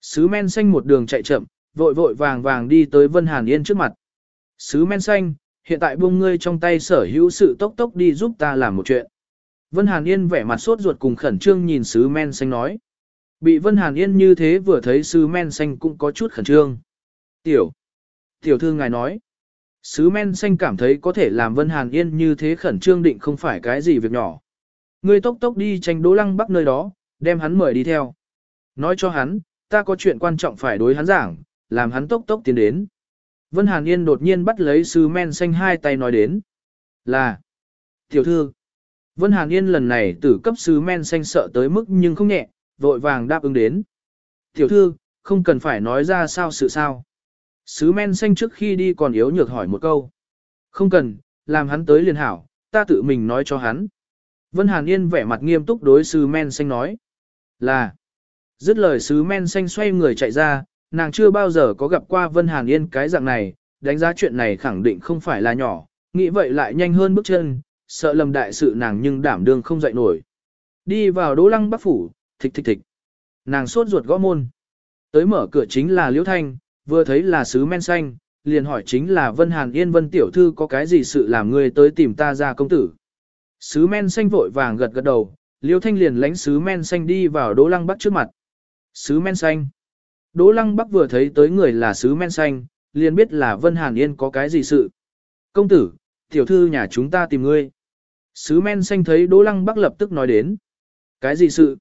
Sứ men xanh một đường chạy chậm, vội vội vàng vàng đi tới Vân Hàn Yên trước mặt. Sứ men xanh, hiện tại buông ngươi trong tay sở hữu sự tốc tốc đi giúp ta làm một chuyện. Vân Hàn Yên vẻ mặt sốt ruột cùng khẩn trương nhìn sứ men xanh nói. Bị Vân Hàn Yên như thế vừa thấy sứ men xanh cũng có chút khẩn trương. Tiểu. Tiểu thư ngài nói. Sứ men xanh cảm thấy có thể làm Vân Hàn Yên như thế khẩn trương định không phải cái gì việc nhỏ. Ngươi tốc tốc đi tranh đố lăng bắc nơi đó, đem hắn mời đi theo. Nói cho hắn, ta có chuyện quan trọng phải đối hắn giảng, làm hắn tốc tốc tiến đến. Vân Hàn Yên đột nhiên bắt lấy sứ men xanh hai tay nói đến. Là. Tiểu thư. Vân Hàn Yên lần này tử cấp sứ men xanh sợ tới mức nhưng không nhẹ, vội vàng đáp ứng đến. Tiểu thư, không cần phải nói ra sao sự sao. Sứ men xanh trước khi đi còn yếu nhược hỏi một câu. Không cần, làm hắn tới liền hảo, ta tự mình nói cho hắn. Vân Hàn Yên vẻ mặt nghiêm túc đối sứ men xanh nói. Là. Dứt lời sứ men xanh xoay người chạy ra, nàng chưa bao giờ có gặp qua Vân Hàn Yên cái dạng này, đánh giá chuyện này khẳng định không phải là nhỏ, nghĩ vậy lại nhanh hơn bước chân, sợ lầm đại sự nàng nhưng đảm đương không dậy nổi. Đi vào đỗ lăng bắc phủ, thịch thịch thịch. Nàng sốt ruột gõ môn. Tới mở cửa chính là Liễu Thanh, vừa thấy là sứ men xanh, liền hỏi chính là Vân Hàn Yên Vân Tiểu Thư có cái gì sự làm người tới tìm ta ra công tử. Sứ men xanh vội vàng gật gật đầu, Liêu Thanh liền lánh sứ men xanh đi vào đỗ lăng bắc trước mặt. Sứ men xanh. Đỗ lăng bắc vừa thấy tới người là sứ men xanh, liền biết là Vân Hàn Yên có cái gì sự. Công tử, tiểu thư nhà chúng ta tìm ngươi. Sứ men xanh thấy Đỗ Lăng Bắc lập tức nói đến. Cái gì sự?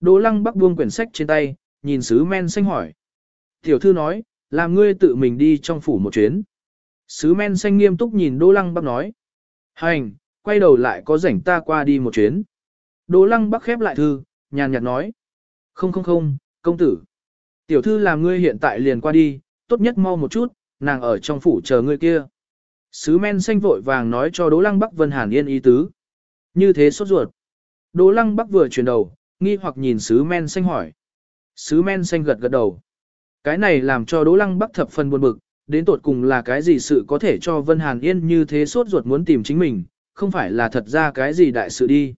Đỗ Lăng Bắc buông quyển sách trên tay, nhìn sứ men xanh hỏi. Tiểu thư nói, làm ngươi tự mình đi trong phủ một chuyến. Sứ men xanh nghiêm túc nhìn Đỗ Lăng Bắc nói. Hành, quay đầu lại có rảnh ta qua đi một chuyến. Đỗ Lăng Bắc khép lại thư, nhàn nhạt nói. Không không không, công tử. Tiểu thư làm ngươi hiện tại liền qua đi, tốt nhất mau một chút, nàng ở trong phủ chờ ngươi kia. Sứ men xanh vội vàng nói cho Đỗ Lăng Bắc Vân Hàn Yên ý tứ. Như thế sốt ruột. Đỗ Lăng Bắc vừa chuyển đầu, nghi hoặc nhìn sứ men xanh hỏi. Sứ men xanh gật gật đầu. Cái này làm cho Đỗ Lăng Bắc thập phần buồn bực, đến tột cùng là cái gì sự có thể cho Vân Hàn Yên như thế sốt ruột muốn tìm chính mình, không phải là thật ra cái gì đại sự đi.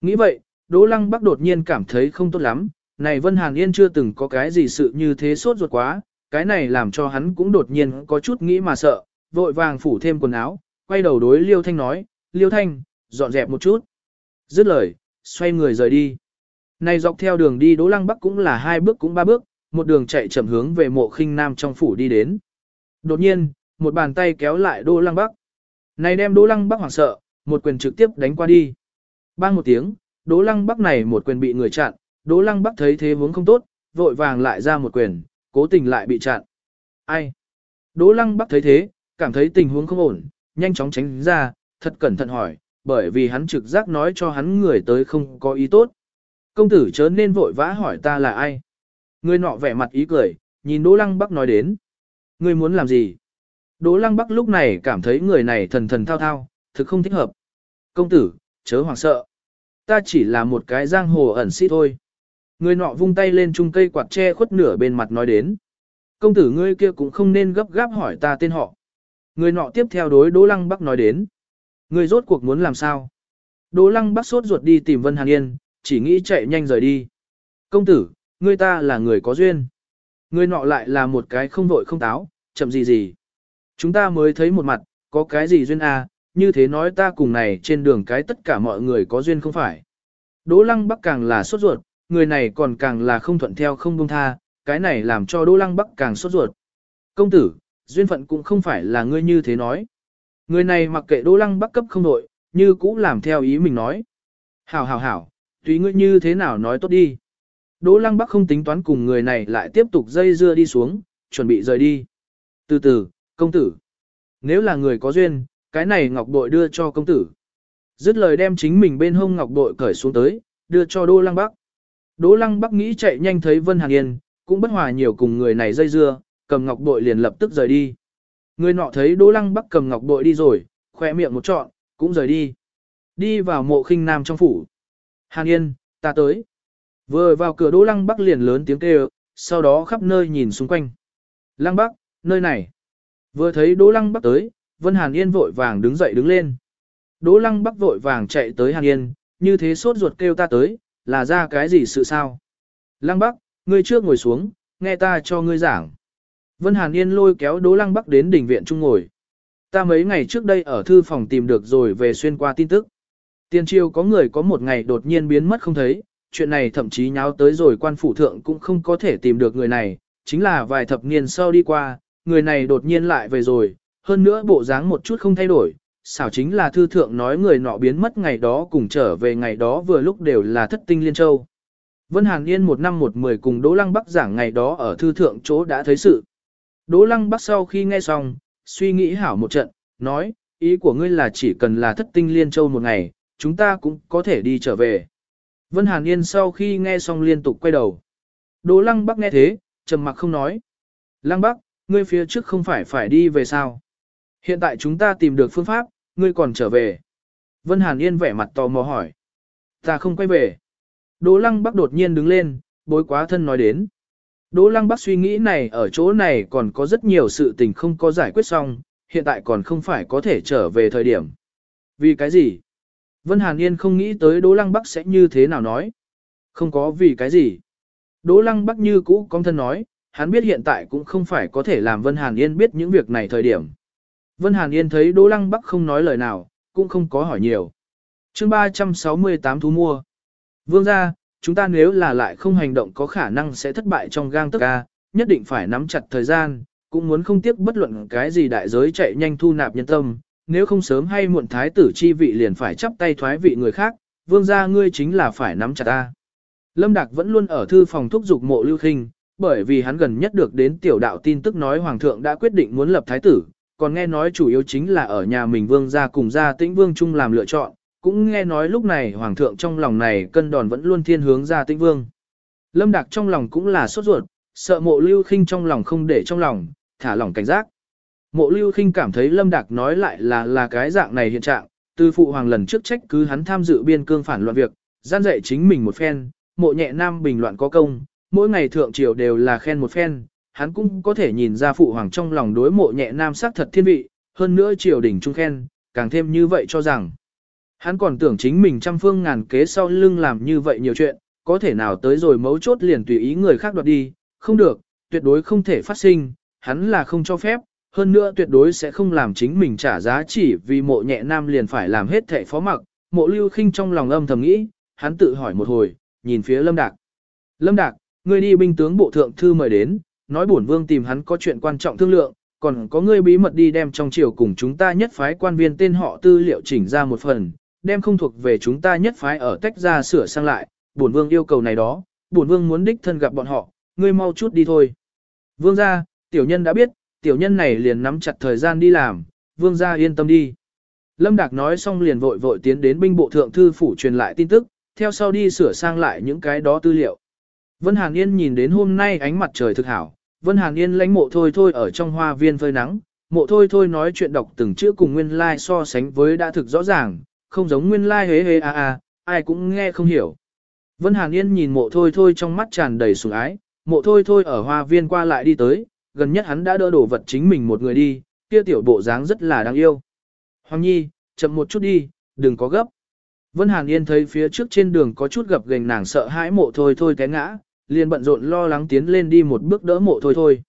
Nghĩ vậy, Đỗ Lăng Bắc đột nhiên cảm thấy không tốt lắm, này Vân Hàn Yên chưa từng có cái gì sự như thế sốt ruột quá, cái này làm cho hắn cũng đột nhiên có chút nghĩ mà sợ, vội vàng phủ thêm quần áo, quay đầu đối Liêu Thanh nói, Liêu Thanh, dọn dẹp một chút. Dứt lời, xoay người rời đi. Này dọc theo đường đi Đỗ Lăng Bắc cũng là hai bước cũng ba bước, một đường chạy chậm hướng về mộ khinh nam trong phủ đi đến. Đột nhiên, một bàn tay kéo lại Đỗ Lăng Bắc. Này đem Đỗ Lăng Bắc hoảng sợ, một quyền trực tiếp đánh qua đi. Bang một tiếng, Đỗ Lăng Bắc này một quyền bị người chặn, Đỗ Lăng Bắc thấy thế vướng không tốt, vội vàng lại ra một quyền, cố tình lại bị chặn. Ai? Đỗ Lăng Bắc thấy thế, cảm thấy tình huống không ổn, nhanh chóng tránh ra, thật cẩn thận hỏi, bởi vì hắn trực giác nói cho hắn người tới không có ý tốt. Công tử chớ nên vội vã hỏi ta là ai. Người nọ vẻ mặt ý cười, nhìn Đỗ Lăng Bắc nói đến. Người muốn làm gì? Đỗ Lăng Bắc lúc này cảm thấy người này thần thần thao thao, thực không thích hợp. Công tử, chớ hoảng sợ. Ta chỉ là một cái giang hồ ẩn sĩ thôi. Người nọ vung tay lên chung cây quạt che khuất nửa bên mặt nói đến. Công tử ngươi kia cũng không nên gấp gáp hỏi ta tên họ. Người nọ tiếp theo đối Đỗ Lăng Bắc nói đến. Người rốt cuộc muốn làm sao? Đỗ Lăng Bắc sốt ruột đi tìm Vân Hàn Yên, chỉ nghĩ chạy nhanh rời đi. Công tử, ngươi ta là người có duyên. Ngươi nọ lại là một cái không vội không táo, chậm gì gì. Chúng ta mới thấy một mặt, có cái gì duyên à, như thế nói ta cùng này trên đường cái tất cả mọi người có duyên không phải. Đỗ lăng bắc càng là sốt ruột, người này còn càng là không thuận theo không buông tha, cái này làm cho Đỗ lăng bắc càng sốt ruột. Công tử, duyên phận cũng không phải là ngươi như thế nói. Người này mặc kệ Đỗ lăng bắc cấp không đội, như cũ làm theo ý mình nói. Hảo hảo hảo, tùy ngươi như thế nào nói tốt đi. Đỗ lăng bắc không tính toán cùng người này lại tiếp tục dây dưa đi xuống, chuẩn bị rời đi. Từ từ, công tử. Nếu là người có duyên, cái này ngọc bội đưa cho công tử. Dứt lời đem chính mình bên hông ngọc bội cởi xuống tới, đưa cho Đỗ Lăng Bắc. Đỗ Lăng Bắc nghĩ chạy nhanh thấy Vân Hàn Yên, cũng bất hòa nhiều cùng người này dây dưa, cầm ngọc bội liền lập tức rời đi. Người nọ thấy Đỗ Lăng Bắc cầm ngọc bội đi rồi, khoe miệng một trọn, cũng rời đi. Đi vào mộ khinh nam trong phủ. Hàn Yên, ta tới. Vừa vào cửa Đỗ Lăng Bắc liền lớn tiếng kêu, sau đó khắp nơi nhìn xung quanh. Lăng Bắc, nơi này. Vừa thấy Đỗ Lăng Bắc tới, Vân Hàn Yên vội vàng đứng dậy đứng lên. Đỗ Lăng Bắc vội vàng chạy tới Hàn Yên, như thế sốt ruột kêu ta tới, là ra cái gì sự sao? Lăng Bắc, ngươi trước ngồi xuống, nghe ta cho ngươi giảng. Vân Hàn Yên lôi kéo Đỗ Lăng Bắc đến đỉnh viện trung ngồi. Ta mấy ngày trước đây ở thư phòng tìm được rồi về xuyên qua tin tức. Tiên triều có người có một ngày đột nhiên biến mất không thấy, chuyện này thậm chí nháo tới rồi quan phủ thượng cũng không có thể tìm được người này, chính là vài thập niên sau đi qua, người này đột nhiên lại về rồi, hơn nữa bộ dáng một chút không thay đổi, xảo chính là thư thượng nói người nọ biến mất ngày đó cùng trở về ngày đó vừa lúc đều là thất tinh liên châu. Vân Hàn Yên một năm một mười cùng Đỗ Lăng Bắc giảng ngày đó ở thư thượng chỗ đã thấy sự. Đỗ Lăng Bắc sau khi nghe xong, suy nghĩ hảo một trận, nói, ý của ngươi là chỉ cần là thất tinh liên châu một ngày, chúng ta cũng có thể đi trở về. Vân Hàn Yên sau khi nghe xong liên tục quay đầu. Đỗ Lăng Bắc nghe thế, trầm mặc không nói. Lăng Bắc, ngươi phía trước không phải phải đi về sao? Hiện tại chúng ta tìm được phương pháp, ngươi còn trở về. Vân Hàn Yên vẻ mặt tò mò hỏi. Ta không quay về. Đỗ Lăng Bắc đột nhiên đứng lên, bối quá thân nói đến. Đỗ Lăng Bắc suy nghĩ này ở chỗ này còn có rất nhiều sự tình không có giải quyết xong, hiện tại còn không phải có thể trở về thời điểm. Vì cái gì? Vân Hàn Yên không nghĩ tới Đỗ Lăng Bắc sẽ như thế nào nói. Không có vì cái gì. Đỗ Lăng Bắc như cũ công thân nói, hắn biết hiện tại cũng không phải có thể làm Vân Hàn Yên biết những việc này thời điểm. Vân Hàn Yên thấy Đỗ Lăng Bắc không nói lời nào, cũng không có hỏi nhiều. chương 368 thú mua. Vương ra, chúng ta nếu là lại không hành động có khả năng sẽ thất bại trong gang tức ca, nhất định phải nắm chặt thời gian, cũng muốn không tiếc bất luận cái gì đại giới chạy nhanh thu nạp nhân tâm, nếu không sớm hay muộn thái tử chi vị liền phải chắp tay thoái vị người khác, vương gia ngươi chính là phải nắm chặt ta. Lâm Đạc vẫn luôn ở thư phòng thúc dục mộ lưu khinh, bởi vì hắn gần nhất được đến tiểu đạo tin tức nói hoàng thượng đã quyết định muốn lập thái tử, còn nghe nói chủ yếu chính là ở nhà mình vương gia cùng gia tĩnh vương chung làm lựa chọn, cũng nghe nói lúc này hoàng thượng trong lòng này cân đòn vẫn luôn thiên hướng gia tĩnh vương. Lâm Đạc trong lòng cũng là sốt ruột, sợ mộ lưu khinh trong lòng không để trong lòng, thả lòng cảnh giác. Mộ lưu khinh cảm thấy Lâm Đạc nói lại là là cái dạng này hiện trạng, từ phụ hoàng lần trước trách cứ hắn tham dự biên cương phản loạn việc, gian dạy chính mình một phen, mộ nhẹ nam bình loạn có công, mỗi ngày thượng triều đều là khen một phen, hắn cũng có thể nhìn ra phụ hoàng trong lòng đối mộ nhẹ nam sắc thật thiên vị, hơn nữa triều đình trung khen, càng thêm như vậy cho rằng. Hắn còn tưởng chính mình trăm phương ngàn kế sau lưng làm như vậy nhiều chuyện, có thể nào tới rồi mấu chốt liền tùy ý người khác đoạt đi, không được, tuyệt đối không thể phát sinh, hắn là không cho phép, hơn nữa tuyệt đối sẽ không làm chính mình trả giá chỉ vì mộ nhẹ nam liền phải làm hết thệ phó mặc, mộ lưu khinh trong lòng âm thầm nghĩ, hắn tự hỏi một hồi, nhìn phía lâm đạc. Lâm đạc, người đi binh tướng bộ thượng thư mời đến, nói bổn vương tìm hắn có chuyện quan trọng thương lượng, còn có ngươi bí mật đi đem trong triều cùng chúng ta nhất phái quan viên tên họ tư liệu chỉnh ra một phần, đem không thuộc về chúng ta nhất phái ở tách ra sửa sang lại, bổn vương yêu cầu này đó, bổn vương muốn đích thân gặp bọn họ, ngươi mau chút đi thôi. Vương gia, tiểu nhân đã biết, tiểu nhân này liền nắm chặt thời gian đi làm, vương gia yên tâm đi. Lâm Đạc nói xong liền vội vội tiến đến binh bộ thượng thư phủ truyền lại tin tức, theo sau đi sửa sang lại những cái đó tư liệu. Vân Hàn Yên nhìn đến hôm nay ánh mặt trời thực hảo, Vân Hàn Yên lánh mộ thôi thôi ở trong hoa viên phơi nắng, mộ thôi thôi nói chuyện đọc từng chữ cùng nguyên lai like so sánh với đã thực rõ ràng, không giống nguyên lai like hế hế a a, ai cũng nghe không hiểu. Vân Hàn Yên nhìn mộ thôi thôi trong mắt tràn đầy sủng ái, mộ thôi thôi ở hoa viên qua lại đi tới, gần nhất hắn đã đỡ đổ vật chính mình một người đi, kia tiểu bộ dáng rất là đáng yêu. Hoàng Nhi, chậm một chút đi, đừng có gấp. Vân Hàn Yên thấy phía trước trên đường có chút gập gềnh nàng sợ hãi mộ thôi thôi té ngã, liền bận rộn lo lắng tiến lên đi một bước đỡ mộ thôi thôi.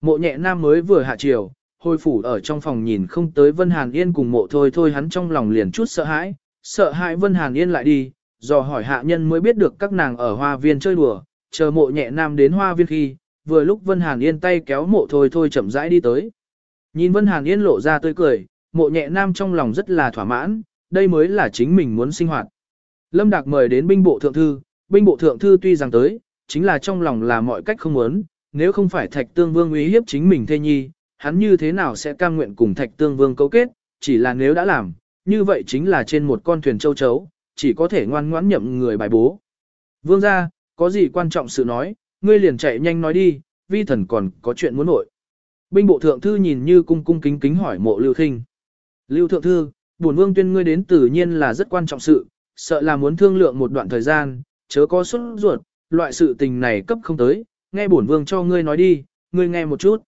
Mộ nhẹ nam mới vừa hạ chiều, hồi phủ ở trong phòng nhìn không tới Vân Hàn Yên cùng mộ thôi thôi hắn trong lòng liền chút sợ hãi, sợ hãi Vân Hàn Yên lại đi, dò hỏi hạ nhân mới biết được các nàng ở hoa viên chơi đùa, chờ mộ nhẹ nam đến hoa viên khi, vừa lúc Vân Hàn Yên tay kéo mộ thôi thôi chậm rãi đi tới. Nhìn Vân Hàn Yên lộ ra tươi cười, mộ nhẹ nam trong lòng rất là thỏa mãn, đây mới là chính mình muốn sinh hoạt. Lâm Đạc mời đến binh bộ thượng thư, binh bộ thượng thư tuy rằng tới, chính là trong lòng là mọi cách không muốn, nếu không phải thạch tương vương uy hiếp chính mình thê nhi, hắn như thế nào sẽ cam nguyện cùng thạch tương vương cấu kết, chỉ là nếu đã làm, như vậy chính là trên một con thuyền châu chấu, chỉ có thể ngoan ngoãn nhậm người bài bố. Vương ra, có gì quan trọng sự nói, ngươi liền chạy nhanh nói đi, vi thần còn có chuyện muốn nội. Binh bộ thượng thư nhìn như cung cung kính kính hỏi mộ lưu khinh. Lưu thượng thư, bổn vương tuyên ngươi đến tự nhiên là rất quan trọng sự, sợ là muốn thương lượng một đoạn thời gian, chớ có xuất ruột, loại sự tình này cấp không tới, nghe bổn vương cho ngươi nói đi, ngươi nghe một chút.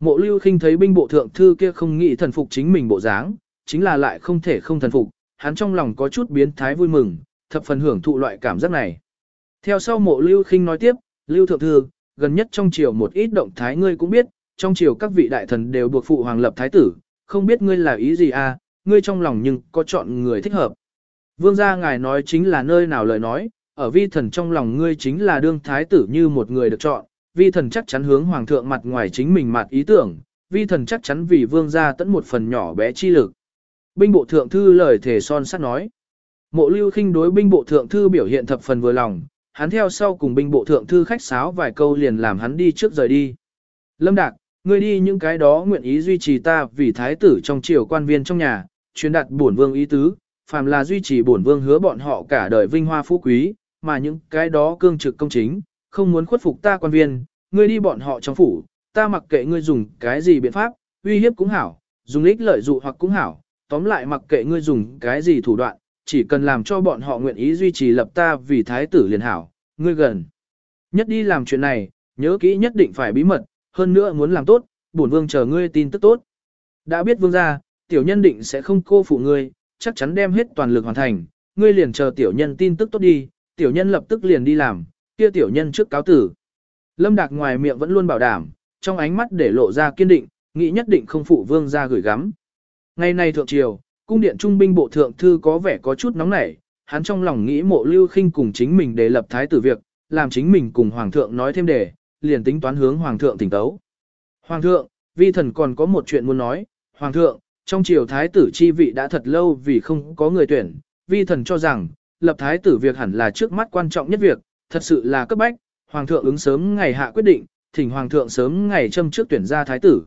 Mộ lưu khinh thấy binh bộ thượng thư kia không nghĩ thần phục chính mình bộ dáng, chính là lại không thể không thần phục, hắn trong lòng có chút biến thái vui mừng, thập phần hưởng thụ loại cảm giác này. Theo sau mộ lưu khinh nói tiếp, lưu thượng thư, gần nhất trong triều một ít động thái ngươi cũng biết, trong triều các vị đại thần đều buộc phụ hoàng lập thái tử, không biết ngươi là ý gì à, ngươi trong lòng nhưng có chọn người thích hợp. Vương gia ngài nói chính là nơi nào lời nói, ở vi thần trong lòng ngươi chính là đương thái tử như một người được chọn, vi thần chắc chắn hướng hoàng thượng mặt ngoài chính mình mặt ý tưởng, vi thần chắc chắn vì vương gia tận một phần nhỏ bé chi lực. Binh bộ thượng thư lời thể son sắt nói. Mộ lưu khinh đối binh bộ thượng thư biểu hiện thập phần vừa lòng, hắn theo sau cùng binh bộ thượng thư khách sáo vài câu liền làm hắn đi trước rời đi. Lâm Đạc, ngươi đi những cái đó nguyện ý duy trì ta vì thái tử trong triều quan viên trong nhà, truyền đạt bổn vương ý tứ, phàm là duy trì bổn vương hứa bọn họ cả đời vinh hoa phú quý, mà những cái đó cương trực công chính, không muốn khuất phục ta quan viên, ngươi đi bọn họ trong phủ, ta mặc kệ ngươi dùng cái gì biện pháp, uy hiếp cũng hảo, dùng ích lợi dụ hoặc cũng hảo, tóm lại mặc kệ ngươi dùng cái gì thủ đoạn, chỉ cần làm cho bọn họ nguyện ý duy trì lập ta vì thái tử liền hảo, ngươi gần. Nhất đi làm chuyện này, nhớ kỹ nhất định phải bí mật, hơn nữa muốn làm tốt, bổn vương chờ ngươi tin tức tốt. Đã biết vương gia, tiểu nhân định sẽ không cô phụ ngươi, chắc chắn đem hết toàn lực hoàn thành, ngươi liền chờ tiểu nhân tin tức tốt đi, tiểu nhân lập tức liền đi làm, kia tiểu nhân trước cáo tử. Lâm Đạc ngoài miệng vẫn luôn bảo đảm, trong ánh mắt để lộ ra kiên định, nghĩ nhất định không phụ vương gia gửi gắm. Ngày nay thượng triều, cung điện trung binh bộ thượng thư có vẻ có chút nóng nảy, hắn trong lòng nghĩ mộ lưu khinh cùng chính mình để lập thái tử việc, làm chính mình cùng hoàng thượng nói thêm để, liền tính toán hướng hoàng thượng tỉnh tấu. Hoàng thượng, vi thần còn có một chuyện muốn nói, hoàng thượng, trong triều thái tử chi vị đã thật lâu vì không có người tuyển, vi thần cho rằng, lập thái tử việc hẳn là trước mắt quan trọng nhất việc, thật sự là cấp bách, hoàng thượng ứng sớm ngày hạ quyết định, thỉnh hoàng thượng sớm ngày châm trước tuyển ra thái tử.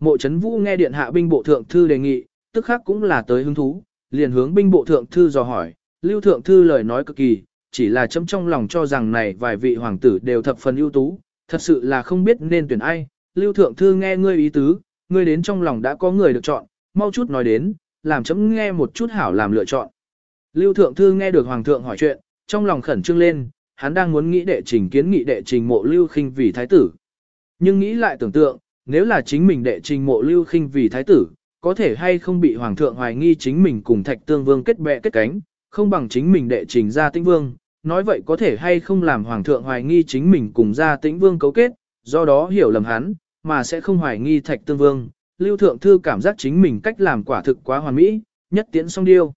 Mộ Trấn Vũ nghe điện hạ binh bộ thượng thư đề nghị, tức khắc cũng là tới hứng thú, liền hướng binh bộ thượng thư dò hỏi, lưu thượng thư lời nói cực kỳ, chỉ là chấm trong lòng cho rằng này vài vị hoàng tử đều thập phần ưu tú, thật sự là không biết nên tuyển ai. Lưu thượng thư nghe ngươi ý tứ, ngươi đến trong lòng đã có người được chọn, mau chút nói đến, làm chấm nghe một chút hảo làm lựa chọn. Lưu thượng thư nghe được hoàng thượng hỏi chuyện, trong lòng khẩn trương lên, hắn đang muốn nghĩ đệ trình kiến nghị đệ trình mộ lưu khinh vì thái tử. Nhưng nghĩ lại tưởng tượng, nếu là chính mình đệ trình mộ lưu khinh vì thái tử, có thể hay không bị hoàng thượng hoài nghi chính mình cùng thạch tương vương kết bè kết cánh, không bằng chính mình đệ trình ra tĩnh vương, nói vậy có thể hay không làm hoàng thượng hoài nghi chính mình cùng ra tĩnh vương cấu kết, do đó hiểu lầm hắn, mà sẽ không hoài nghi thạch tương vương. Lưu Thượng Thư cảm giác chính mình cách làm quả thực quá hoàn mỹ, nhất tiễn song điêu.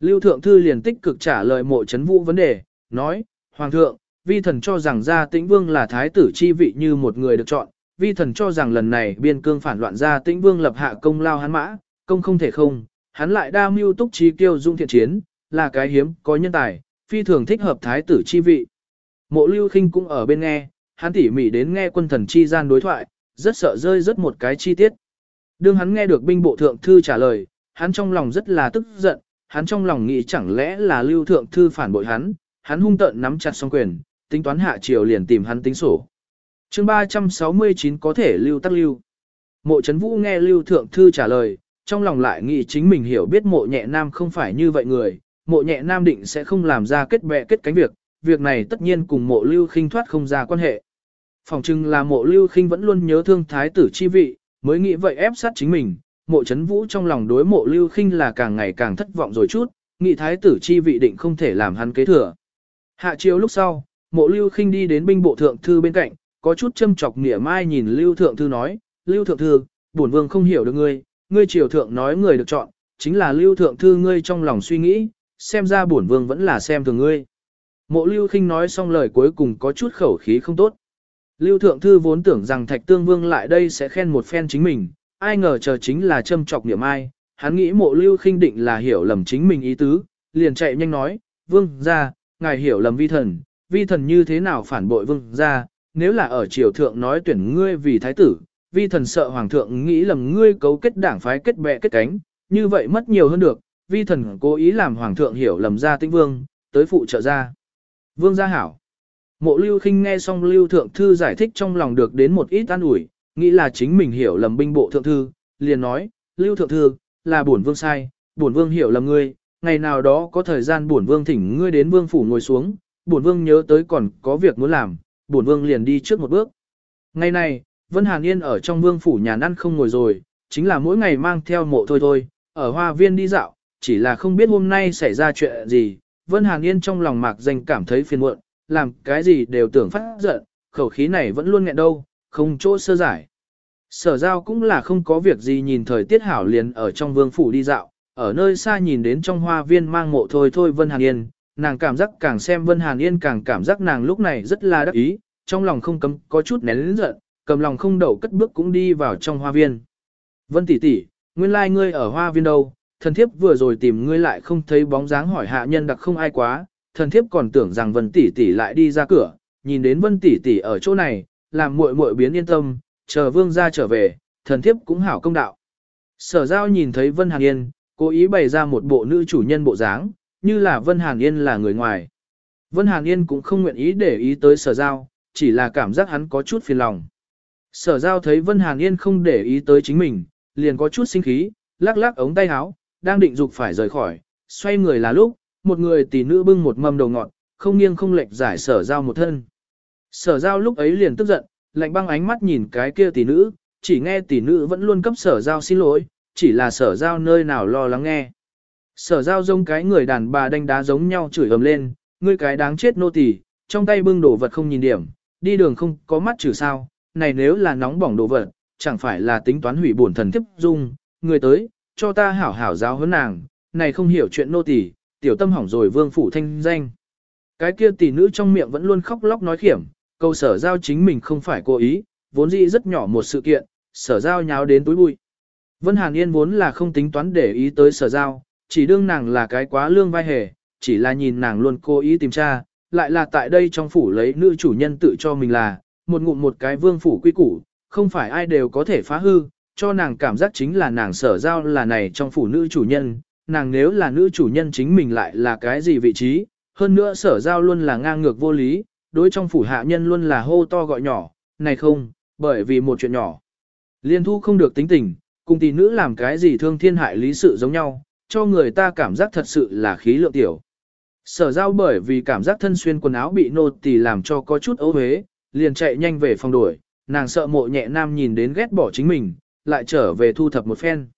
Lưu Thượng Thư liền tích cực trả lời mộ chấn vũ vấn đề, nói, Hoàng thượng, vi thần cho rằng gia tĩnh vương là thái tử chi vị như một người được chọn, vi thần cho rằng lần này biên cương phản loạn gia tĩnh vương lập hạ công lao hắn mã, công không thể không, hắn lại đa mưu túc trí kiêu dung thiện chiến, là cái hiếm, có nhân tài, phi thường thích hợp thái tử chi vị. Mộ lưu khinh cũng ở bên nghe, hắn tỉ mỉ đến nghe quân thần chi gian đối thoại, rất sợ rơi rất một cái chi tiết. Đương hắn nghe được binh bộ thượng thư trả lời, hắn trong lòng rất là tức giận, hắn trong lòng nghĩ chẳng lẽ là lưu thượng thư phản bội hắn, hắn hung tợn nắm chặt song quyền, tính toán hạ triều liền tìm hắn tính sổ. chương 369 có thể lưu tắc lưu. Mộ Trấn Vũ nghe lưu thượng thư trả lời, trong lòng lại nghĩ chính mình hiểu biết mộ nhẹ nam không phải như vậy người, mộ nhẹ nam định sẽ không làm ra kết bè kết cánh việc, việc này tất nhiên cùng mộ lưu khinh thoát không ra quan hệ. Phòng trưng là mộ lưu khinh vẫn luôn nhớ thương thái tử chi vị, mới nghĩ vậy ép sát chính mình, mộ chấn vũ trong lòng đối mộ lưu khinh là càng ngày càng thất vọng rồi chút, nghị thái tử chi vị định không thể làm hắn kế thừa. Hạ chiếu lúc sau, mộ lưu khinh đi đến binh bộ thượng thư bên cạnh, có chút châm chọc nghĩa mai nhìn lưu thượng thư nói, lưu thượng thư, bổn vương không hiểu được ngươi, ngươi triều thượng nói người được chọn, chính là lưu thượng thư ngươi trong lòng suy nghĩ, xem ra bổn vương vẫn là xem thường ngươi. Mộ lưu khinh nói xong lời cuối cùng có chút khẩu khí không tốt. Lưu thượng thư vốn tưởng rằng thạch tương vương lại đây sẽ khen một phen chính mình, ai ngờ chờ chính là châm chọc niệm ai, hắn nghĩ mộ lưu khinh định là hiểu lầm chính mình ý tứ, liền chạy nhanh nói, vương ra, ngài hiểu lầm vi thần, vi thần như thế nào phản bội vương ra, nếu là ở triều thượng nói tuyển ngươi vì thái tử, vi thần sợ hoàng thượng nghĩ lầm ngươi cấu kết đảng phái kết bè kết cánh, như vậy mất nhiều hơn được, vi thần cố ý làm hoàng thượng hiểu lầm ra tĩnh vương, tới phụ trợ ra. Vương gia hảo. Mộ lưu khinh nghe xong lưu thượng thư giải thích trong lòng được đến một ít an ủi, nghĩ là chính mình hiểu lầm binh bộ thượng thư, liền nói, lưu thượng thư, là bổn vương sai, bổn vương hiểu lầm ngươi, ngày nào đó có thời gian bổn vương thỉnh ngươi đến vương phủ ngồi xuống, bổn vương nhớ tới còn có việc muốn làm, bổn vương liền đi trước một bước. Ngày này, Vân Hàn Yên ở trong vương phủ nhà ăn không ngồi rồi, chính là mỗi ngày mang theo mộ thôi thôi, ở hoa viên đi dạo, chỉ là không biết hôm nay xảy ra chuyện gì, Vân Hàn Yên trong lòng mạc danh cảm thấy phiền muộn, làm cái gì đều tưởng phát giận, khẩu khí này vẫn luôn nghẹn đâu, không chỗ sơ giải. Sở giao cũng là không có việc gì nhìn thời tiết hảo liền ở trong vương phủ đi dạo, ở nơi xa nhìn đến trong hoa viên mang mộ thôi thôi Vân Hàn Yên, nàng cảm giác càng xem Vân Hàn Yên càng cảm giác nàng lúc này rất là đắc ý, trong lòng không cấm có chút nén lĩnh giận, cầm lòng không đậu cất bước cũng đi vào trong hoa viên. Vân tỷ tỷ, nguyên lai like ngươi ở hoa viên đâu, thần thiếp vừa rồi tìm ngươi lại không thấy bóng dáng hỏi hạ nhân đặc không ai quá, thần thiếp còn tưởng rằng Vân tỷ tỷ lại đi ra cửa, nhìn đến Vân tỷ tỷ ở chỗ này, làm muội muội biến yên tâm, chờ vương gia trở về, thần thiếp cũng hảo công đạo. Sở giao nhìn thấy Vân Hàn Yên, cố ý bày ra một bộ nữ chủ nhân bộ dáng, như là Vân Hàn Yên là người ngoài. Vân Hàn Yên cũng không nguyện ý để ý tới sở giao, chỉ là cảm giác hắn có chút phiền lòng. Sở giao thấy Vân Hàn Yên không để ý tới chính mình, liền có chút sinh khí, lắc lắc ống tay áo, đang định dục phải rời khỏi, xoay người là lúc, một người tỷ nữ bưng một mâm đầu ngọt, không nghiêng không lệch giải sở giao một thân. Sở giao lúc ấy liền tức giận, lạnh băng ánh mắt nhìn cái kia tỷ nữ, chỉ nghe tỷ nữ vẫn luôn cấp sở giao xin lỗi, chỉ là sở giao nơi nào lo lắng nghe. Sở giao giống cái người đàn bà đánh đá giống nhau chửi ầm lên, ngươi cái đáng chết nô tỳ, trong tay bưng đồ vật không nhìn điểm, đi đường không có mắt trừ sao, này nếu là nóng bỏng đồ vật, chẳng phải là tính toán hủy bổn thần tiếp dung, người tới, cho ta hảo hảo giáo huấn nàng, này không hiểu chuyện nô tỳ, tiểu tâm hỏng rồi vương phủ thanh danh. Cái kia tỷ nữ trong miệng vẫn luôn khóc lóc nói khiểm, câu sở giao chính mình không phải cố ý, vốn dĩ rất nhỏ một sự kiện, sở giao nháo đến túi bụi. Vân Hàn Yên vốn là không tính toán để ý tới sở giao, chỉ đương nàng là cái quá lương vai hề, chỉ là nhìn nàng luôn cố ý tìm tra, lại là tại đây trong phủ lấy nữ chủ nhân tự cho mình là, một ngụm một cái vương phủ quy củ, không phải ai đều có thể phá hư, cho nàng cảm giác chính là nàng sở giao là này trong phủ nữ chủ nhân, nàng nếu là nữ chủ nhân chính mình lại là cái gì vị trí, hơn nữa sở giao luôn là ngang ngược vô lý, đối trong phủ hạ nhân luôn là hô to gọi nhỏ, này không, bởi vì một chuyện nhỏ. Liên thu không được tính tình, cùng tỷ nữ làm cái gì thương thiên hại lý sự giống nhau, cho người ta cảm giác thật sự là khí lượng tiểu. Sở giao bởi vì cảm giác thân xuyên quần áo bị nô tỳ làm cho có chút ấu hế, liền chạy nhanh về phòng đuổi, nàng sợ mộ nhẹ nam nhìn đến ghét bỏ chính mình, lại trở về thu thập một phen.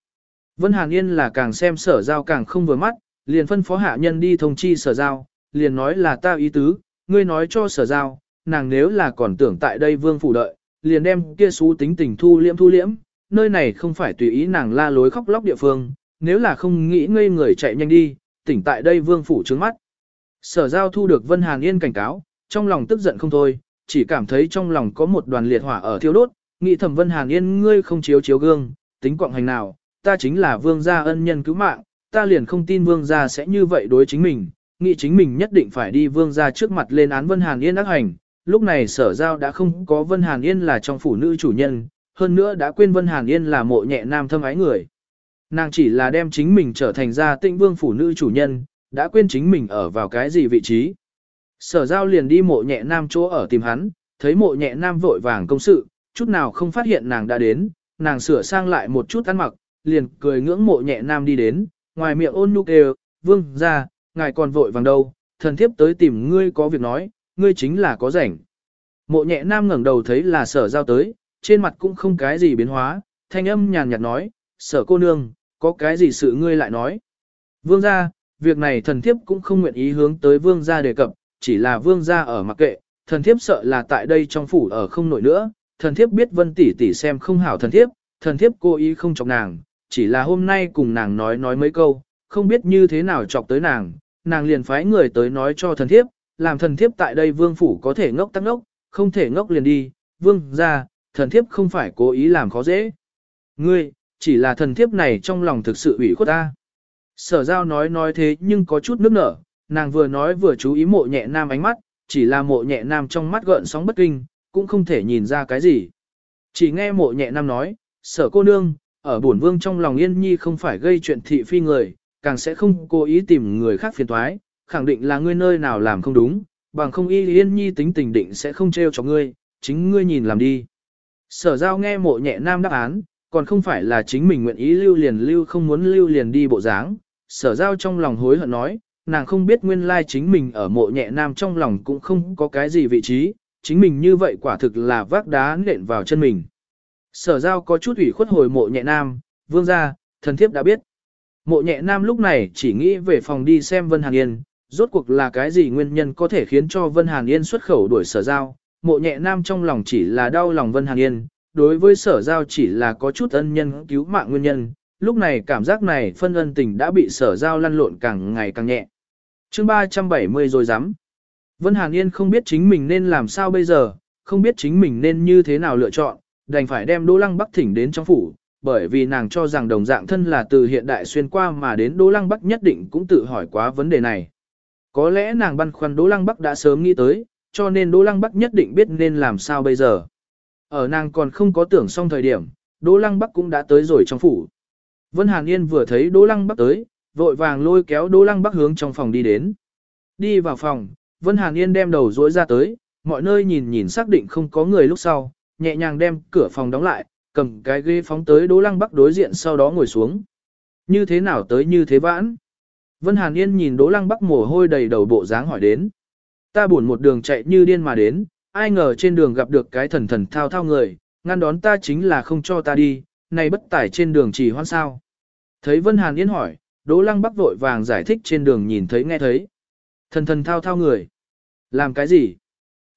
Vân Hàn Yên là càng xem sở giao càng không vừa mắt, liền phân phó hạ nhân đi thông chi sở giao, liền nói là ta ý tứ, ngươi nói cho sở giao, nàng nếu là còn tưởng tại đây vương phủ đợi, liền đem kia xú tính tình thu liễm thu liễm, nơi này không phải tùy ý nàng la lối khóc lóc địa phương, nếu là không nghĩ ngây người chạy nhanh đi, tỉnh tại đây vương phủ trướng mắt. Sở giao thu được Vân Hàn Yên cảnh cáo, trong lòng tức giận không thôi, chỉ cảm thấy trong lòng có một đoàn liệt hỏa ở thiêu đốt, nghĩ thẩm Vân Hàn Yên ngươi không chiếu chiếu gương, tính quọng hành nào, ta chính là vương gia ân nhân cứu mạng, ta liền không tin vương gia sẽ như vậy đối chính mình, nghĩ chính mình nhất định phải đi vương gia trước mặt lên án Vân Hàn Yên ác hành. Lúc này sở giao đã không có Vân Hàn Yên là trong phủ nữ chủ nhân, hơn nữa đã quên Vân Hàn Yên là mộ nhẹ nam thâm ái người. Nàng chỉ là đem chính mình trở thành gia tịnh vương phủ nữ chủ nhân, đã quên chính mình ở vào cái gì vị trí. Sở giao liền đi mộ nhẹ nam chỗ ở tìm hắn, thấy mộ nhẹ nam vội vàng công sự, chút nào không phát hiện nàng đã đến, nàng sửa sang lại một chút ăn mặc, liền cười ngưỡng mộ nhẹ nam đi đến, ngoài miệng ôn nhu kêu, vương ra, ngài còn vội vàng đâu, thần thiếp tới tìm ngươi có việc nói, ngươi chính là có rảnh. Mộ nhẹ nam ngẩng đầu thấy là sở giao tới, trên mặt cũng không cái gì biến hóa, thanh âm nhàn nhạt nói, sở cô nương, có cái gì sự ngươi lại nói. Vương gia, việc này thần thiếp cũng không nguyện ý hướng tới vương gia đề cập, chỉ là vương gia ở mặc kệ, thần thiếp sợ là tại đây trong phủ ở không nổi nữa, thần thiếp biết vân tỷ tỷ xem không hảo thần thiếp, thần thiếp cố ý không chọc nàng, chỉ là hôm nay cùng nàng nói nói mấy câu, không biết như thế nào chọc tới nàng, nàng liền phái người tới nói cho thần thiếp, làm thần thiếp tại đây vương phủ có thể ngốc tắc ngốc, không thể ngốc liền đi, vương ra, thần thiếp không phải cố ý làm khó dễ. Ngươi, chỉ là thần thiếp này trong lòng thực sự ủy khuất ta. Sở giao nói nói thế nhưng có chút nước nở, nàng vừa nói vừa chú ý mộ nhẹ nam ánh mắt, chỉ là mộ nhẹ nam trong mắt gợn sóng bất kinh, cũng không thể nhìn ra cái gì. Chỉ nghe mộ nhẹ nam nói, sở cô nương, ở bổn vương trong lòng yên nhi không phải gây chuyện thị phi người, càng sẽ không cố ý tìm người khác phiền toái, khẳng định là ngươi nơi nào làm không đúng, bằng không y yên nhi tính tình định sẽ không treo cho ngươi, chính ngươi nhìn làm đi. Sở giao nghe mộ nhẹ nam đáp án, còn không phải là chính mình nguyện ý lưu liền lưu không muốn lưu liền đi bộ dáng. Sở giao trong lòng hối hận nói, nàng không biết nguyên lai chính mình ở mộ nhẹ nam trong lòng cũng không có cái gì vị trí, chính mình như vậy quả thực là vác đá nện vào chân mình. Sở giao có chút ủy khuất hồi mộ nhẹ nam, vương ra, thần thiếp đã biết. Mộ nhẹ nam lúc này chỉ nghĩ về phòng đi xem Vân Hàn Yên, rốt cuộc là cái gì nguyên nhân có thể khiến cho Vân Hàn Yên xuất khẩu đuổi sở giao. Mộ nhẹ nam trong lòng chỉ là đau lòng Vân Hàn Yên, đối với sở giao chỉ là có chút ân nhân cứu mạng nguyên nhân. Lúc này cảm giác này phân ân tình đã bị sở giao lăn lộn càng ngày càng nhẹ. chương 370 rồi dám. Vân Hàn Yên không biết chính mình nên làm sao bây giờ, không biết chính mình nên như thế nào lựa chọn, đành phải đem Đỗ Lăng Bắc thỉnh đến trong phủ, bởi vì nàng cho rằng đồng dạng thân là từ hiện đại xuyên qua mà đến Đỗ Lăng Bắc nhất định cũng tự hỏi quá vấn đề này. Có lẽ nàng băn khoăn Đỗ Lăng Bắc đã sớm nghĩ tới, cho nên Đỗ Lăng Bắc nhất định biết nên làm sao bây giờ. Ở nàng còn không có tưởng xong thời điểm, Đỗ Lăng Bắc cũng đã tới rồi trong phủ. Vân Hàn Yên vừa thấy Đỗ Lăng Bắc tới, vội vàng lôi kéo Đỗ Lăng Bắc hướng trong phòng đi đến. Đi vào phòng, Vân Hàn Yên đem đầu dối ra tới, mọi nơi nhìn nhìn xác định không có người lúc sau, nhẹ nhàng đem cửa phòng đóng lại, cầm cái ghế phóng tới Đỗ Lăng Bắc đối diện sau đó ngồi xuống. Như thế nào tới như thế vãn? Vân Hàn Yên nhìn Đỗ Lăng Bắc mồ hôi đầy đầu bộ dáng hỏi đến. Ta buồn một đường chạy như điên mà đến, ai ngờ trên đường gặp được cái thần thần thao thao người, ngăn đón ta chính là không cho ta đi, này bất tải trên đường chỉ hoan sao. Thấy Vân Hàn Yên hỏi, Đỗ Lăng Bắc vội vàng giải thích trên đường nhìn thấy nghe thấy. Thần thần thao thao người. Làm cái gì?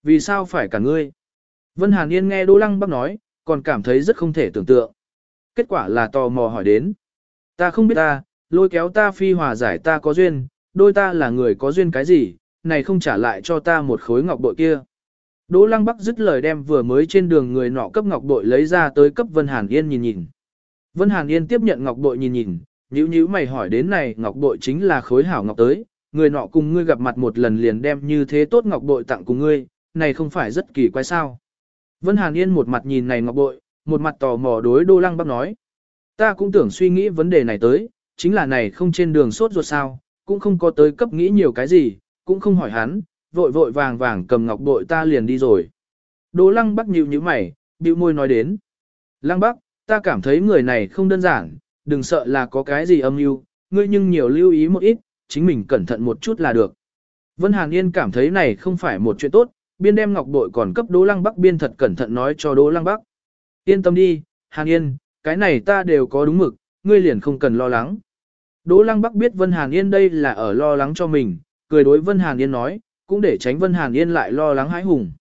Vì sao phải cả ngươi? Vân Hàn Yên nghe Đỗ Lăng Bắc nói, còn cảm thấy rất không thể tưởng tượng. Kết quả là tò mò hỏi đến. Ta không biết ta, lôi kéo ta phi hòa giải ta có duyên, đôi ta là người có duyên cái gì, này không trả lại cho ta một khối ngọc bội kia. Đỗ Lăng Bắc dứt lời đem vừa mới trên đường người nọ cấp ngọc bội lấy ra tới cấp Vân Hàn Yên nhìn nhìn. Vân Hàn Yên tiếp nhận ngọc bội nhìn nhìn, nhíu nhíu mày hỏi đến này ngọc bội chính là khối hảo ngọc tới, người nọ cùng ngươi gặp mặt một lần liền đem như thế tốt ngọc bội tặng cùng ngươi, này không phải rất kỳ quái sao. Vân Hàn Yên một mặt nhìn này ngọc bội, một mặt tò mò đối Đô Lăng Bắc nói. Ta cũng tưởng suy nghĩ vấn đề này tới, chính là này không trên đường sốt ruột sao, cũng không có tới cấp nghĩ nhiều cái gì, cũng không hỏi hắn, vội vội vàng vàng cầm ngọc bội ta liền đi rồi. Đỗ Lăng Bắc nhíu nhíu mày, bĩu môi nói đến. Lăng Bắc, ta cảm thấy người này không đơn giản, đừng sợ là có cái gì âm mưu, ngươi nhưng nhiều lưu ý một ít, chính mình cẩn thận một chút là được. Vân Hàn Yên cảm thấy này không phải một chuyện tốt, biên đem ngọc bội còn cấp Đỗ Lăng Bắc biên thật cẩn thận nói cho Đỗ Lăng Bắc. Yên tâm đi, Hàn Yên, cái này ta đều có đúng mực, ngươi liền không cần lo lắng. Đỗ Lăng Bắc biết Vân Hàn Yên đây là ở lo lắng cho mình, cười đối Vân Hàn Yên nói, cũng để tránh Vân Hàn Yên lại lo lắng hãi hùng.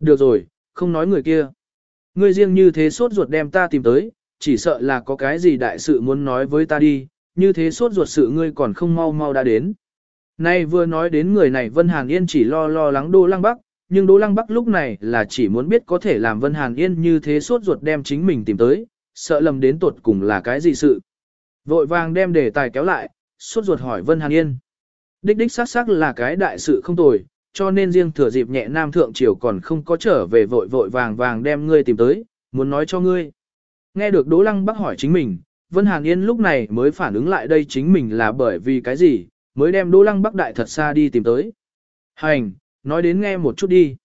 Được rồi, không nói người kia. Ngươi riêng như thế sốt ruột đem ta tìm tới, chỉ sợ là có cái gì đại sự muốn nói với ta đi, như thế sốt ruột sự ngươi còn không mau mau đã đến. Nay vừa nói đến người này Vân Hàn Yên chỉ lo lo lắng Đỗ Lăng Bắc, nhưng Đỗ Lăng Bắc lúc này là chỉ muốn biết có thể làm Vân Hàn Yên như thế suốt ruột đem chính mình tìm tới, sợ lầm đến tuột cùng là cái gì sự. Vội vàng đem đề tài kéo lại, suốt ruột hỏi Vân Hàn Yên. Đích đích xác xác là cái đại sự không tồi, cho nên riêng thừa dịp nhẹ nam thượng triều còn không có trở về vội vội vàng vàng đem ngươi tìm tới, muốn nói cho ngươi. Nghe được Đỗ Lăng Bắc hỏi chính mình, Vân Hàn Yên lúc này mới phản ứng lại đây chính mình là bởi vì cái gì, mới đem Đỗ Lăng Bắc đại thật xa đi tìm tới. Hành, nói đến nghe một chút đi.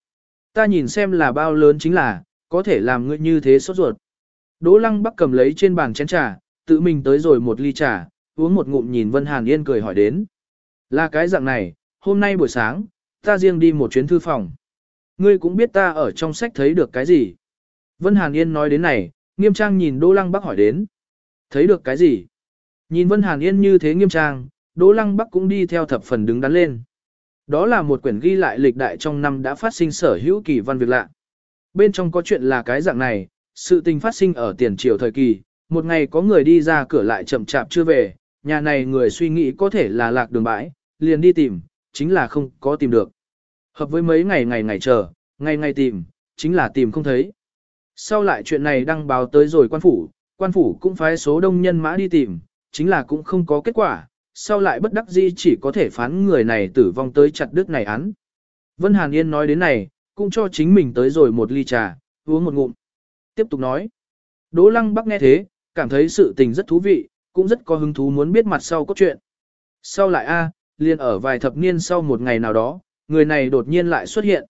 Ta nhìn xem là bao lớn chính là, có thể làm ngươi như thế sốt ruột. Đỗ Lăng Bắc cầm lấy trên bàn chén trà, tự mình tới rồi một ly trà, uống một ngụm nhìn Vân Hàn Yên cười hỏi đến. Là cái dạng này, hôm nay buổi sáng, ta riêng đi một chuyến thư phòng. Ngươi cũng biết ta ở trong sách thấy được cái gì. Vân Hàn Yên nói đến này, nghiêm trang nhìn Đỗ Lăng Bắc hỏi đến. Thấy được cái gì? Nhìn Vân Hàn Yên như thế nghiêm trang, Đỗ Lăng Bắc cũng đi theo thập phần đứng đắn lên. Đó là một quyển ghi lại lịch đại trong năm đã phát sinh sở hữu kỳ văn việc lạ. Bên trong có chuyện là cái dạng này, sự tình phát sinh ở tiền triều thời kỳ, một ngày có người đi ra cửa lại chậm chạp chưa về, nhà này người suy nghĩ có thể là lạc đường bãi, liền đi tìm, chính là không có tìm được. Hợp với mấy ngày ngày ngày chờ, ngày ngày tìm, chính là tìm không thấy. Sau lại chuyện này đăng báo tới rồi quan phủ, quan phủ cũng phái số đông nhân mã đi tìm, chính là cũng không có kết quả, sau lại bất đắc dĩ chỉ có thể phán người này tử vong tới chặt đứt này án. Vân Hàn Yên nói đến này, cũng cho chính mình tới rồi một ly trà, uống một ngụm. Tiếp tục nói. Đỗ Lăng Bắc nghe thế, cảm thấy sự tình rất thú vị, cũng rất có hứng thú muốn biết mặt sau cốt truyện. Sau lại a, liền ở vài thập niên sau một ngày nào đó, người này đột nhiên lại xuất hiện.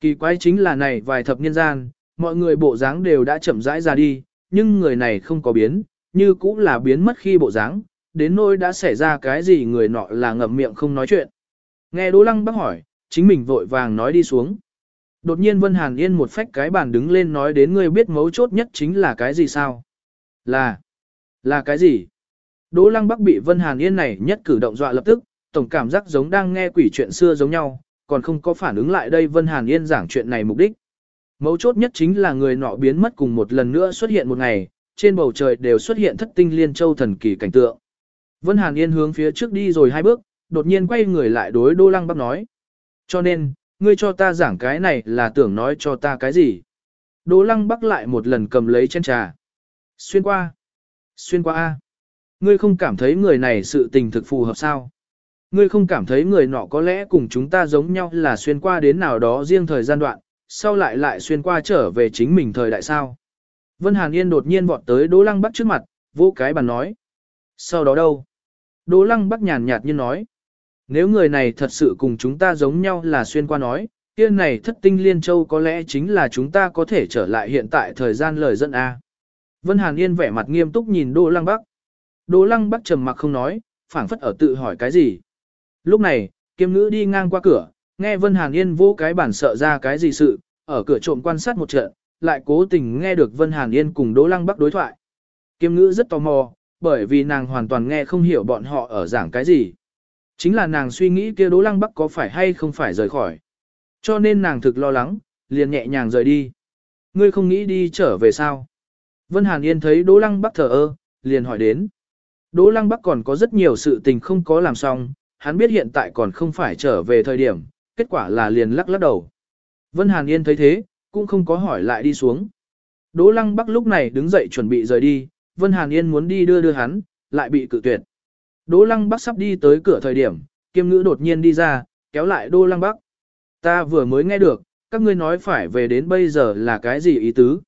Kỳ quái chính là này vài thập niên gian, mọi người bộ dáng đều đã chậm rãi ra đi, nhưng người này không có biến, như cũng là biến mất khi bộ dáng, đến nỗi đã xảy ra cái gì người nọ là ngậm miệng không nói chuyện. Nghe Đỗ Lăng bác hỏi, chính mình vội vàng nói đi xuống. Đột nhiên Vân Hàn Yên một phách cái bàn đứng lên nói đến ngươi biết mấu chốt nhất chính là cái gì sao? Là, là cái gì? Đỗ Lăng Bắc bị Vân Hàn Yên này nhất cử động dọa lập tức, tổng cảm giác giống đang nghe quỷ chuyện xưa giống nhau, còn không có phản ứng lại đây Vân Hàn Yên giảng chuyện này mục đích. Mấu chốt nhất chính là người nọ biến mất cùng một lần nữa xuất hiện một ngày, trên bầu trời đều xuất hiện thất tinh liên châu thần kỳ cảnh tượng. Vân Hàn Yên hướng phía trước đi rồi hai bước, đột nhiên quay người lại đối Đỗ Lăng Bắc nói. Cho nên, ngươi cho ta giảng cái này là tưởng nói cho ta cái gì? Đỗ Lăng Bắc lại một lần cầm lấy chén trà. Xuyên qua. Xuyên qua A. Ngươi không cảm thấy người này sự tình thực phù hợp sao? Ngươi không cảm thấy người nọ có lẽ cùng chúng ta giống nhau là xuyên qua đến nào đó riêng thời gian đoạn, sau lại lại xuyên qua trở về chính mình thời đại sao? Vân Hàn Yên đột nhiên vọt tới Đỗ Lăng Bắc trước mặt, vô cái bàn nói. Sau đó đâu? Đỗ Lăng Bắc nhàn nhạt như nói. Nếu người này thật sự cùng chúng ta giống nhau là xuyên qua nói, kia này thất tinh liên châu có lẽ chính là chúng ta có thể trở lại hiện tại thời gian lời dẫn A. Vân Hàn Yên vẻ mặt nghiêm túc nhìn Đỗ Lăng Bắc. Đỗ Lăng Bắc trầm mặc không nói, phảng phất ở tự hỏi cái gì. Lúc này, kiêm ngữ đi ngang qua cửa, nghe Vân Hàn Yên vô cái bản sợ ra cái gì sự, ở cửa trộm quan sát một trận, lại cố tình nghe được Vân Hàn Yên cùng Đỗ Lăng Bắc đối thoại. Kiêm ngữ rất tò mò, bởi vì nàng hoàn toàn nghe không hiểu bọn họ ở giảng cái gì. Chính là nàng suy nghĩ kia Đỗ Lăng Bắc có phải hay không phải rời khỏi. Cho nên nàng thực lo lắng, liền nhẹ nhàng rời đi. Ngươi không nghĩ đi trở về sao? Vân Hàn Yên thấy Đỗ Lăng Bắc thở ơ, liền hỏi đến. Đỗ Lăng Bắc còn có rất nhiều sự tình không có làm xong, hắn biết hiện tại còn không phải trở về thời điểm, kết quả là liền lắc lắc đầu. Vân Hàn Yên thấy thế, cũng không có hỏi lại đi xuống. Đỗ Lăng Bắc lúc này đứng dậy chuẩn bị rời đi, Vân Hàn Yên muốn đi đưa đưa hắn, lại bị cự tuyệt. Đỗ Lăng Bắc sắp đi tới cửa thời điểm, kiêm ngữ đột nhiên đi ra, kéo lại Đỗ Lăng Bắc. Ta vừa mới nghe được, các ngươi nói phải về đến bây giờ là cái gì ý tứ?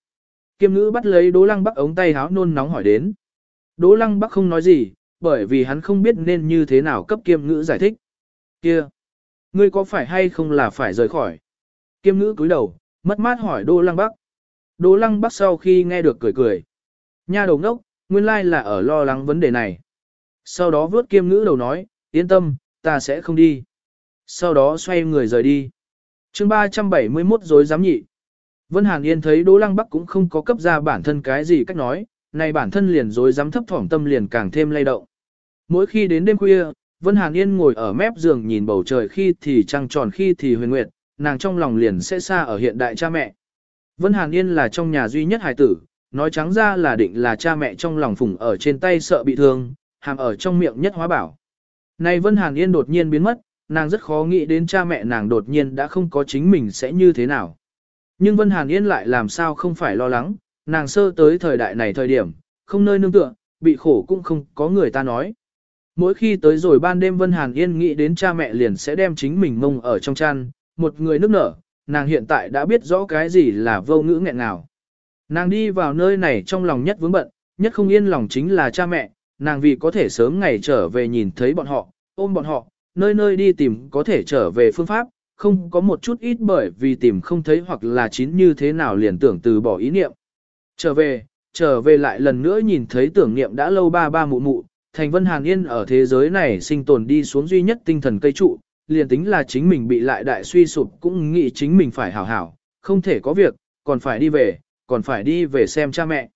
Kiêm ngữ bắt lấy Đỗ Lăng Bắc ống tay háo nôn nóng hỏi đến. Đỗ Lăng Bắc không nói gì, bởi vì hắn không biết nên như thế nào cấp kiêm ngữ giải thích. Kia! Ngươi có phải hay không là phải rời khỏi? Kiêm ngữ cúi đầu, mất mát hỏi Đỗ Lăng Bắc. Đỗ Lăng Bắc sau khi nghe được cười cười. Nha đầu ngốc, nguyên lai là ở lo lắng vấn đề này. Sau đó vớt kiêm ngữ đầu nói, yên tâm, ta sẽ không đi. Sau đó xoay người rời đi. chương 371 dối giám nhị. Vân Hàn Yên thấy Đỗ Lăng Bắc cũng không có cấp ra bản thân cái gì cách nói, này bản thân liền dối dám thấp thỏm tâm liền càng thêm lay động. Mỗi khi đến đêm khuya, Vân Hàn Yên ngồi ở mép giường nhìn bầu trời khi thì trăng tròn khi thì huyền nguyệt, nàng trong lòng liền sẽ xa ở hiện đại cha mẹ. Vân Hàn Yên là trong nhà duy nhất hài tử, nói trắng ra là định là cha mẹ trong lòng phùng ở trên tay sợ bị thương, hàm ở trong miệng nhất hóa bảo. Này Vân Hàn Yên đột nhiên biến mất, nàng rất khó nghĩ đến cha mẹ nàng đột nhiên đã không có chính mình sẽ như thế nào. Nhưng Vân Hàn Yên lại làm sao không phải lo lắng, nàng sơ tới thời đại này thời điểm, không nơi nương tựa, bị khổ cũng không có người ta nói. Mỗi khi tới rồi ban đêm Vân Hàn Yên nghĩ đến cha mẹ liền sẽ đem chính mình mông ở trong chăn, một người nước nở, nàng hiện tại đã biết rõ cái gì là vô ngữ nghẹn nào. Nàng đi vào nơi này trong lòng nhất vướng bận, nhất không yên lòng chính là cha mẹ, nàng vì có thể sớm ngày trở về nhìn thấy bọn họ, ôm bọn họ, nơi nơi đi tìm có thể trở về phương pháp, không có một chút ít bởi vì tìm không thấy hoặc là chín như thế nào liền tưởng từ bỏ ý niệm. Trở về, trở về lại lần nữa nhìn thấy tưởng niệm đã lâu ba ba mụ mụ, thành vân hàn yên ở thế giới này sinh tồn đi xuống duy nhất tinh thần cây trụ, liền tính là chính mình bị lại đại suy sụp cũng nghĩ chính mình phải hảo hảo, không thể có việc, còn phải đi về, còn phải đi về xem cha mẹ.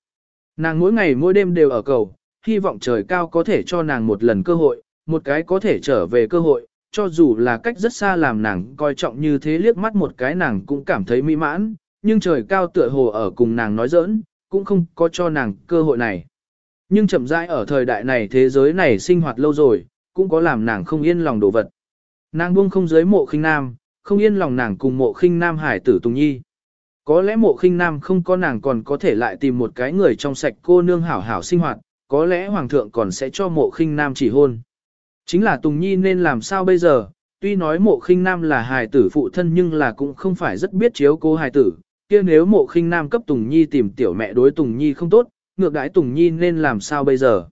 Nàng mỗi ngày mỗi đêm đều ở cầu, hy vọng trời cao có thể cho nàng một lần cơ hội, một cái có thể trở về cơ hội, cho dù là cách rất xa làm nàng coi trọng như thế liếc mắt một cái nàng cũng cảm thấy mỹ mãn, nhưng trời cao tựa hồ ở cùng nàng nói giỡn, cũng không có cho nàng cơ hội này. Nhưng chậm rãi ở thời đại này thế giới này sinh hoạt lâu rồi, cũng có làm nàng không yên lòng đồ vật. Nàng buông không giới mộ khinh nam, không yên lòng nàng cùng mộ khinh nam hải tử Tùng Nhi. Có lẽ mộ khinh nam không có nàng còn có thể lại tìm một cái người trong sạch cô nương hảo hảo sinh hoạt, có lẽ hoàng thượng còn sẽ cho mộ khinh nam chỉ hôn. Chính là Tùng Nhi nên làm sao bây giờ, tuy nói mộ khinh nam là hài tử phụ thân nhưng là cũng không phải rất biết chiếu cố hài tử, kia nếu mộ khinh nam cấp Tùng Nhi tìm tiểu mẹ đối Tùng Nhi không tốt, ngược đãi Tùng Nhi nên làm sao bây giờ.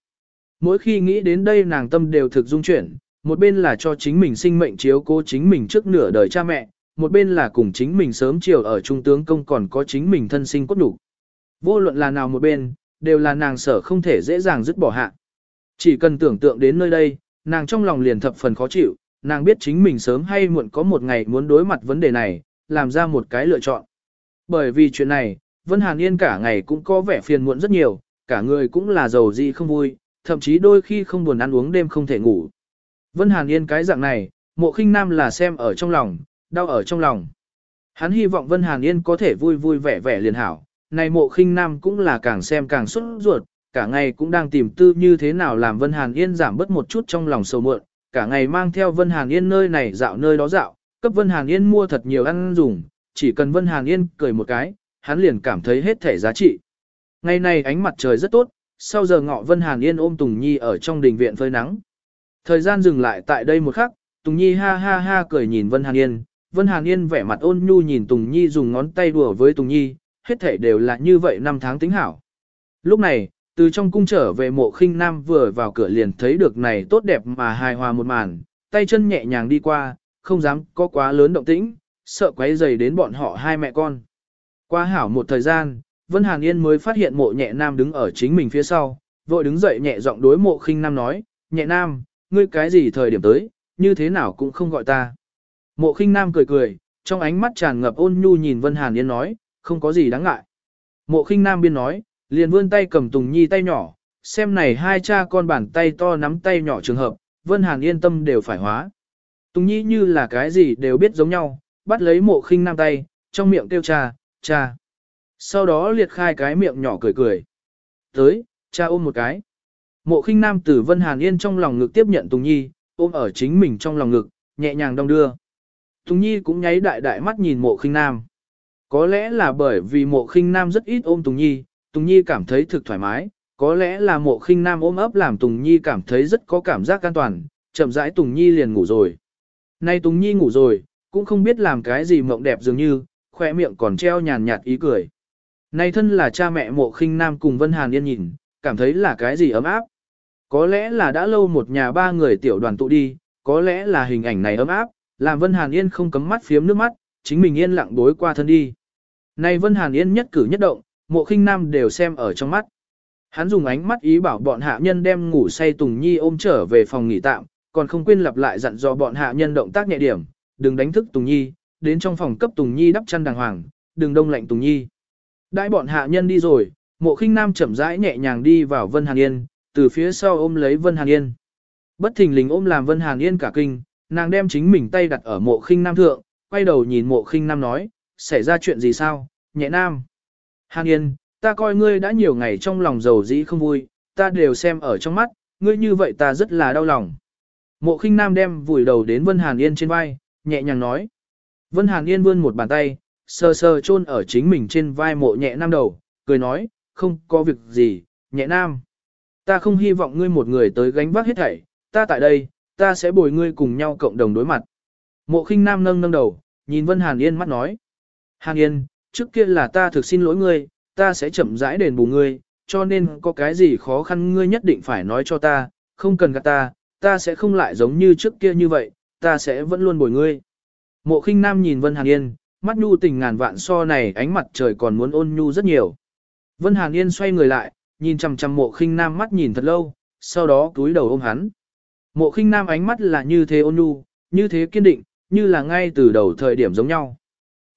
Mỗi khi nghĩ đến đây nàng tâm đều thực dung chuyển, một bên là cho chính mình sinh mệnh chiếu cố chính mình trước nửa đời cha mẹ, một bên là cùng chính mình sớm chiều ở trung tướng công còn có chính mình thân sinh cốt đủ. Vô luận là nào một bên, đều là nàng sở không thể dễ dàng dứt bỏ hạ. Chỉ cần tưởng tượng đến nơi đây, nàng trong lòng liền thập phần khó chịu, nàng biết chính mình sớm hay muộn có một ngày muốn đối mặt vấn đề này, làm ra một cái lựa chọn. Bởi vì chuyện này, Vân Hàn Yên cả ngày cũng có vẻ phiền muộn rất nhiều, cả người cũng là giàu gì không vui, thậm chí đôi khi không buồn ăn uống đêm không thể ngủ. Vân Hàn Yên cái dạng này, mộ khinh nam là xem ở trong lòng, đau ở trong lòng. Hắn hy vọng Vân Hàn Yên có thể vui vui vẻ vẻ liền hảo, này mộ khinh nam cũng là càng xem càng xuất ruột, cả ngày cũng đang tìm tư như thế nào làm Vân Hàn Yên giảm bớt một chút trong lòng sầu muộn, cả ngày mang theo Vân Hàn Yên nơi này dạo nơi đó dạo, cấp Vân Hàn Yên mua thật nhiều ăn dùng, chỉ cần Vân Hàn Yên cười một cái, hắn liền cảm thấy hết thể giá trị. Ngày này ánh mặt trời rất tốt, sau giờ ngọ Vân Hàn Yên ôm Tùng Nhi ở trong đình viện phơi nắng. Thời gian dừng lại tại đây một khắc, Tùng Nhi ha ha ha cười nhìn Vân Hàn Yên, Vân Hàn Yên vẻ mặt ôn nhu nhìn Tùng Nhi dùng ngón tay đùa với Tùng Nhi, hết thể đều là như vậy năm tháng tính hảo. Lúc này, từ trong cung trở về mộ khinh nam vừa vào cửa liền thấy được này tốt đẹp mà hài hòa một màn, tay chân nhẹ nhàng đi qua, không dám có quá lớn động tĩnh, sợ quấy dày đến bọn họ hai mẹ con. Qua hảo một thời gian, Vân Hàn Yên mới phát hiện mộ nhẹ nam đứng ở chính mình phía sau, vội đứng dậy nhẹ giọng đối mộ khinh nam nói, nhẹ nam, ngươi cái gì thời điểm tới, như thế nào cũng không gọi ta. Mộ khinh nam cười cười, trong ánh mắt tràn ngập ôn nhu nhìn Vân Hàn Yên nói, không có gì đáng ngại. Mộ khinh nam biên nói, liền vươn tay cầm Tùng Nhi tay nhỏ, xem này hai cha con bàn tay to nắm tay nhỏ trường hợp, Vân Hàn yên tâm đều phải hóa. Tùng Nhi như là cái gì đều biết giống nhau, bắt lấy mộ khinh nam tay, trong miệng kêu cha, cha. Sau đó liệt khai cái miệng nhỏ cười cười. Tới, cha ôm một cái. Mộ khinh nam từ Vân Hàn Yên trong lòng ngực tiếp nhận Tùng Nhi, ôm ở chính mình trong lòng ngực, nhẹ nhàng đong đưa. Tùng Nhi cũng nháy đại đại mắt nhìn mộ khinh nam. Có lẽ là bởi vì mộ khinh nam rất ít ôm Tùng Nhi, Tùng Nhi cảm thấy thực thoải mái, có lẽ là mộ khinh nam ôm ấp làm Tùng Nhi cảm thấy rất có cảm giác an toàn, chậm rãi Tùng Nhi liền ngủ rồi. Nay Tùng Nhi ngủ rồi, cũng không biết làm cái gì mộng đẹp dường như, khoe miệng còn treo nhàn nhạt ý cười. Nay thân là cha mẹ mộ khinh nam cùng Vân Hàn Yên nhìn, cảm thấy là cái gì ấm áp. Có lẽ là đã lâu một nhà ba người tiểu đoàn tụ đi, có lẽ là hình ảnh này ấm áp, làm Vân Hàn Yên không cấm mắt phiếm nước mắt, chính mình yên lặng đối qua thân đi. Này Vân Hàn Yên nhất cử nhất động, mộ khinh nam đều xem ở trong mắt. Hắn dùng ánh mắt ý bảo bọn hạ nhân đem ngủ say Tùng Nhi ôm trở về phòng nghỉ tạm, còn không quên lặp lại dặn dò bọn hạ nhân động tác nhẹ điểm, đừng đánh thức Tùng Nhi, đến trong phòng cấp Tùng Nhi đắp chăn đàng hoàng, đừng đông lạnh Tùng Nhi. Đãi bọn hạ nhân đi rồi, mộ khinh nam chậm rãi nhẹ nhàng đi vào Vân Hàn Yên, từ phía sau ôm lấy Vân Hàn Yên. Bất thình lình ôm làm Vân Hàn Yên cả kinh, nàng đem chính mình tay đặt ở mộ khinh nam thượng, quay đầu nhìn mộ khinh nam nói, xảy ra chuyện gì sao, nhẹ nam. Hàn Yên, ta coi ngươi đã nhiều ngày trong lòng giàu dĩ không vui, ta đều xem ở trong mắt, ngươi như vậy ta rất là đau lòng. Mộ khinh nam đem vùi đầu đến Vân Hàn Yên trên vai, nhẹ nhàng nói. Vân Hàn Yên vươn một bàn tay, sờ sờ chôn ở chính mình trên vai mộ nhẹ nam đầu, cười nói, không có việc gì, nhẹ nam. Ta không hy vọng ngươi một người tới gánh vác hết thảy, ta tại đây, ta sẽ bồi ngươi cùng nhau cộng đồng đối mặt. Mộ khinh nam nâng nâng đầu, nhìn Vân Hàn Yên mắt nói. Hàn Yên, trước kia là ta thực xin lỗi ngươi, ta sẽ chậm rãi đền bù ngươi, cho nên có cái gì khó khăn ngươi nhất định phải nói cho ta, không cần gạt ta, ta sẽ không lại giống như trước kia như vậy, ta sẽ vẫn luôn bồi ngươi. Mộ khinh nam nhìn Vân Hàn Yên, mắt nhu tình ngàn vạn so này ánh mặt trời còn muốn ôn nhu rất nhiều. Vân Hàn Yên xoay người lại, nhìn chằm chằm mộ khinh nam mắt nhìn thật lâu, sau đó túi đầu ôm hắn. Mộ khinh nam ánh mắt là như thế ôn nhu, như thế kiên định, như là ngay từ đầu thời điểm giống nhau.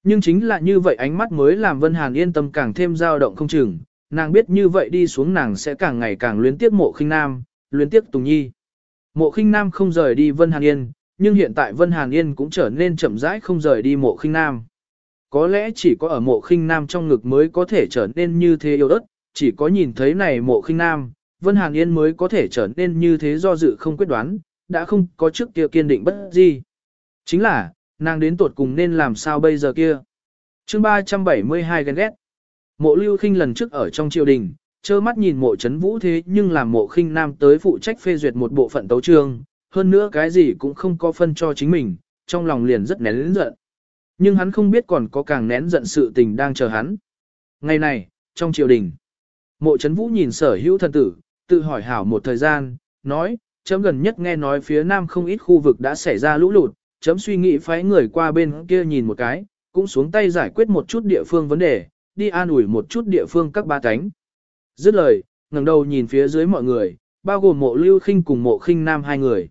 Nhưng chính là như vậy ánh mắt mới làm Vân Hàn yên tâm càng thêm dao động không chừng, nàng biết như vậy đi xuống nàng sẽ càng ngày càng luyến tiếc mộ khinh nam, luyến tiếc Tùng Nhi. Mộ khinh nam không rời đi Vân Hàn Yên, nhưng hiện tại Vân Hàn Yên cũng trở nên chậm rãi không rời đi mộ khinh nam. Có lẽ chỉ có ở mộ khinh nam trong ngực mới có thể trở nên như thế yêu đất, chỉ có nhìn thấy này mộ khinh nam, Vân Hàn Yên mới có thể trở nên như thế do dự không quyết đoán, đã không có trước kia kiên định bất gì. Chính là, nàng đến tuột cùng nên làm sao bây giờ kia. chương 372 ghen ghét. Mộ lưu khinh lần trước ở trong triều đình, trơ mắt nhìn mộ chấn vũ thế nhưng làm mộ khinh nam tới phụ trách phê duyệt một bộ phận tấu trương, hơn nữa cái gì cũng không có phân cho chính mình, trong lòng liền rất nén lĩnh giận. Nhưng hắn không biết còn có càng nén giận sự tình đang chờ hắn. Ngày này, trong triều đình, mộ chấn vũ nhìn sở hữu thần tử, tự hỏi hảo một thời gian, nói, chấm gần nhất nghe nói phía nam không ít khu vực đã xảy ra lũ lụt, chấm suy nghĩ phái người qua bên kia nhìn một cái, cũng xuống tay giải quyết một chút địa phương vấn đề, đi an ủi một chút địa phương các ba cánh. Dứt lời, ngẩng đầu nhìn phía dưới mọi người, bao gồm mộ lưu khinh cùng mộ khinh nam hai người.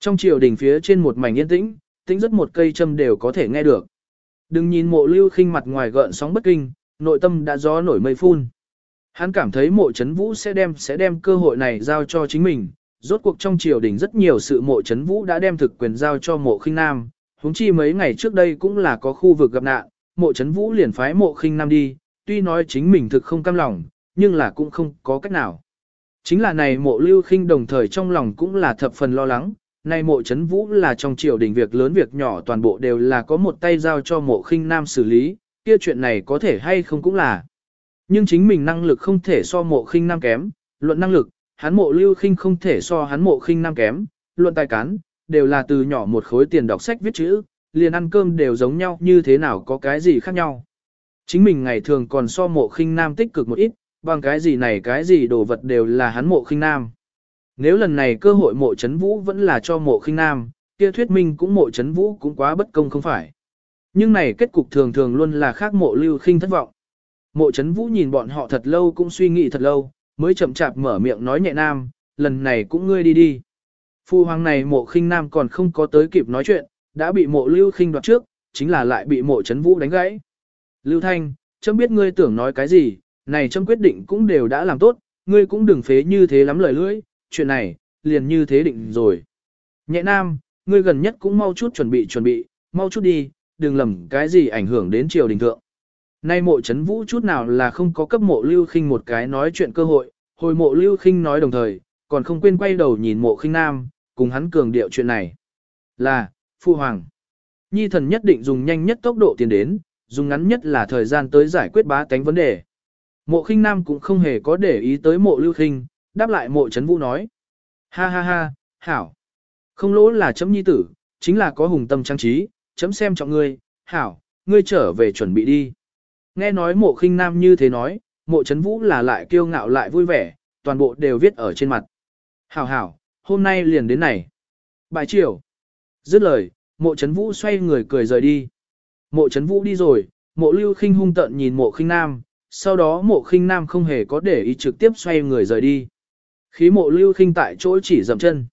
Trong triều đình phía trên một mảnh yên tĩnh, tĩnh rất một cây châm đều có thể nghe được. Đừng nhìn mộ lưu khinh mặt ngoài gợn sóng bất kinh, nội tâm đã gió nổi mây phun. Hắn cảm thấy mộ chấn vũ sẽ đem sẽ đem cơ hội này giao cho chính mình. Rốt cuộc trong triều đình rất nhiều sự mộ chấn vũ đã đem thực quyền giao cho mộ khinh nam. huống chi mấy ngày trước đây cũng là có khu vực gặp nạn, mộ chấn vũ liền phái mộ khinh nam đi, tuy nói chính mình thực không cam lòng, nhưng là cũng không có cách nào. Chính là này mộ lưu khinh đồng thời trong lòng cũng là thập phần lo lắng, này mộ chấn vũ là trong triều đình việc lớn việc nhỏ toàn bộ đều là có một tay giao cho mộ khinh nam xử lý, kia chuyện này có thể hay không cũng là. Nhưng chính mình năng lực không thể so mộ khinh nam kém, luận năng lực, hắn mộ lưu khinh không thể so hắn mộ khinh nam kém, luận tài cán, đều là từ nhỏ một khối tiền đọc sách viết chữ, liền ăn cơm đều giống nhau như thế nào có cái gì khác nhau. Chính mình ngày thường còn so mộ khinh nam tích cực một ít, bằng cái gì này cái gì đồ vật đều là hắn mộ khinh nam. Nếu lần này cơ hội mộ chấn vũ vẫn là cho mộ khinh nam, kia thuyết minh cũng mộ chấn vũ cũng quá bất công không phải. Nhưng này kết cục thường thường luôn là khác mộ lưu khinh thất vọng. Mộ chấn vũ nhìn bọn họ thật lâu cũng suy nghĩ thật lâu, mới chậm chạp mở miệng nói nhẹ nam, lần này cũng ngươi đi đi. Phu hoàng này mộ khinh nam còn không có tới kịp nói chuyện, đã bị mộ lưu khinh đoạt trước, chính là lại bị mộ chấn vũ đánh gãy. Lưu Thanh, chấm biết ngươi tưởng nói cái gì, này chấm quyết định cũng đều đã làm tốt, ngươi cũng đừng phế như thế lắm lời lưỡi, chuyện này, liền như thế định rồi. Nhẹ nam, ngươi gần nhất cũng mau chút chuẩn bị chuẩn bị, mau chút đi, đừng lầm cái gì ảnh hưởng đến triều đình thượng. Nay mộ chấn vũ chút nào là không có cấp mộ lưu khinh một cái nói chuyện cơ hội, hồi mộ lưu khinh nói đồng thời, còn không quên quay đầu nhìn mộ khinh nam, cùng hắn cường điệu chuyện này. Là, phu hoàng. Nhi thần nhất định dùng nhanh nhất tốc độ tiến đến, dùng ngắn nhất là thời gian tới giải quyết bá tánh vấn đề. Mộ khinh nam cũng không hề có để ý tới mộ lưu khinh, đáp lại mộ chấn vũ nói. Ha ha ha, hảo. Không lỗ là chấm nhi tử, chính là có hùng tâm trang trí, chấm xem trọng ngươi, hảo, ngươi trở về chuẩn bị đi. Nghe nói mộ khinh nam như thế nói, mộ chấn vũ là lại kiêu ngạo lại vui vẻ, toàn bộ đều viết ở trên mặt. Hảo hảo, hôm nay liền đến này. Bài chiều. Dứt lời, mộ chấn vũ xoay người cười rời đi. Mộ chấn vũ đi rồi, mộ lưu khinh hung tận nhìn mộ khinh nam, sau đó mộ khinh nam không hề có để ý trực tiếp xoay người rời đi. Khí mộ lưu khinh tại chỗ chỉ dậm chân.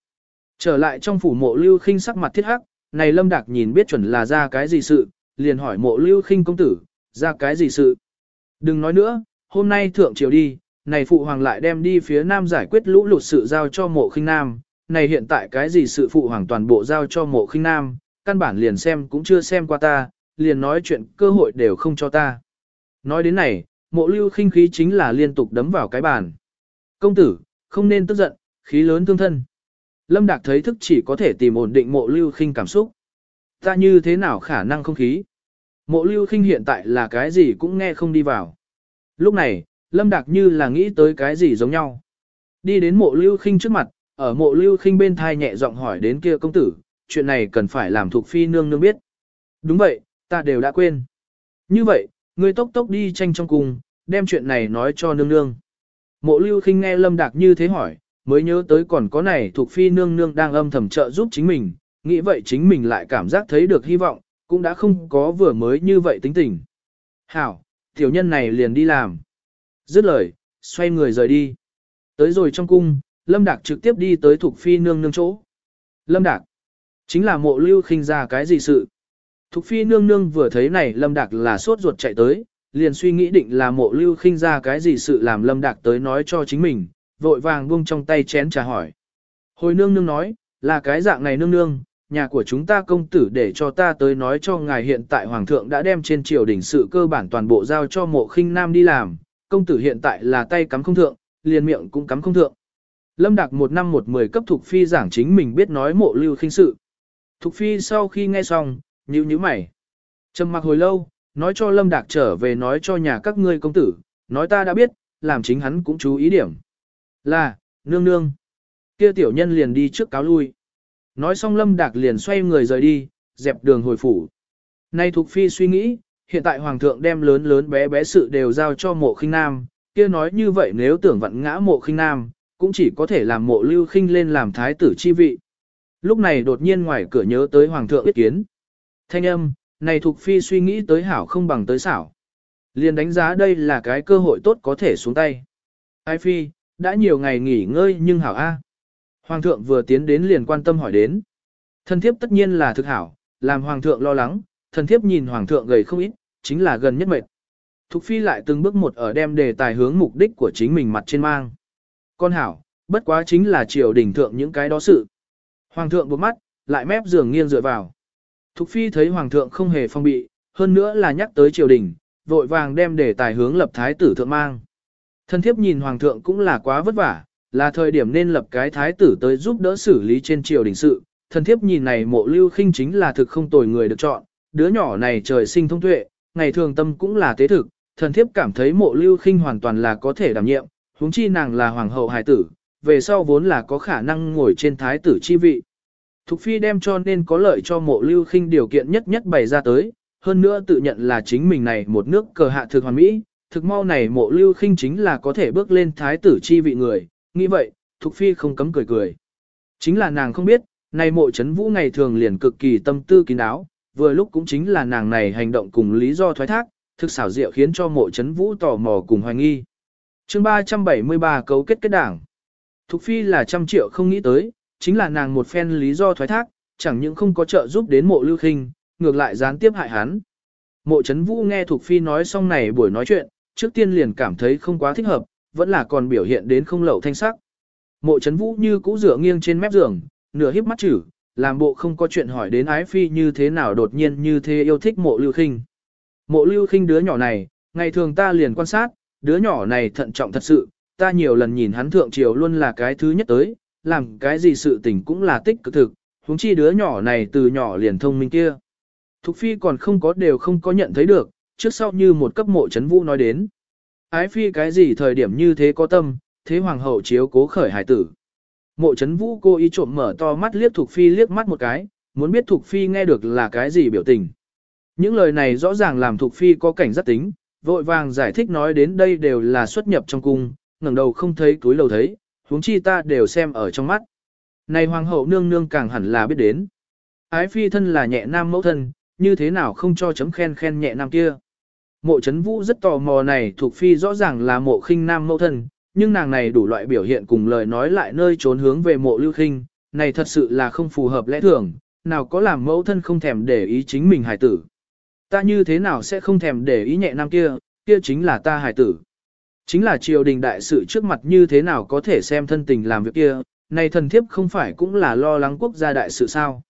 Trở lại trong phủ mộ lưu khinh sắc mặt thiết hắc, này lâm đạc nhìn biết chuẩn là ra cái gì sự, liền hỏi mộ lưu khinh công tử, ra cái gì sự. Đừng nói nữa, hôm nay thượng triều đi, này phụ hoàng lại đem đi phía nam giải quyết lũ lụt sự giao cho mộ khinh nam, này hiện tại cái gì sự phụ hoàng toàn bộ giao cho mộ khinh nam, căn bản liền xem cũng chưa xem qua ta, liền nói chuyện cơ hội đều không cho ta. Nói đến này, mộ lưu khinh khí chính là liên tục đấm vào cái bàn. Công tử, không nên tức giận, khí lớn thương thân. Lâm Đạc thấy thức chỉ có thể tìm ổn định mộ lưu khinh cảm xúc. Ta như thế nào khả năng không khí? Mộ lưu khinh hiện tại là cái gì cũng nghe không đi vào. Lúc này, Lâm Đạc như là nghĩ tới cái gì giống nhau. Đi đến mộ lưu khinh trước mặt, ở mộ lưu khinh bên thai nhẹ giọng hỏi đến kia công tử, chuyện này cần phải làm thuộc phi nương nương biết. Đúng vậy, ta đều đã quên. Như vậy, ngươi tốc tốc đi tranh trong cùng, đem chuyện này nói cho nương nương. Mộ lưu khinh nghe lâm đạc như thế hỏi, mới nhớ tới còn có này thuộc phi nương nương đang âm thầm trợ giúp chính mình, nghĩ vậy chính mình lại cảm giác thấy được hy vọng, cũng đã không có vừa mới như vậy tính tình. Hảo, tiểu nhân này liền đi làm. Dứt lời, xoay người rời đi. Tới rồi trong cung, Lâm Đạc trực tiếp đi tới Thục phi nương nương chỗ. Lâm Đạc, chính là mộ lưu khinh ra cái gì sự. Thục phi nương nương vừa thấy này Lâm Đạc là sốt ruột chạy tới, liền suy nghĩ định là mộ lưu khinh ra cái gì sự làm Lâm Đạc tới nói cho chính mình, vội vàng buông trong tay chén trà hỏi. Hồi nương nương nói, là cái dạng này nương nương, nhà của chúng ta công tử để cho ta tới nói cho ngài hiện tại hoàng thượng đã đem trên triều đình sự cơ bản toàn bộ giao cho mộ khinh nam đi làm, công tử hiện tại là tay cắm không thượng, liền miệng cũng cắm không thượng. Lâm Đạc một năm một mười cấp Thục Phi giảng chính mình biết nói mộ lưu khinh sự. Thục Phi sau khi nghe xong, nhíu nhíu mày. trầm mặc hồi lâu, nói cho Lâm Đạc trở về nói cho nhà các ngươi công tử, nói ta đã biết, làm chính hắn cũng chú ý điểm. Là, nương nương. Kia tiểu nhân liền đi trước cáo lui. Nói xong Lâm Đạc liền xoay người rời đi, dẹp đường hồi phủ. Nay Thục Phi suy nghĩ, hiện tại Hoàng thượng đem lớn lớn bé bé sự đều giao cho mộ khinh nam, kia nói như vậy nếu tưởng vặn ngã mộ khinh nam, cũng chỉ có thể làm mộ lưu khinh lên làm thái tử chi vị. Lúc này đột nhiên ngoài cửa nhớ tới Hoàng thượng biết kiến. Thanh âm, này Thục Phi suy nghĩ tới hảo không bằng tới xảo. Liền đánh giá đây là cái cơ hội tốt có thể xuống tay. Ai Phi, đã nhiều ngày nghỉ ngơi nhưng hảo A. Hoàng thượng vừa tiến đến liền quan tâm hỏi đến. Thần thiếp tất nhiên là thực hảo, làm hoàng thượng lo lắng, thần thiếp nhìn hoàng thượng gầy không ít, chính là gần nhất mệt. Thục phi lại từng bước một ở đem đề tài hướng mục đích của chính mình mặt trên mang. Con hảo, bất quá chính là triều đình thượng những cái đó sự. Hoàng thượng buộc mắt, lại mép giường nghiêng dựa vào. Thục phi thấy hoàng thượng không hề phong bị, hơn nữa là nhắc tới triều đình, vội vàng đem đề tài hướng lập thái tử thượng mang. Thần thiếp nhìn hoàng thượng cũng là quá vất vả, là thời điểm nên lập cái thái tử tới giúp đỡ xử lý trên triều đình sự. Thần thiếp nhìn này mộ lưu khinh chính là thực không tồi người được chọn, đứa nhỏ này trời sinh thông tuệ, ngày thường tâm cũng là tế thực, thần thiếp cảm thấy mộ lưu khinh hoàn toàn là có thể đảm nhiệm, huống chi nàng là hoàng hậu hài tử, về sau vốn là có khả năng ngồi trên thái tử chi vị. Thục phi đem cho nên có lợi cho mộ lưu khinh điều kiện nhất nhất bày ra tới, hơn nữa tự nhận là chính mình này một nước cờ hạ thực hoàn mỹ, thực mau này mộ lưu khinh chính là có thể bước lên thái tử chi vị người, nghĩ vậy, Thục Phi không cấm cười cười. Chính là nàng không biết, này mộ chấn vũ ngày thường liền cực kỳ tâm tư kín đáo, vừa lúc cũng chính là nàng này hành động cùng lý do thoái thác, thực xảo diệu khiến cho mộ chấn vũ tò mò cùng hoài nghi. chương 373 cấu kết kết đảng. Thục Phi là trăm triệu không nghĩ tới, chính là nàng một phen lý do thoái thác, chẳng những không có trợ giúp đến mộ lưu khinh, ngược lại gián tiếp hại hắn. Mộ chấn vũ nghe Thục Phi nói xong này buổi nói chuyện, trước tiên liền cảm thấy không quá thích hợp, vẫn là còn biểu hiện đến không lậu thanh sắc. Mộ chấn vũ như cũ dựa nghiêng trên mép giường, nửa híp mắt chữ, làm bộ không có chuyện hỏi đến ái phi như thế nào đột nhiên như thế yêu thích mộ lưu khinh. Mộ lưu khinh đứa nhỏ này, ngày thường ta liền quan sát, đứa nhỏ này thận trọng thật sự, ta nhiều lần nhìn hắn thượng triều luôn là cái thứ nhất tới, làm cái gì sự tình cũng là tích cực thực, huống chi đứa nhỏ này từ nhỏ liền thông minh kia. Thục phi còn không có đều không có nhận thấy được, trước sau như một cấp mộ chấn vũ nói đến. Ái phi cái gì thời điểm như thế có tâm, thế hoàng hậu chiếu cố khởi hải tử. Mộ chấn vũ cô ý trộm mở to mắt liếc Thục Phi liếc mắt một cái, muốn biết Thục Phi nghe được là cái gì biểu tình. Những lời này rõ ràng làm Thục Phi có cảnh giác tính, vội vàng giải thích nói đến đây đều là xuất nhập trong cung, ngẩng đầu không thấy túi lầu thấy, huống chi ta đều xem ở trong mắt. Này hoàng hậu nương nương càng hẳn là biết đến. Ái phi thân là nhẹ nam mẫu thân, như thế nào không cho chấm khen khen nhẹ nam kia. Mộ chấn vũ rất tò mò này thuộc phi rõ ràng là mộ khinh nam mẫu thân, nhưng nàng này đủ loại biểu hiện cùng lời nói lại nơi trốn hướng về mộ lưu khinh, này thật sự là không phù hợp lẽ thường, nào có làm mẫu thân không thèm để ý chính mình hài tử. Ta như thế nào sẽ không thèm để ý nhẹ nam kia, kia chính là ta hài tử. Chính là triều đình đại sự trước mặt như thế nào có thể xem thân tình làm việc kia, này thần thiếp không phải cũng là lo lắng quốc gia đại sự sao.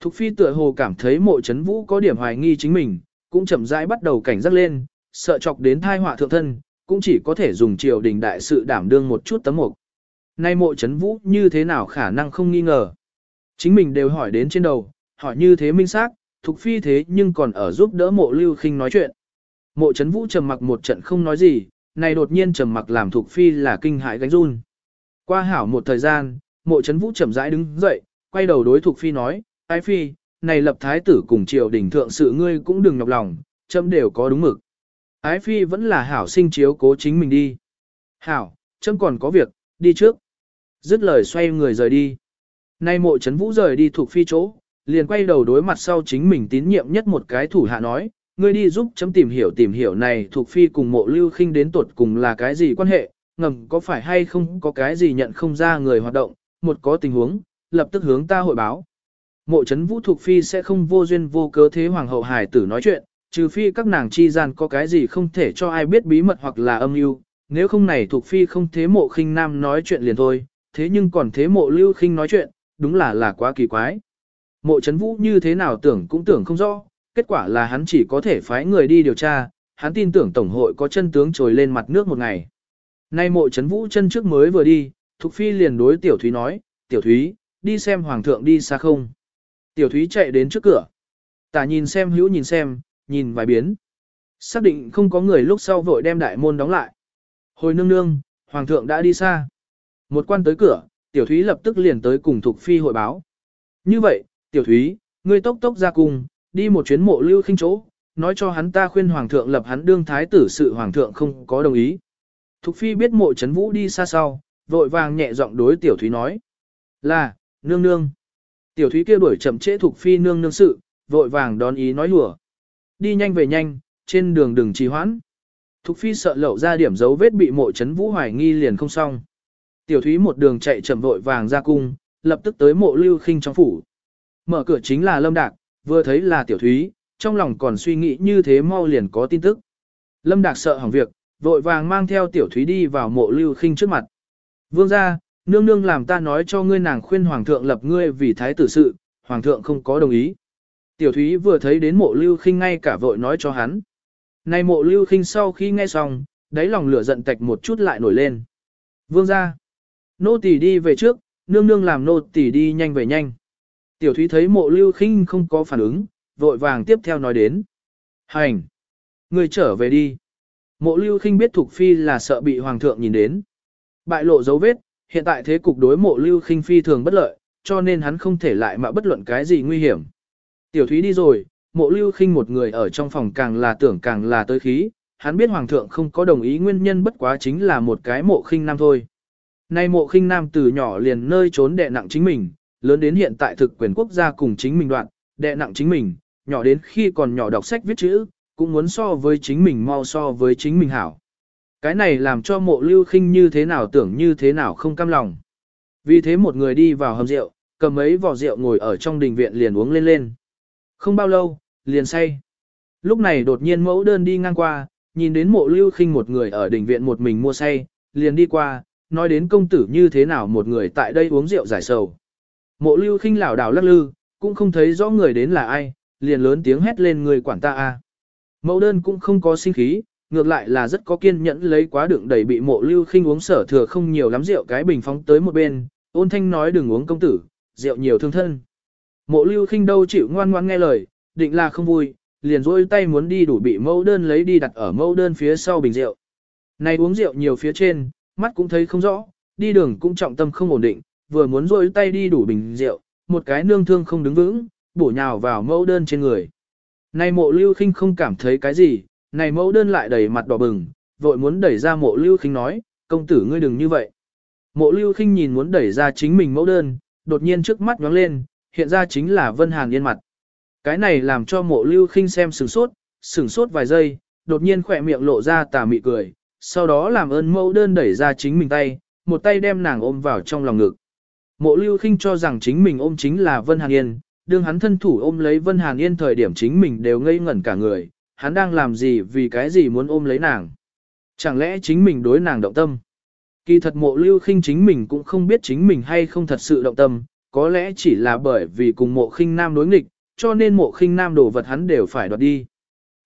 Thục phi tựa hồ cảm thấy mộ chấn vũ có điểm hoài nghi chính mình, cũng chậm rãi bắt đầu cảnh giác lên, sợ chọc đến thai họa thượng thân, cũng chỉ có thể dùng triều đình đại sự đảm đương một chút tấm mục. Nay mộ chấn vũ như thế nào khả năng không nghi ngờ. Chính mình đều hỏi đến trên đầu, hỏi như thế minh xác, thục phi thế nhưng còn ở giúp đỡ mộ lưu khinh nói chuyện. Mộ chấn vũ trầm mặc một trận không nói gì, này đột nhiên trầm mặc làm thục phi là kinh hãi gánh run. Qua hảo một thời gian, mộ chấn vũ chậm rãi đứng dậy, quay đầu đối thục phi nói, ái phi, này lập thái tử cùng triều đình thượng sự ngươi cũng đừng nhọc lòng, chấm đều có đúng mực. Ái phi vẫn là hảo sinh chiếu cố chính mình đi. Hảo, chấm còn có việc, đi trước. Dứt lời xoay người rời đi. Nay mộ chấn vũ rời đi thuộc phi chỗ, liền quay đầu đối mặt sau chính mình tín nhiệm nhất một cái thủ hạ nói, ngươi đi giúp chấm tìm hiểu tìm hiểu này thuộc phi cùng mộ lưu khinh đến tuột cùng là cái gì quan hệ, ngầm có phải hay không có cái gì nhận không ra người hoạt động, một có tình huống, lập tức hướng ta hội báo. Mộ chấn vũ thuộc phi sẽ không vô duyên vô cớ thế hoàng hậu hải tử nói chuyện, trừ phi các nàng chi gian có cái gì không thể cho ai biết bí mật hoặc là âm mưu nếu không này thuộc phi không thế mộ khinh nam nói chuyện liền thôi, thế nhưng còn thế mộ lưu khinh nói chuyện, đúng là là quá kỳ quái. Mộ chấn vũ như thế nào tưởng cũng tưởng không rõ, kết quả là hắn chỉ có thể phái người đi điều tra, hắn tin tưởng Tổng hội có chân tướng trồi lên mặt nước một ngày. Nay mộ chấn vũ chân trước mới vừa đi, Thục Phi liền đối Tiểu Thúy nói, Tiểu Thúy, đi xem Hoàng thượng đi xa không. Tiểu Thúy chạy đến trước cửa. Tả nhìn xem hữu nhìn xem, nhìn vài biến. Xác định không có người lúc sau vội đem đại môn đóng lại. Hồi nương nương, Hoàng thượng đã đi xa. Một quan tới cửa, Tiểu Thúy lập tức liền tới cùng Thục Phi hội báo. Như vậy, Tiểu Thúy, ngươi tốc tốc ra cùng, đi một chuyến mộ lưu khinh chỗ, nói cho hắn ta khuyên Hoàng thượng lập hắn đương thái tử sự Hoàng thượng không có đồng ý. Thục Phi biết mộ chấn vũ đi xa sau, vội vàng nhẹ giọng đối Tiểu Thúy nói. Là, nương nương. Tiểu Thúy kia đuổi chậm trễ Thục Phi nương nương sự, vội vàng đón ý nói lùa. Đi nhanh về nhanh, trên đường đừng trì hoãn. Thục Phi sợ lậu ra điểm dấu vết bị mộ chấn vũ hoài nghi liền không xong. Tiểu Thúy một đường chạy chậm vội vàng ra cung, lập tức tới mộ lưu khinh trong phủ. Mở cửa chính là Lâm Đạc, vừa thấy là Tiểu Thúy, trong lòng còn suy nghĩ như thế mau liền có tin tức. Lâm Đạc sợ hỏng việc, vội vàng mang theo Tiểu Thúy đi vào mộ lưu khinh trước mặt. Vương ra, nương nương làm ta nói cho ngươi nàng khuyên Hoàng thượng lập ngươi vì thái tử sự, Hoàng thượng không có đồng ý. Tiểu Thúy vừa thấy đến mộ lưu khinh ngay cả vội nói cho hắn. Này mộ lưu khinh sau khi nghe xong, đáy lòng lửa giận tạch một chút lại nổi lên. Vương ra. Nô tỳ đi về trước, nương nương làm nô tỳ đi nhanh về nhanh. Tiểu Thúy thấy mộ lưu khinh không có phản ứng, vội vàng tiếp theo nói đến. Hành! Người trở về đi. Mộ lưu khinh biết Thục Phi là sợ bị Hoàng thượng nhìn đến. Bại lộ dấu vết, hiện tại thế cục đối mộ lưu khinh phi thường bất lợi, cho nên hắn không thể lại mà bất luận cái gì nguy hiểm. Tiểu Thúy đi rồi, mộ lưu khinh một người ở trong phòng càng là tưởng càng là tới khí, hắn biết Hoàng thượng không có đồng ý nguyên nhân bất quá chính là một cái mộ khinh nam thôi. Nay mộ khinh nam từ nhỏ liền nơi trốn đè nặng chính mình, lớn đến hiện tại thực quyền quốc gia cùng chính mình đoạn, đè nặng chính mình, nhỏ đến khi còn nhỏ đọc sách viết chữ, cũng muốn so với chính mình mau so với chính mình hảo. Cái này làm cho mộ lưu khinh như thế nào tưởng như thế nào không cam lòng. Vì thế một người đi vào hầm rượu, cầm mấy vò rượu ngồi ở trong đình viện liền uống lên lên. Không bao lâu, liền say. Lúc này đột nhiên mẫu đơn đi ngang qua, nhìn đến mộ lưu khinh một người ở đình viện một mình mua say, liền đi qua, nói đến công tử như thế nào một người tại đây uống rượu giải sầu. Mộ lưu khinh lảo đảo lắc lư, cũng không thấy rõ người đến là ai, liền lớn tiếng hét lên người quản ta a. Mẫu đơn cũng không có sinh khí, ngược lại là rất có kiên nhẫn lấy quá đựng đầy bị mộ lưu khinh uống sở thừa không nhiều lắm rượu cái bình phóng tới một bên, ôn thanh nói đừng uống công tử, rượu nhiều thương thân. Mộ lưu khinh đâu chịu ngoan ngoan nghe lời, định là không vui, liền rôi tay muốn đi đủ bị mẫu đơn lấy đi đặt ở mẫu đơn phía sau bình rượu. Này uống rượu nhiều phía trên, mắt cũng thấy không rõ, đi đường cũng trọng tâm không ổn định, vừa muốn rôi tay đi đủ bình rượu, một cái nương thương không đứng vững, bổ nhào vào mẫu đơn trên người. Này mộ lưu khinh không cảm thấy cái gì, này mẫu đơn lại đầy mặt đỏ bừng, vội muốn đẩy ra mộ lưu khinh nói, công tử ngươi đừng như vậy. Mộ lưu khinh nhìn muốn đẩy ra chính mình mẫu đơn, đột nhiên trước mắt nhóng lên, hiện ra chính là Vân Hàn Yên mặt. Cái này làm cho mộ lưu khinh xem sửng sốt, sửng sốt vài giây, đột nhiên khỏe miệng lộ ra tà mị cười, sau đó làm ơn mẫu đơn đẩy ra chính mình tay, một tay đem nàng ôm vào trong lòng ngực. Mộ lưu khinh cho rằng chính mình ôm chính là Vân Hàn Yên, đương hắn thân thủ ôm lấy Vân Hàn Yên thời điểm chính mình đều ngây ngẩn cả người, hắn đang làm gì vì cái gì muốn ôm lấy nàng. Chẳng lẽ chính mình đối nàng động tâm? Kỳ thật mộ lưu khinh chính mình cũng không biết chính mình hay không thật sự động tâm, có lẽ chỉ là bởi vì cùng mộ khinh nam đối nghịch, cho nên mộ khinh nam đồ vật hắn đều phải đoạt đi.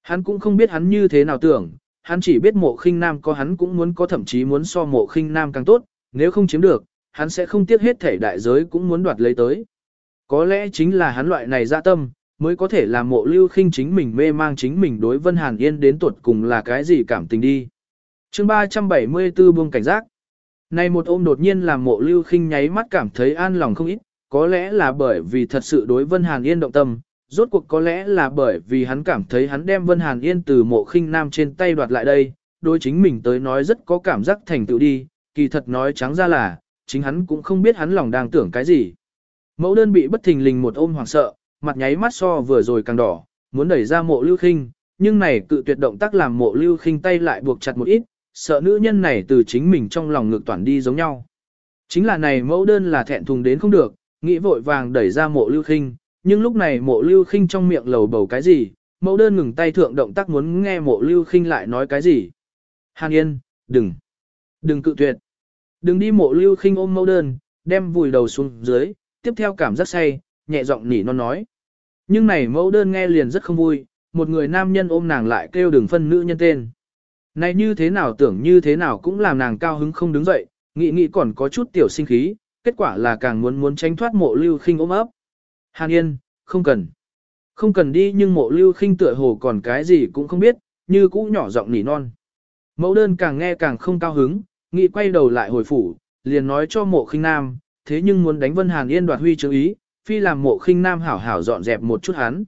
Hắn cũng không biết hắn như thế nào tưởng, hắn chỉ biết mộ khinh nam có hắn cũng muốn có thậm chí muốn so mộ khinh nam càng tốt, nếu không chiếm được, hắn sẽ không tiếc hết thể đại giới cũng muốn đoạt lấy tới. Có lẽ chính là hắn loại này dạ tâm, mới có thể làm mộ lưu khinh chính mình mê mang chính mình đối Vân Hàn Yên đến tuột cùng là cái gì cảm tình đi. chương 374 buông cảnh giác. Này một ôm đột nhiên làm mộ lưu khinh nháy mắt cảm thấy an lòng không ít, có lẽ là bởi vì thật sự đối Vân Hàn Yên động tâm, rốt cuộc có lẽ là bởi vì hắn cảm thấy hắn đem Vân Hàn Yên từ mộ khinh nam trên tay đoạt lại đây, đối chính mình tới nói rất có cảm giác thành tựu đi, kỳ thật nói trắng ra là, chính hắn cũng không biết hắn lòng đang tưởng cái gì. Mẫu đơn bị bất thình lình một ôm hoảng sợ, mặt nháy mắt so vừa rồi càng đỏ, muốn đẩy ra mộ lưu khinh, nhưng này cự tuyệt động tác làm mộ lưu khinh tay lại buộc chặt một ít, sợ nữ nhân này từ chính mình trong lòng ngược toàn đi giống nhau. Chính là này mẫu đơn là thẹn thùng đến không được, nghĩ vội vàng đẩy ra mộ lưu khinh, nhưng lúc này mộ lưu khinh trong miệng lầu bầu cái gì, mẫu đơn ngừng tay thượng động tác muốn nghe mộ lưu khinh lại nói cái gì. Hàn yên, đừng, đừng cự tuyệt. Đừng đi mộ lưu khinh ôm mẫu đơn, đem vùi đầu xuống dưới, tiếp theo cảm giác say, nhẹ giọng nỉ non nói. Nhưng này mẫu đơn nghe liền rất không vui, một người nam nhân ôm nàng lại kêu đừng phân nữ nhân tên. Này như thế nào tưởng như thế nào cũng làm nàng cao hứng không đứng dậy, nghĩ nghĩ còn có chút tiểu sinh khí, kết quả là càng muốn muốn tránh thoát mộ lưu khinh ôm ấp. Hàn yên, không cần. Không cần đi nhưng mộ lưu khinh tựa hồ còn cái gì cũng không biết, như cũ nhỏ giọng nỉ non. Mẫu đơn càng nghe càng không cao hứng, nghĩ quay đầu lại hồi phủ, liền nói cho mộ khinh nam, thế nhưng muốn đánh Vân Hàn Yên đoạt huy chứng ý, phi làm mộ khinh nam hảo hảo dọn dẹp một chút hắn.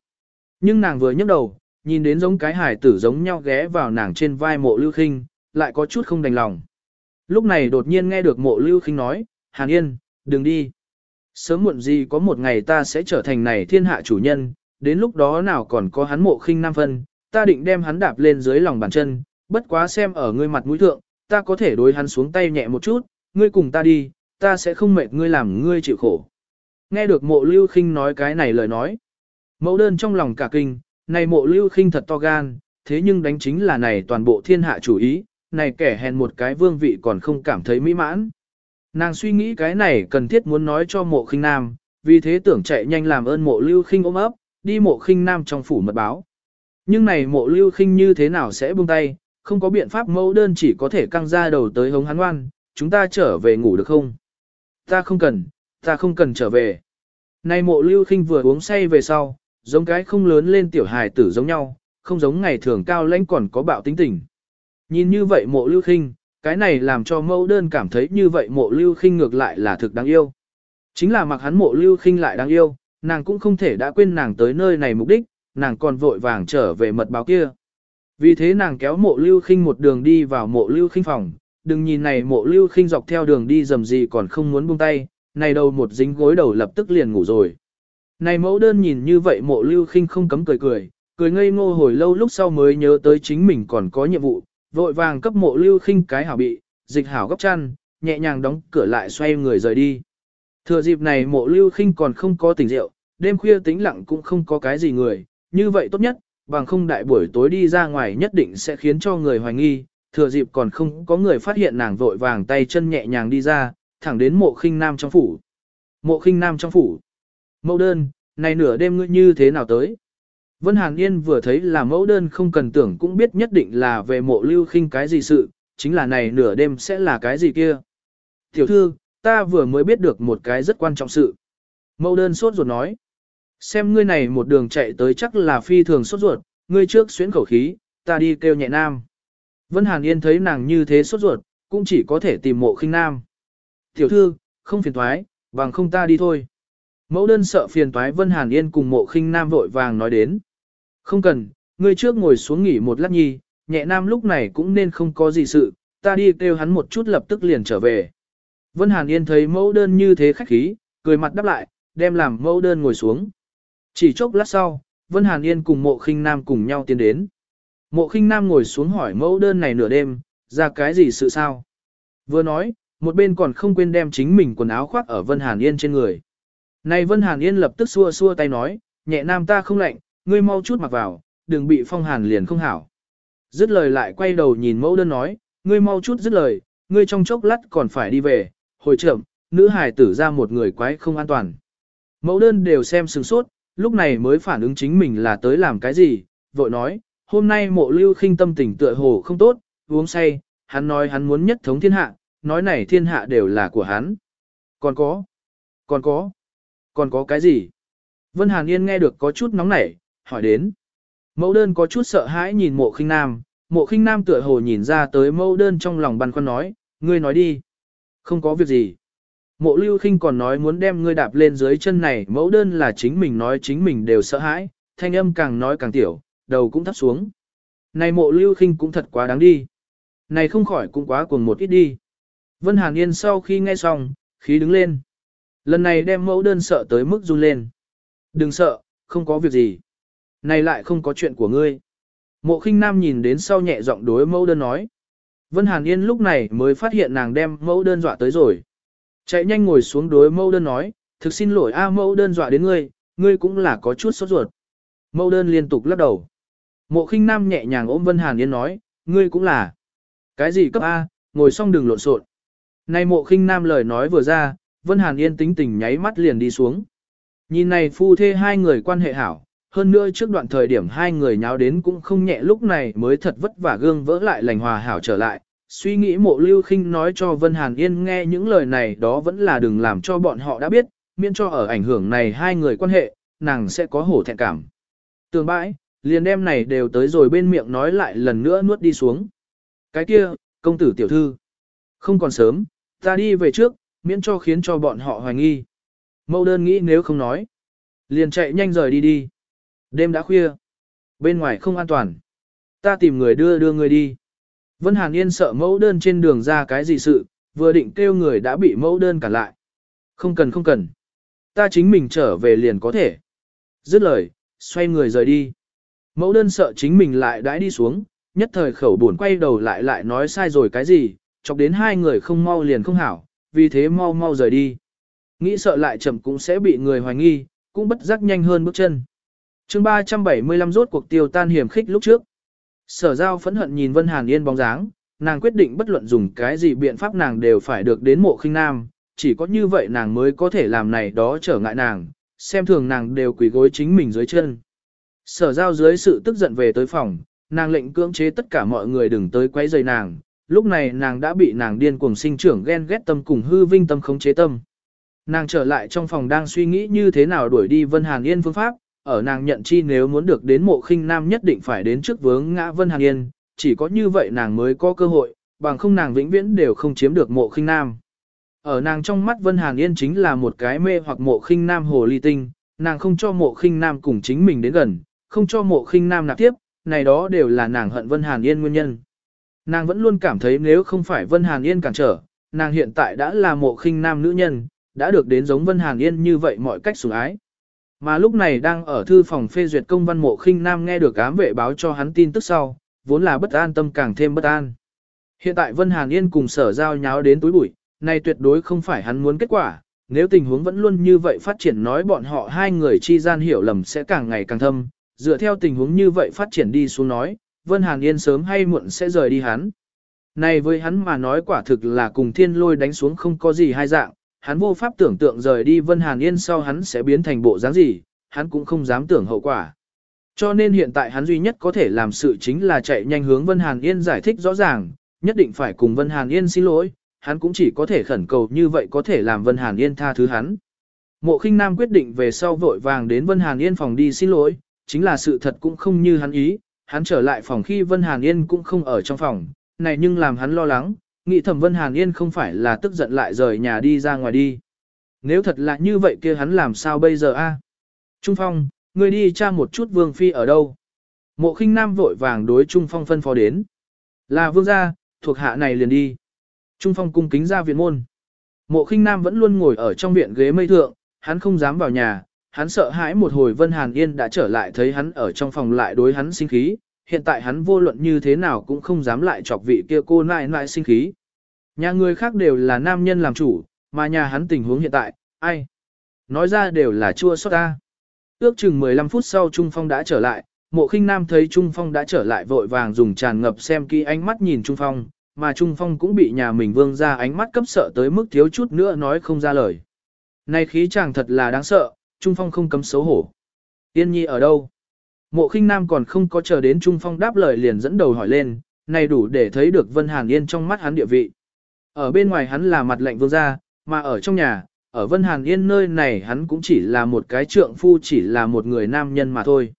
Nhưng nàng vừa nhấc đầu, nhìn đến giống cái hải tử giống nhau ghé vào nàng trên vai mộ lưu khinh, lại có chút không đành lòng. Lúc này đột nhiên nghe được mộ lưu khinh nói, Hàn Yên, đừng đi. Sớm muộn gì có một ngày ta sẽ trở thành này thiên hạ chủ nhân, đến lúc đó nào còn có hắn mộ khinh nam phân, ta định đem hắn đạp lên dưới lòng bàn chân, bất quá xem ở ngươi mặt mũi thượng, ta có thể đối hắn xuống tay nhẹ một chút, ngươi cùng ta đi, ta sẽ không mệt ngươi làm ngươi chịu khổ. Nghe được mộ lưu khinh nói cái này lời nói. Mẫu đơn trong lòng cả kinh, này mộ lưu khinh thật to gan, thế nhưng đánh chính là này toàn bộ thiên hạ chủ ý, này kẻ hèn một cái vương vị còn không cảm thấy mỹ mãn. Nàng suy nghĩ cái này cần thiết muốn nói cho mộ khinh nam, vì thế tưởng chạy nhanh làm ơn mộ lưu khinh ôm ấp, đi mộ khinh nam trong phủ mật báo. Nhưng này mộ lưu khinh như thế nào sẽ buông tay, không có biện pháp mẫu đơn chỉ có thể căng ra đầu tới hống hắn ngoan, chúng ta trở về ngủ được không? Ta không cần, ta không cần trở về. Nay mộ lưu khinh vừa uống say về sau, giống cái không lớn lên tiểu hài tử giống nhau, không giống ngày thường cao lãnh còn có bạo tính tình. Nhìn như vậy mộ lưu khinh, cái này làm cho mẫu đơn cảm thấy như vậy mộ lưu khinh ngược lại là thực đáng yêu. Chính là mặc hắn mộ lưu khinh lại đáng yêu, nàng cũng không thể đã quên nàng tới nơi này mục đích, nàng còn vội vàng trở về mật báo kia. Vì thế nàng kéo mộ lưu khinh một đường đi vào mộ lưu khinh phòng, đừng nhìn này mộ lưu khinh dọc theo đường đi dầm gì còn không muốn buông tay, này đầu một dính gối đầu lập tức liền ngủ rồi. Này mẫu đơn nhìn như vậy mộ lưu khinh không cấm cười cười, cười ngây ngô hồi lâu lúc sau mới nhớ tới chính mình còn có nhiệm vụ, vội vàng cấp mộ lưu khinh cái hảo bị, dịch hảo gấp chăn, nhẹ nhàng đóng cửa lại xoay người rời đi. Thừa dịp này mộ lưu khinh còn không có tình rượu, đêm khuya tĩnh lặng cũng không có cái gì người, như vậy tốt nhất, bằng không đại buổi tối đi ra ngoài nhất định sẽ khiến cho người hoài nghi, thừa dịp còn không có người phát hiện nàng vội vàng tay chân nhẹ nhàng đi ra, thẳng đến mộ khinh nam trong phủ. Mộ khinh nam trong phủ. Mẫu đơn, này nửa đêm ngươi như thế nào tới? Vân Hàn Yên vừa thấy là mẫu đơn không cần tưởng cũng biết nhất định là về mộ lưu khinh cái gì sự, chính là này nửa đêm sẽ là cái gì kia. Tiểu thư, ta vừa mới biết được một cái rất quan trọng sự. Mẫu đơn sốt ruột nói. Xem ngươi này một đường chạy tới chắc là phi thường sốt ruột, ngươi trước xuyến khẩu khí, ta đi kêu nhẹ nam. Vân Hàn Yên thấy nàng như thế sốt ruột, cũng chỉ có thể tìm mộ khinh nam. Tiểu thư, không phiền thoái, bằng không ta đi thôi. Mẫu đơn sợ phiền toái Vân Hàn Yên cùng mộ khinh nam vội vàng nói đến. Không cần, ngươi trước ngồi xuống nghỉ một lát nhi, nhẹ nam lúc này cũng nên không có gì sự, ta đi kêu hắn một chút lập tức liền trở về. Vân Hàn Yên thấy mẫu đơn như thế khách khí, cười mặt đáp lại, đem làm mẫu đơn ngồi xuống. Chỉ chốc lát sau, Vân Hàn Yên cùng mộ khinh nam cùng nhau tiến đến. Mộ khinh nam ngồi xuống hỏi mẫu đơn này nửa đêm, ra cái gì sự sao? Vừa nói, một bên còn không quên đem chính mình quần áo khoác ở Vân Hàn Yên trên người. Này Vân Hàn Yên lập tức xua xua tay nói, nhẹ nam ta không lạnh, ngươi mau chút mặc vào, đừng bị phong hàn liền không hảo. Dứt lời lại quay đầu nhìn mẫu đơn nói, ngươi mau chút dứt lời, ngươi trong chốc lát còn phải đi về, hồi trưởng, nữ hài tử ra một người quái không an toàn. Mẫu đơn đều xem sừng sốt, lúc này mới phản ứng chính mình là tới làm cái gì, vội nói, hôm nay mộ lưu khinh tâm tình tựa hồ không tốt, uống say, hắn nói hắn muốn nhất thống thiên hạ, nói này thiên hạ đều là của hắn. Còn có, còn có, còn có cái gì? Vân Hàn Yên nghe được có chút nóng nảy, hỏi đến. Mẫu đơn có chút sợ hãi nhìn mộ khinh nam, mộ khinh nam tựa hồ nhìn ra tới mẫu đơn trong lòng băn khoăn nói, ngươi nói đi. Không có việc gì. Mộ lưu khinh còn nói muốn đem ngươi đạp lên dưới chân này mẫu đơn là chính mình nói chính mình đều sợ hãi, thanh âm càng nói càng tiểu, đầu cũng thấp xuống. Này mộ lưu khinh cũng thật quá đáng đi. Này không khỏi cũng quá cuồng một ít đi. Vân Hàn Yên sau khi nghe xong, khí đứng lên. Lần này đem mẫu đơn sợ tới mức run lên. Đừng sợ, không có việc gì. Này lại không có chuyện của ngươi. Mộ khinh nam nhìn đến sau nhẹ giọng đối mẫu đơn nói. Vân Hàn Yên lúc này mới phát hiện nàng đem mẫu đơn dọa tới rồi. Chạy nhanh ngồi xuống đối mẫu đơn nói, thực xin lỗi a mẫu đơn dọa đến ngươi, ngươi cũng là có chút sốt ruột. Mẫu đơn liên tục lắc đầu. Mộ khinh nam nhẹ nhàng ôm Vân Hàn Yên nói, ngươi cũng là. Cái gì cấp A, ngồi xong đừng lộn xộn nay mộ khinh nam lời nói vừa ra, Vân Hàn Yên tính tình nháy mắt liền đi xuống. Nhìn này phu thê hai người quan hệ hảo, hơn nữa trước đoạn thời điểm hai người nháo đến cũng không nhẹ lúc này mới thật vất vả gương vỡ lại lành hòa hảo trở lại. Suy nghĩ mộ lưu khinh nói cho Vân Hàn Yên nghe những lời này đó vẫn là đừng làm cho bọn họ đã biết, miễn cho ở ảnh hưởng này hai người quan hệ, nàng sẽ có hổ thẹn cảm. Tường bãi, liền đem này đều tới rồi bên miệng nói lại lần nữa nuốt đi xuống. Cái kia, công tử tiểu thư. Không còn sớm, ta đi về trước, miễn cho khiến cho bọn họ hoài nghi. Mẫu đơn nghĩ nếu không nói. Liền chạy nhanh rời đi đi. Đêm đã khuya. Bên ngoài không an toàn. Ta tìm người đưa đưa người đi. Vân Hàn Yên sợ mẫu đơn trên đường ra cái gì sự, vừa định kêu người đã bị mẫu đơn cản lại. Không cần không cần. Ta chính mình trở về liền có thể. Dứt lời, xoay người rời đi. Mẫu đơn sợ chính mình lại đãi đi xuống, nhất thời khẩu buồn quay đầu lại lại nói sai rồi cái gì, chọc đến hai người không mau liền không hảo, vì thế mau mau rời đi. Nghĩ sợ lại chậm cũng sẽ bị người hoài nghi, cũng bất giác nhanh hơn bước chân. chương 375 rốt cuộc tiêu tan hiểm khích lúc trước. Sở giao phẫn hận nhìn Vân Hàn Yên bóng dáng, nàng quyết định bất luận dùng cái gì biện pháp nàng đều phải được đến mộ khinh nam, chỉ có như vậy nàng mới có thể làm này đó trở ngại nàng, xem thường nàng đều quỳ gối chính mình dưới chân. Sở giao dưới sự tức giận về tới phòng, nàng lệnh cưỡng chế tất cả mọi người đừng tới quấy rầy nàng, lúc này nàng đã bị nàng điên cuồng sinh trưởng ghen ghét tâm cùng hư vinh tâm khống chế tâm. Nàng trở lại trong phòng đang suy nghĩ như thế nào đuổi đi Vân Hàn Yên phương pháp, ở nàng nhận chi nếu muốn được đến mộ khinh nam nhất định phải đến trước vướng ngã Vân Hàn Yên, chỉ có như vậy nàng mới có cơ hội, bằng không nàng vĩnh viễn đều không chiếm được mộ khinh nam. Ở nàng trong mắt Vân Hàn Yên chính là một cái mê hoặc mộ khinh nam hồ ly tinh, nàng không cho mộ khinh nam cùng chính mình đến gần, không cho mộ khinh nam nạp tiếp, này đó đều là nàng hận Vân Hàn Yên nguyên nhân. Nàng vẫn luôn cảm thấy nếu không phải Vân Hàn Yên cản trở, nàng hiện tại đã là mộ khinh nam nữ nhân, đã được đến giống Vân Hàn Yên như vậy mọi cách sủng ái. Mà lúc này đang ở thư phòng phê duyệt công văn mộ khinh nam nghe được ám vệ báo cho hắn tin tức sau, vốn là bất an tâm càng thêm bất an. Hiện tại Vân Hàn Yên cùng sở giao nháo đến túi bụi, này tuyệt đối không phải hắn muốn kết quả, nếu tình huống vẫn luôn như vậy phát triển nói bọn họ hai người chi gian hiểu lầm sẽ càng ngày càng thâm, dựa theo tình huống như vậy phát triển đi xuống nói, Vân Hàn Yên sớm hay muộn sẽ rời đi hắn. Này với hắn mà nói quả thực là cùng thiên lôi đánh xuống không có gì hai dạng, hắn vô pháp tưởng tượng rời đi Vân Hàn Yên sau hắn sẽ biến thành bộ dáng gì, hắn cũng không dám tưởng hậu quả. Cho nên hiện tại hắn duy nhất có thể làm sự chính là chạy nhanh hướng Vân Hàn Yên giải thích rõ ràng, nhất định phải cùng Vân Hàn Yên xin lỗi, hắn cũng chỉ có thể khẩn cầu như vậy có thể làm Vân Hàn Yên tha thứ hắn. Mộ khinh nam quyết định về sau vội vàng đến Vân Hàn Yên phòng đi xin lỗi, chính là sự thật cũng không như hắn ý, hắn trở lại phòng khi Vân Hàn Yên cũng không ở trong phòng, này nhưng làm hắn lo lắng, nghĩ thầm Vân Hàn Yên không phải là tức giận lại rời nhà đi ra ngoài đi. Nếu thật là như vậy kia hắn làm sao bây giờ a? Trung Phong, ngươi đi tra một chút Vương Phi ở đâu? Mộ khinh nam vội vàng đối Trung Phong phân phó đến. Là vương gia, thuộc hạ này liền đi. Trung Phong cung kính ra viện môn. Mộ khinh nam vẫn luôn ngồi ở trong viện ghế mây thượng, hắn không dám vào nhà, hắn sợ hãi một hồi Vân Hàn Yên đã trở lại thấy hắn ở trong phòng lại đối hắn sinh khí, hiện tại hắn vô luận như thế nào cũng không dám lại chọc vị kia cô nại nại sinh khí. Nhà người khác đều là nam nhân làm chủ, mà nhà hắn tình huống hiện tại, ai? Nói ra đều là chua xót ta. Ước chừng 15 phút sau Trung Phong đã trở lại, mộ khinh nam thấy Trung Phong đã trở lại vội vàng dùng tràn ngập xem kỹ ánh mắt nhìn Trung Phong, mà Trung Phong cũng bị nhà mình vương ra ánh mắt cấp sợ tới mức thiếu chút nữa nói không ra lời. Này khí chàng thật là đáng sợ, Trung Phong không cấm xấu hổ. Yên nhi ở đâu? Mộ khinh nam còn không có chờ đến Trung Phong đáp lời liền dẫn đầu hỏi lên, này đủ để thấy được Vân Hàn Yên trong mắt hắn địa vị. Ở bên ngoài hắn là mặt lệnh vương gia, mà ở trong nhà, ở Vân Hàn Yên nơi này hắn cũng chỉ là một cái trượng phu chỉ là một người nam nhân mà thôi.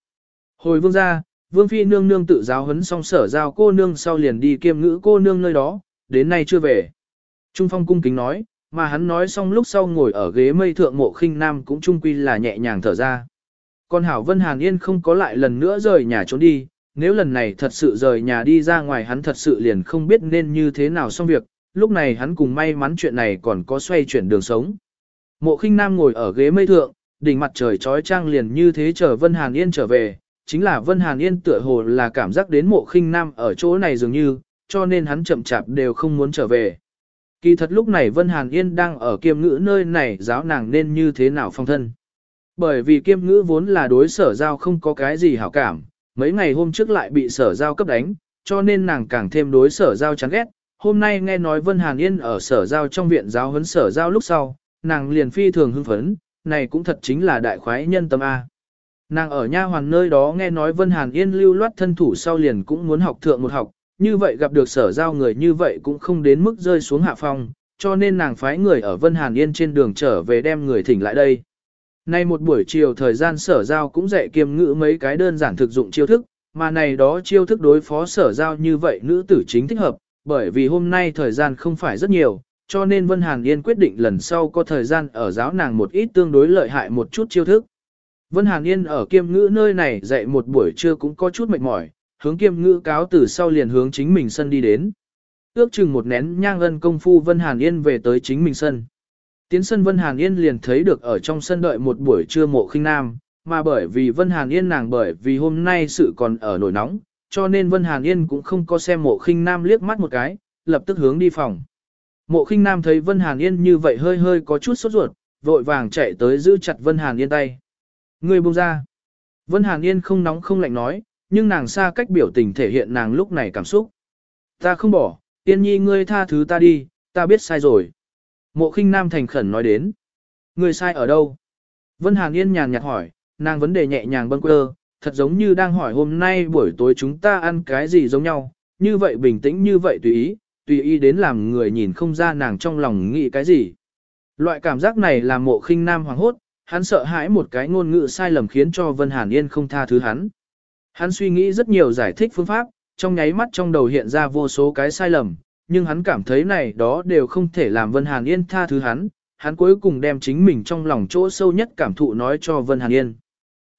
Hồi vương gia, vương phi nương nương tự giáo huấn xong sở giao cô nương sau liền đi kiêm ngữ cô nương nơi đó, đến nay chưa về. Trung Phong cung kính nói, mà hắn nói xong lúc sau ngồi ở ghế mây thượng mộ khinh nam cũng trung quy là nhẹ nhàng thở ra. Còn Hảo Vân Hàn Yên không có lại lần nữa rời nhà trốn đi, nếu lần này thật sự rời nhà đi ra ngoài hắn thật sự liền không biết nên như thế nào xong việc, lúc này hắn cùng may mắn chuyện này còn có xoay chuyển đường sống. Mộ khinh nam ngồi ở ghế mây thượng, đỉnh mặt trời trói trang liền như thế chờ Vân Hàn Yên trở về, chính là Vân Hàn Yên tựa hồ là cảm giác đến mộ khinh nam ở chỗ này dường như, cho nên hắn chậm chạp đều không muốn trở về. Kỳ thật lúc này Vân Hàn Yên đang ở kiêm ngữ nơi này giáo nàng nên như thế nào phong thân. Bởi vì kiêm ngữ vốn là đối sở giao không có cái gì hảo cảm, mấy ngày hôm trước lại bị sở giao cấp đánh, cho nên nàng càng thêm đối sở giao chán ghét, hôm nay nghe nói Vân Hàn Yên ở sở giao trong viện giáo huấn sở giao lúc sau, nàng liền phi thường hưng phấn, này cũng thật chính là đại khoái nhân tâm A. Nàng ở nha hoàn nơi đó nghe nói Vân Hàn Yên lưu loát thân thủ sau liền cũng muốn học thượng một học, như vậy gặp được sở giao người như vậy cũng không đến mức rơi xuống hạ phong, cho nên nàng phái người ở Vân Hàn Yên trên đường trở về đem người thỉnh lại đây. Nay một buổi chiều thời gian sở giao cũng dạy kiêm ngữ mấy cái đơn giản thực dụng chiêu thức, mà này đó chiêu thức đối phó sở giao như vậy nữ tử chính thích hợp, bởi vì hôm nay thời gian không phải rất nhiều, cho nên Vân Hàn Yên quyết định lần sau có thời gian ở giáo nàng một ít tương đối lợi hại một chút chiêu thức. Vân Hàn Yên ở kiêm ngữ nơi này dạy một buổi trưa cũng có chút mệt mỏi, hướng kiêm ngữ cáo từ sau liền hướng chính mình sân đi đến. Ước chừng một nén nhang ân công phu Vân Hàn Yên về tới chính mình sân. Tiến sân Vân Hàn Yên liền thấy được ở trong sân đợi một buổi trưa mộ khinh nam, mà bởi vì Vân Hàn Yên nàng bởi vì hôm nay sự còn ở nổi nóng, cho nên Vân Hàn Yên cũng không có xem mộ khinh nam liếc mắt một cái, lập tức hướng đi phòng. Mộ khinh nam thấy Vân Hàn Yên như vậy hơi hơi có chút sốt ruột, vội vàng chạy tới giữ chặt Vân Hàn Yên tay. Người buông ra. Vân Hàn Yên không nóng không lạnh nói, nhưng nàng xa cách biểu tình thể hiện nàng lúc này cảm xúc. Ta không bỏ, tiên nhi ngươi tha thứ ta đi, ta biết sai rồi. Mộ khinh nam thành khẩn nói đến. Ngươi sai ở đâu? Vân Hàn Yên nhàn nhạt hỏi, nàng vấn đề nhẹ nhàng bâng quơ, thật giống như đang hỏi hôm nay buổi tối chúng ta ăn cái gì giống nhau, như vậy bình tĩnh như vậy tùy ý, tùy ý đến làm người nhìn không ra nàng trong lòng nghĩ cái gì. Loại cảm giác này làm mộ khinh nam hoàng hốt, hắn sợ hãi một cái ngôn ngữ sai lầm khiến cho Vân Hàn Yên không tha thứ hắn. Hắn suy nghĩ rất nhiều giải thích phương pháp, trong nháy mắt trong đầu hiện ra vô số cái sai lầm, nhưng hắn cảm thấy này đó đều không thể làm Vân Hàn Yên tha thứ hắn, hắn cuối cùng đem chính mình trong lòng chỗ sâu nhất cảm thụ nói cho Vân Hàn Yên.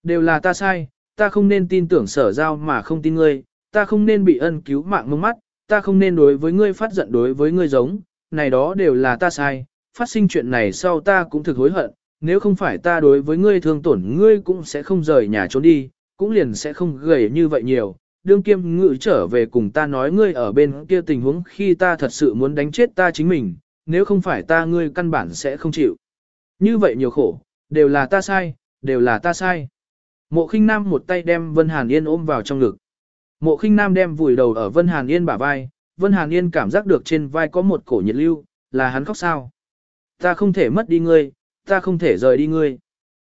Đều là ta sai, ta không nên tin tưởng sở giao mà không tin ngươi, ta không nên bị ân cứu mạng mông mắt, ta không nên đối với ngươi phát giận đối với ngươi giống, này đó đều là ta sai, phát sinh chuyện này sau ta cũng thực hối hận, nếu không phải ta đối với ngươi thương tổn ngươi cũng sẽ không rời nhà trốn đi, cũng liền sẽ không gầy như vậy nhiều. Đương kiêm ngự trở về cùng ta nói ngươi ở bên kia tình huống khi ta thật sự muốn đánh chết ta chính mình, nếu không phải ta ngươi căn bản sẽ không chịu. Như vậy nhiều khổ, đều là ta sai, đều là ta sai. Mộ khinh nam một tay đem Vân Hàn Yên ôm vào trong ngực. Mộ khinh nam đem vùi đầu ở Vân Hàn Yên bả vai, Vân Hàn Yên cảm giác được trên vai có một cổ nhiệt lưu, là hắn khóc sao. Ta không thể mất đi ngươi, ta không thể rời đi ngươi.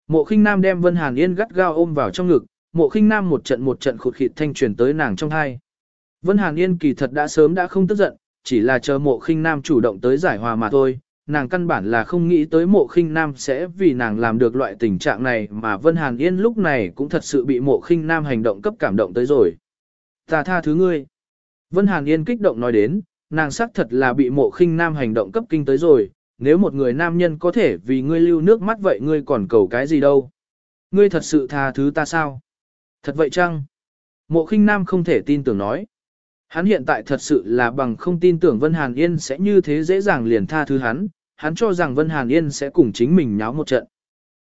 Mộ khinh nam đem Vân Hàn Yên gắt gao ôm vào trong ngực, mộ khinh nam một trận một trận khụt khịt thanh truyền tới nàng trong thai. Vân Hàn Yên kỳ thật đã sớm đã không tức giận, chỉ là chờ mộ khinh nam chủ động tới giải hòa mà thôi. Nàng căn bản là không nghĩ tới mộ khinh nam sẽ vì nàng làm được loại tình trạng này mà Vân Hàn Yên lúc này cũng thật sự bị mộ khinh nam hành động cấp cảm động tới rồi. Ta tha thứ ngươi. Vân Hàn Yên kích động nói đến, nàng xác thật là bị mộ khinh nam hành động cấp kinh tới rồi, nếu một người nam nhân có thể vì ngươi lưu nước mắt vậy ngươi còn cầu cái gì đâu. Ngươi thật sự tha thứ ta sao? Thật vậy chăng? Mộ khinh nam không thể tin tưởng nói. Hắn hiện tại thật sự là bằng không tin tưởng Vân Hàn Yên sẽ như thế dễ dàng liền tha thứ hắn, hắn cho rằng Vân Hàn Yên sẽ cùng chính mình nháo một trận.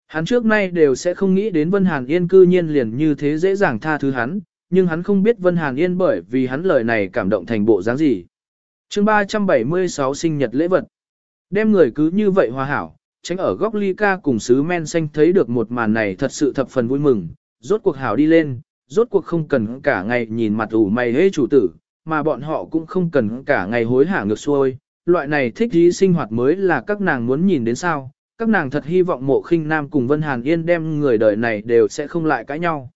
Hắn trước nay đều sẽ không nghĩ đến Vân Hàn Yên cư nhiên liền như thế dễ dàng tha thứ hắn, nhưng hắn không biết Vân Hàn Yên bởi vì hắn lời này cảm động thành bộ dáng gì. chương 376 sinh nhật lễ vật. Đem người cứ như vậy hòa hảo, tránh ở góc ly ca cùng sứ men xanh thấy được một màn này thật sự thập phần vui mừng, rốt cuộc hảo đi lên, rốt cuộc không cần cả ngày nhìn mặt ủ mày hế chủ tử, mà bọn họ cũng không cần cả ngày hối hả ngược xuôi. Loại này thích dí sinh hoạt mới là các nàng muốn nhìn đến sao, các nàng thật hy vọng mộ khinh nam cùng Vân Hàn Yên đem người đời này đều sẽ không lại cãi nhau.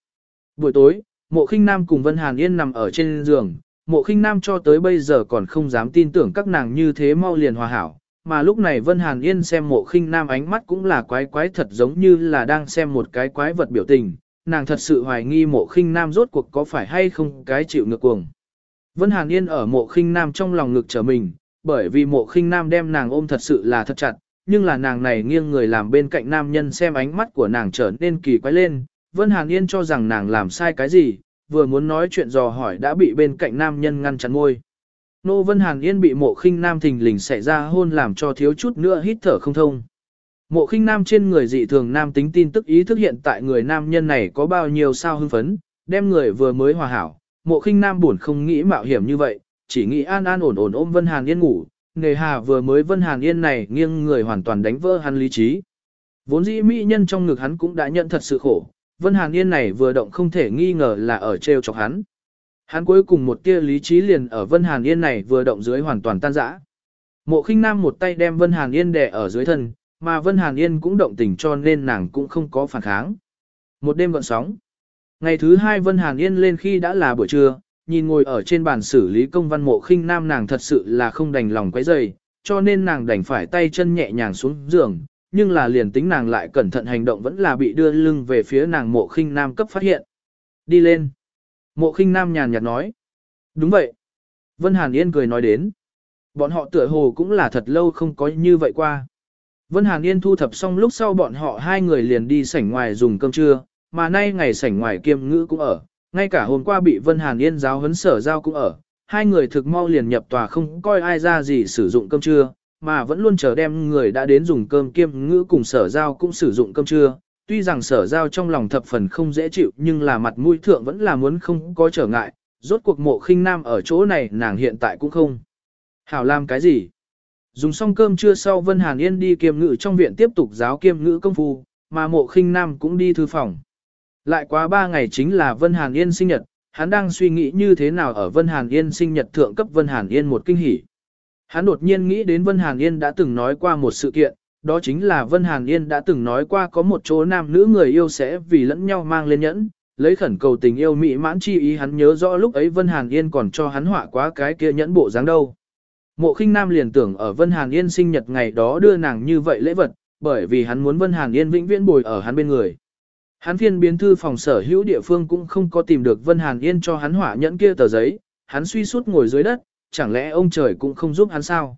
Buổi tối, mộ khinh nam cùng Vân Hàn Yên nằm ở trên giường, mộ khinh nam cho tới bây giờ còn không dám tin tưởng các nàng như thế mau liền hòa hảo, mà lúc này Vân Hàn Yên xem mộ khinh nam ánh mắt cũng là quái quái thật giống như là đang xem một cái quái vật biểu tình, nàng thật sự hoài nghi mộ khinh nam rốt cuộc có phải hay không cái chịu ngược cuồng. Vân Hàn Yên ở mộ khinh nam trong lòng ngực trở mình, bởi vì mộ khinh nam đem nàng ôm thật sự là thật chặt, nhưng là nàng này nghiêng người làm bên cạnh nam nhân xem ánh mắt của nàng trở nên kỳ quái lên. Vân Hàn Yên cho rằng nàng làm sai cái gì, vừa muốn nói chuyện dò hỏi đã bị bên cạnh nam nhân ngăn chặn ngôi. Nô Vân Hàn Yên bị mộ khinh nam thình lình xảy ra hôn làm cho thiếu chút nữa hít thở không thông. Mộ khinh nam trên người dị thường nam tính tin tức ý thức hiện tại người nam nhân này có bao nhiêu sao hưng phấn, đem người vừa mới hòa hảo. Mộ khinh nam buồn không nghĩ mạo hiểm như vậy, chỉ nghĩ an an ổn ổn ôm Vân Hàn Yên ngủ. Nề hà vừa mới Vân Hàn Yên này nghiêng người hoàn toàn đánh vỡ hắn lý trí. Vốn dĩ mỹ nhân trong ngực hắn cũng đã nhận thật sự khổ. Vân Hàn Yên này vừa động không thể nghi ngờ là ở treo chọc hắn. Hắn cuối cùng một tia lý trí liền ở Vân Hàn Yên này vừa động dưới hoàn toàn tan rã. Mộ khinh nam một tay đem Vân Hàn Yên đè ở dưới thân, mà Vân Hàn Yên cũng động tình cho nên nàng cũng không có phản kháng. Một đêm gọn sóng. Ngày thứ hai Vân Hàn Yên lên khi đã là buổi trưa, nhìn ngồi ở trên bàn xử lý công văn mộ khinh nam nàng thật sự là không đành lòng quấy rầy, cho nên nàng đành phải tay chân nhẹ nhàng xuống giường, nhưng là liền tính nàng lại cẩn thận hành động vẫn là bị đưa lưng về phía nàng mộ khinh nam cấp phát hiện. Đi lên. Mộ khinh nam nhàn nhạt nói. Đúng vậy. Vân Hàn Yên cười nói đến. Bọn họ tựa hồ cũng là thật lâu không có như vậy qua. Vân Hàn Yên thu thập xong lúc sau bọn họ hai người liền đi sảnh ngoài dùng cơm trưa, mà nay ngày sảnh ngoài kiêm ngữ cũng ở, ngay cả hôm qua bị Vân Hàn Yên giáo huấn sở giao cũng ở, hai người thực mau liền nhập tòa không coi ai ra gì sử dụng cơm trưa, mà vẫn luôn chờ đem người đã đến dùng cơm kiêm ngữ cùng sở giao cũng sử dụng cơm trưa. Tuy rằng sở giao trong lòng thập phần không dễ chịu nhưng là mặt mũi thượng vẫn là muốn không có trở ngại, rốt cuộc mộ khinh nam ở chỗ này nàng hiện tại cũng không. Hảo làm cái gì? Dùng xong cơm trưa sau Vân Hàn Yên đi kiêm ngữ trong viện tiếp tục giáo kiêm ngữ công phu, mà mộ khinh nam cũng đi thư phòng. Lại quá ba ngày chính là Vân Hàn Yên sinh nhật, hắn đang suy nghĩ như thế nào ở Vân Hàn Yên sinh nhật thượng cấp Vân Hàn Yên một kinh hỉ. Hắn đột nhiên nghĩ đến Vân Hàn Yên đã từng nói qua một sự kiện, đó chính là Vân Hàn Yên đã từng nói qua có một chỗ nam nữ người yêu sẽ vì lẫn nhau mang lên nhẫn, lấy khẩn cầu tình yêu mỹ mãn chi ý hắn nhớ rõ lúc ấy Vân Hàn Yên còn cho hắn họa quá cái kia nhẫn bộ dáng đâu. Mộ khinh nam liền tưởng ở Vân Hàn Yên sinh nhật ngày đó đưa nàng như vậy lễ vật, bởi vì hắn muốn Vân Hàn Yên vĩnh viễn bồi ở hắn bên người. Hắn phiên biến thư phòng sở hữu địa phương cũng không có tìm được Vân Hàn Yên cho hắn hỏa nhẫn kia tờ giấy, hắn suy suốt ngồi dưới đất, chẳng lẽ ông trời cũng không giúp hắn sao?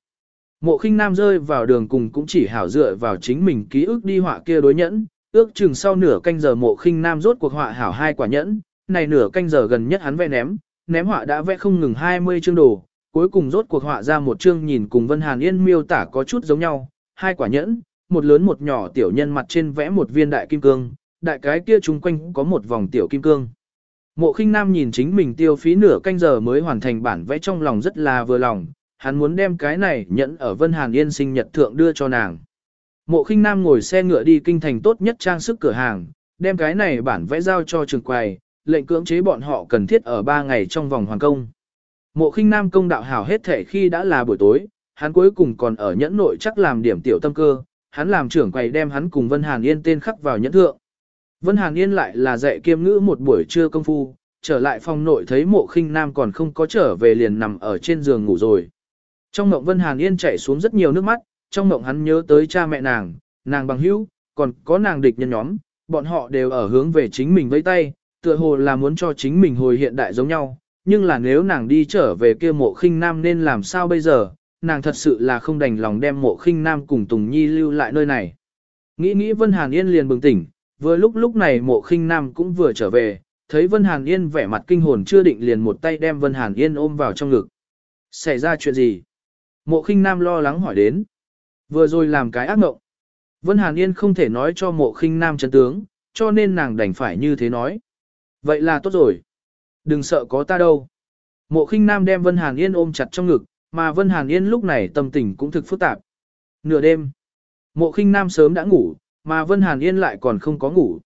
Mộ khinh nam rơi vào đường cùng cũng chỉ hảo dựa vào chính mình ký ức đi họa kia đối nhẫn, ước chừng sau nửa canh giờ mộ khinh nam rốt cuộc họa hảo hai quả nhẫn, này nửa canh giờ gần nhất hắn vẽ ném, ném họa đã vẽ không ngừng 20 chương đồ, cuối cùng rốt cuộc họa ra một chương nhìn cùng Vân Hàn Yên miêu tả có chút giống nhau, hai quả nhẫn, một lớn một nhỏ tiểu nhân mặt trên vẽ một viên đại kim cương, đại cái kia chung quanh có một vòng tiểu kim cương. Mộ khinh nam nhìn chính mình tiêu phí nửa canh giờ mới hoàn thành bản vẽ trong lòng rất là vừa lòng, hắn muốn đem cái này nhẫn ở Vân Hàn Yên sinh nhật thượng đưa cho nàng. Mộ khinh nam ngồi xe ngựa đi kinh thành tốt nhất trang sức cửa hàng, đem cái này bản vẽ giao cho trường quầy, lệnh cưỡng chế bọn họ cần thiết ở 3 ngày trong vòng hoàn công. Mộ khinh nam công đạo hảo hết thể khi đã là buổi tối, hắn cuối cùng còn ở nhẫn nội chắc làm điểm tiểu tâm cơ, hắn làm trưởng quầy đem hắn cùng Vân Hàn Yên tên khắc vào nhẫn thượng. Vân Hàn Yên lại là dạy kiêm ngữ một buổi trưa công phu, trở lại phòng nội thấy mộ khinh nam còn không có trở về liền nằm ở trên giường ngủ rồi. Trong mộng Vân Hàn Yên chảy xuống rất nhiều nước mắt, trong mộng hắn nhớ tới cha mẹ nàng, nàng bằng hữu, còn có nàng địch nhân nhóm, bọn họ đều ở hướng về chính mình với tay, tựa hồ là muốn cho chính mình hồi hiện đại giống nhau, nhưng là nếu nàng đi trở về kia mộ khinh nam nên làm sao bây giờ, nàng thật sự là không đành lòng đem mộ khinh nam cùng Tùng Nhi lưu lại nơi này. Nghĩ nghĩ Vân Hàn Yên liền bừng tỉnh, vừa lúc lúc này mộ khinh nam cũng vừa trở về, thấy Vân Hàn Yên vẻ mặt kinh hồn chưa định liền một tay đem Vân Hàn Yên ôm vào trong ngực. Xảy ra chuyện gì? Mộ khinh nam lo lắng hỏi đến. Vừa rồi làm cái ác mộng. Vân Hàn Yên không thể nói cho mộ khinh nam chân tướng, cho nên nàng đành phải như thế nói. Vậy là tốt rồi. Đừng sợ có ta đâu. Mộ khinh nam đem Vân Hàn Yên ôm chặt trong ngực, mà Vân Hàn Yên lúc này tâm tình cũng thực phức tạp. Nửa đêm, mộ khinh nam sớm đã ngủ, mà Vân Hàn Yên lại còn không có ngủ.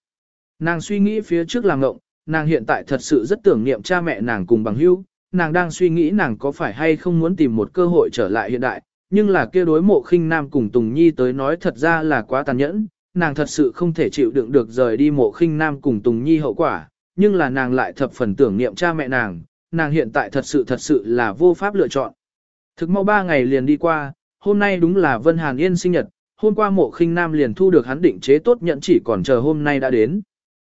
Nàng suy nghĩ phía trước làm ngộng, nàng hiện tại thật sự rất tưởng niệm cha mẹ nàng cùng bằng hữu, nàng đang suy nghĩ nàng có phải hay không muốn tìm một cơ hội trở lại hiện đại, nhưng là kia đối mộ khinh nam cùng Tùng Nhi tới nói thật ra là quá tàn nhẫn, nàng thật sự không thể chịu đựng được rời đi mộ khinh nam cùng Tùng Nhi hậu quả, nhưng là nàng lại thập phần tưởng niệm cha mẹ nàng, nàng hiện tại thật sự thật sự là vô pháp lựa chọn. Thực mau ba ngày liền đi qua, hôm nay đúng là Vân Hàn Yên sinh nhật, hôm qua mộ khinh nam liền thu được hắn định chế tốt nhận chỉ còn chờ hôm nay đã đến.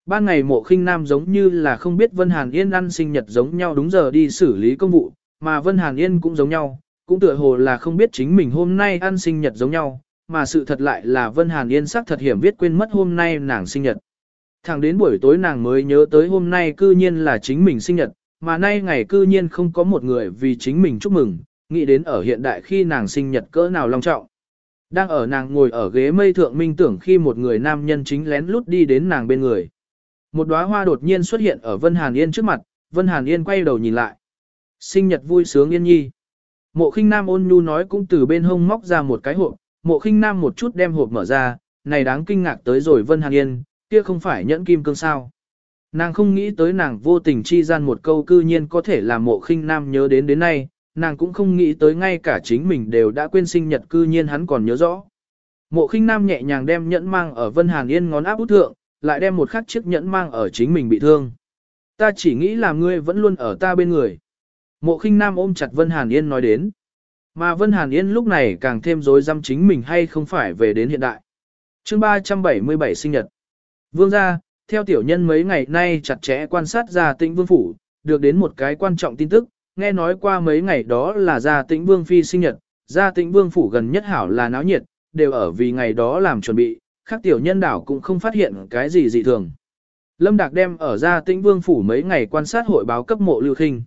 Ban ngày mộ khinh nam giống như là không biết Vân Hàn Yên ăn sinh nhật giống nhau đúng giờ đi xử lý công vụ, mà Vân Hàn Yên cũng giống nhau, cũng tựa hồ là không biết chính mình hôm nay ăn sinh nhật giống nhau, mà sự thật lại là Vân Hàn Yên sắc thật hiểm viết quên mất hôm nay nàng sinh nhật. Thẳng đến buổi tối nàng mới nhớ tới hôm nay cư nhiên là chính mình sinh nhật, mà nay ngày cư nhiên không có một người vì chính mình chúc mừng, nghĩ đến ở hiện đại khi nàng sinh nhật cỡ nào long trọng. Đang ở nàng ngồi ở ghế mây thượng minh tưởng khi một người nam nhân chính lén lút đi đến nàng bên người. Một đóa hoa đột nhiên xuất hiện ở Vân Hàn Yên trước mặt, Vân Hàn Yên quay đầu nhìn lại. Sinh nhật vui sướng yên nhi. Mộ khinh nam ôn nhu nói cũng từ bên hông móc ra một cái hộp, mộ khinh nam một chút đem hộp mở ra, này đáng kinh ngạc tới rồi Vân Hàn Yên, kia không phải nhẫn kim cương sao. Nàng không nghĩ tới nàng vô tình chi gian một câu cư nhiên có thể làm mộ khinh nam nhớ đến đến nay, nàng cũng không nghĩ tới ngay cả chính mình đều đã quên sinh nhật cư nhiên hắn còn nhớ rõ. Mộ khinh nam nhẹ nhàng đem nhẫn mang ở Vân Hàn Yên ngón áp út thượng, lại đem một khắc chiếc nhẫn mang ở chính mình bị thương. Ta chỉ nghĩ là ngươi vẫn luôn ở ta bên người. Mộ khinh nam ôm chặt Vân Hàn Yên nói đến. Mà Vân Hàn Yên lúc này càng thêm dối dăm chính mình hay không phải về đến hiện đại. chương 377 sinh nhật. Vương gia, theo tiểu nhân mấy ngày nay chặt chẽ quan sát gia tĩnh vương phủ, được đến một cái quan trọng tin tức, nghe nói qua mấy ngày đó là gia tĩnh vương phi sinh nhật, gia tĩnh vương phủ gần nhất hảo là náo nhiệt, đều ở vì ngày đó làm chuẩn bị, khác tiểu nhân đảo cũng không phát hiện cái gì dị thường. Lâm Đạc đem ở gia tĩnh vương phủ mấy ngày quan sát hội báo cấp mộ lưu khinh.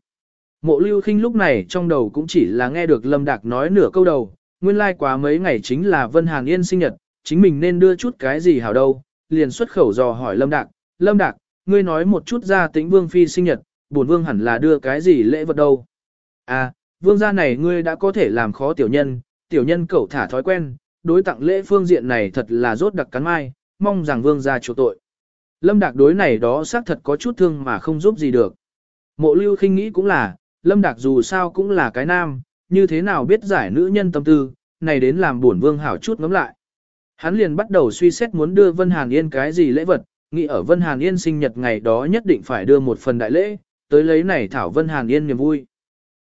Mộ lưu khinh lúc này trong đầu cũng chỉ là nghe được Lâm Đạc nói nửa câu đầu, nguyên lai like quá mấy ngày chính là Vân Hàn Yên sinh nhật, chính mình nên đưa chút cái gì hảo đâu, liền xuất khẩu dò hỏi Lâm Đạc, Lâm Đạc, ngươi nói một chút ra tĩnh vương phi sinh nhật, bổn vương hẳn là đưa cái gì lễ vật đâu. À, vương gia này ngươi đã có thể làm khó tiểu nhân, tiểu nhân cẩu thả thói quen, đối tặng lễ phương diện này thật là rốt đặc cắn mai, mong rằng vương gia chủ tội. Lâm Đạc đối này đó xác thật có chút thương mà không giúp gì được. Mộ lưu khinh nghĩ cũng là, Lâm Đạc dù sao cũng là cái nam, như thế nào biết giải nữ nhân tâm tư, này đến làm bổn vương hảo chút ngắm lại. Hắn liền bắt đầu suy xét muốn đưa Vân Hàn Yên cái gì lễ vật, nghĩ ở Vân Hàn Yên sinh nhật ngày đó nhất định phải đưa một phần đại lễ, tới lấy này thảo Vân Hàn Yên niềm vui.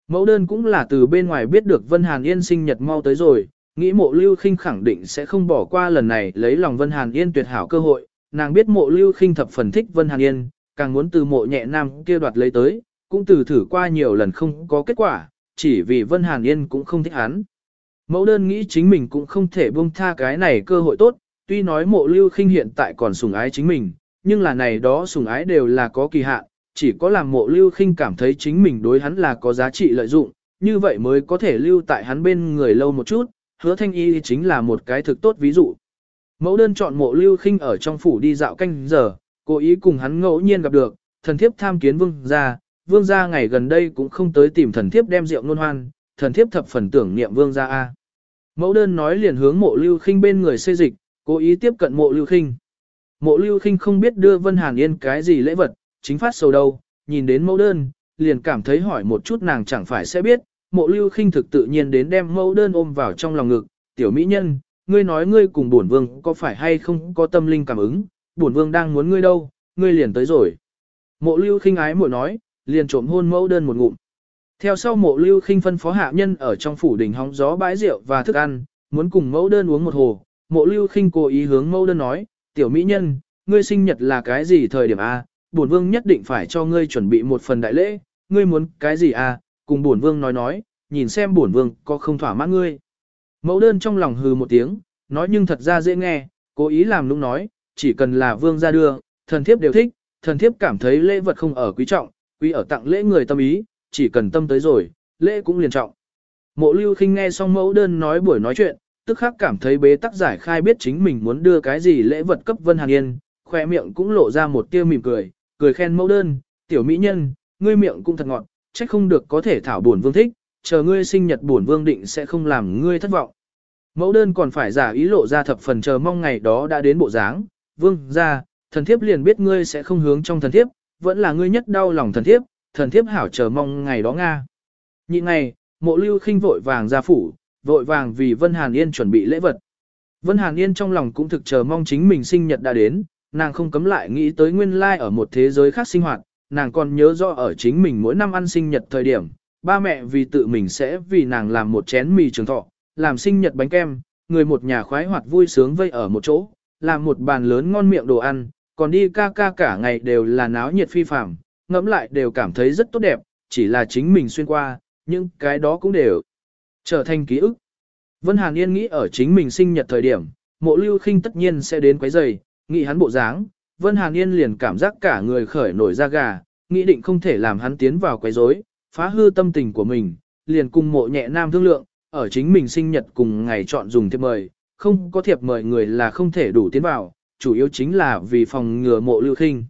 Mẫu đơn cũng là từ bên ngoài biết được Vân Hàn Yên sinh nhật mau tới rồi, nghĩ mộ lưu khinh khẳng định sẽ không bỏ qua lần này lấy lòng Vân Hàn Yên tuyệt hảo cơ hội, nàng biết mộ lưu khinh thập phần thích Vân Hàn Yên, càng muốn từ mộ nhẹ nam kia đoạt lấy tới, cũng từ thử qua nhiều lần không có kết quả, chỉ vì Vân Hàn Yên cũng không thích hắn. Mẫu đơn nghĩ chính mình cũng không thể buông tha cái này cơ hội tốt, tuy nói mộ lưu khinh hiện tại còn sủng ái chính mình, nhưng là này đó sủng ái đều là có kỳ hạn, chỉ có làm mộ lưu khinh cảm thấy chính mình đối hắn là có giá trị lợi dụng, như vậy mới có thể lưu tại hắn bên người lâu một chút, hứa thanh y chính là một cái thực tốt ví dụ. Mẫu đơn chọn mộ lưu khinh ở trong phủ đi dạo canh giờ, cố ý cùng hắn ngẫu nhiên gặp được, thần thiếp tham kiến vương gia, vương gia ngày gần đây cũng không tới tìm thần thiếp đem rượu nôn hoan, thần thiếp thập phần tưởng niệm vương gia A. Mẫu đơn nói liền hướng mộ lưu khinh bên người xây dịch, cố ý tiếp cận mộ lưu khinh. Mộ lưu khinh không biết đưa Vân Hàn Yên cái gì lễ vật, chính phát sầu đâu, nhìn đến mẫu đơn, liền cảm thấy hỏi một chút nàng chẳng phải sẽ biết, mộ lưu khinh thực tự nhiên đến đem mẫu đơn ôm vào trong lòng ngực, tiểu mỹ nhân, ngươi nói ngươi cùng bổn vương có phải hay không có tâm linh cảm ứng, bổn vương đang muốn ngươi đâu, ngươi liền tới rồi. Mộ lưu khinh ái muội nói, liền trộm hôn mẫu đơn một ngụm. Theo sau mộ lưu khinh phân phó hạ nhân ở trong phủ đỉnh hóng gió bãi rượu và thức ăn, muốn cùng mẫu đơn uống một hồ, mộ lưu khinh cố ý hướng mẫu đơn nói, tiểu mỹ nhân, ngươi sinh nhật là cái gì thời điểm A, bổn vương nhất định phải cho ngươi chuẩn bị một phần đại lễ, ngươi muốn cái gì A, cùng bổn vương nói nói, nhìn xem bổn vương có không thỏa mãn ngươi. Mẫu đơn trong lòng hừ một tiếng, nói nhưng thật ra dễ nghe, cố ý làm lúc nói, chỉ cần là vương ra đưa, thần thiếp đều thích, thần thiếp cảm thấy lễ vật không ở quý trọng, quý ở tặng lễ người tâm ý, chỉ cần tâm tới rồi, lễ cũng liền trọng. Mộ lưu khinh nghe xong mẫu đơn nói buổi nói chuyện, tức khắc cảm thấy bế tắc giải khai biết chính mình muốn đưa cái gì lễ vật cấp Vân Hàn Yên, khoe miệng cũng lộ ra một tia mỉm cười, cười khen mẫu đơn, tiểu mỹ nhân, ngươi miệng cũng thật ngọt, trách không được có thể thảo buồn vương thích, chờ ngươi sinh nhật buồn vương định sẽ không làm ngươi thất vọng. Mẫu đơn còn phải giả ý lộ ra thập phần chờ mong ngày đó đã đến bộ dáng, vương ra, thần thiếp liền biết ngươi sẽ không hướng trong thần thiếp, vẫn là ngươi nhất đau lòng thần thiếp, thần thiếp hảo chờ mong ngày đó Nga. Nhị ngày, mộ lưu khinh vội vàng ra phủ, vội vàng vì Vân Hàn Yên chuẩn bị lễ vật. Vân Hàn Yên trong lòng cũng thực chờ mong chính mình sinh nhật đã đến, nàng không cấm lại nghĩ tới nguyên lai ở một thế giới khác sinh hoạt, nàng còn nhớ rõ ở chính mình mỗi năm ăn sinh nhật thời điểm, ba mẹ vì tự mình sẽ vì nàng làm một chén mì trường thọ, làm sinh nhật bánh kem, người một nhà khoái hoạt vui sướng vây ở một chỗ, làm một bàn lớn ngon miệng đồ ăn, còn đi ca ca cả ngày đều là náo nhiệt phi phạm, ngẫm lại đều cảm thấy rất tốt đẹp, chỉ là chính mình xuyên qua, nhưng cái đó cũng đều trở thành ký ức. Vân Hàn Yên nghĩ ở chính mình sinh nhật thời điểm, mộ lưu khinh tất nhiên sẽ đến quấy giày, nghĩ hắn bộ dáng, Vân Hàn Yên liền cảm giác cả người khởi nổi da gà, nghĩ định không thể làm hắn tiến vào quấy rối, phá hư tâm tình của mình, liền cùng mộ nhẹ nam thương lượng, ở chính mình sinh nhật cùng ngày chọn dùng thiệp mời, không có thiệp mời người là không thể đủ tiến vào, chủ yếu chính là vì phòng ngừa mộ lưu khinh.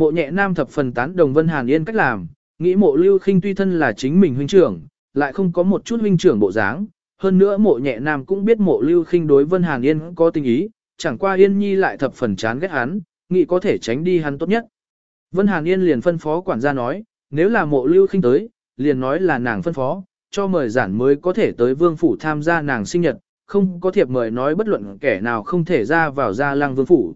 Mộ nhẹ nam thập phần tán đồng Vân Hàn Yên cách làm, nghĩ mộ lưu khinh tuy thân là chính mình huynh trưởng, lại không có một chút huynh trưởng bộ dáng. Hơn nữa mộ nhẹ nam cũng biết mộ lưu khinh đối Vân Hàn Yên có tình ý, chẳng qua Yên Nhi lại thập phần chán ghét hắn, nghĩ có thể tránh đi hắn tốt nhất. Vân Hàn Yên liền phân phó quản gia nói, nếu là mộ lưu khinh tới, liền nói là nàng phân phó, cho mời giản mới có thể tới vương phủ tham gia nàng sinh nhật, không có thiệp mời nói bất luận kẻ nào không thể ra vào gia lăng vương phủ.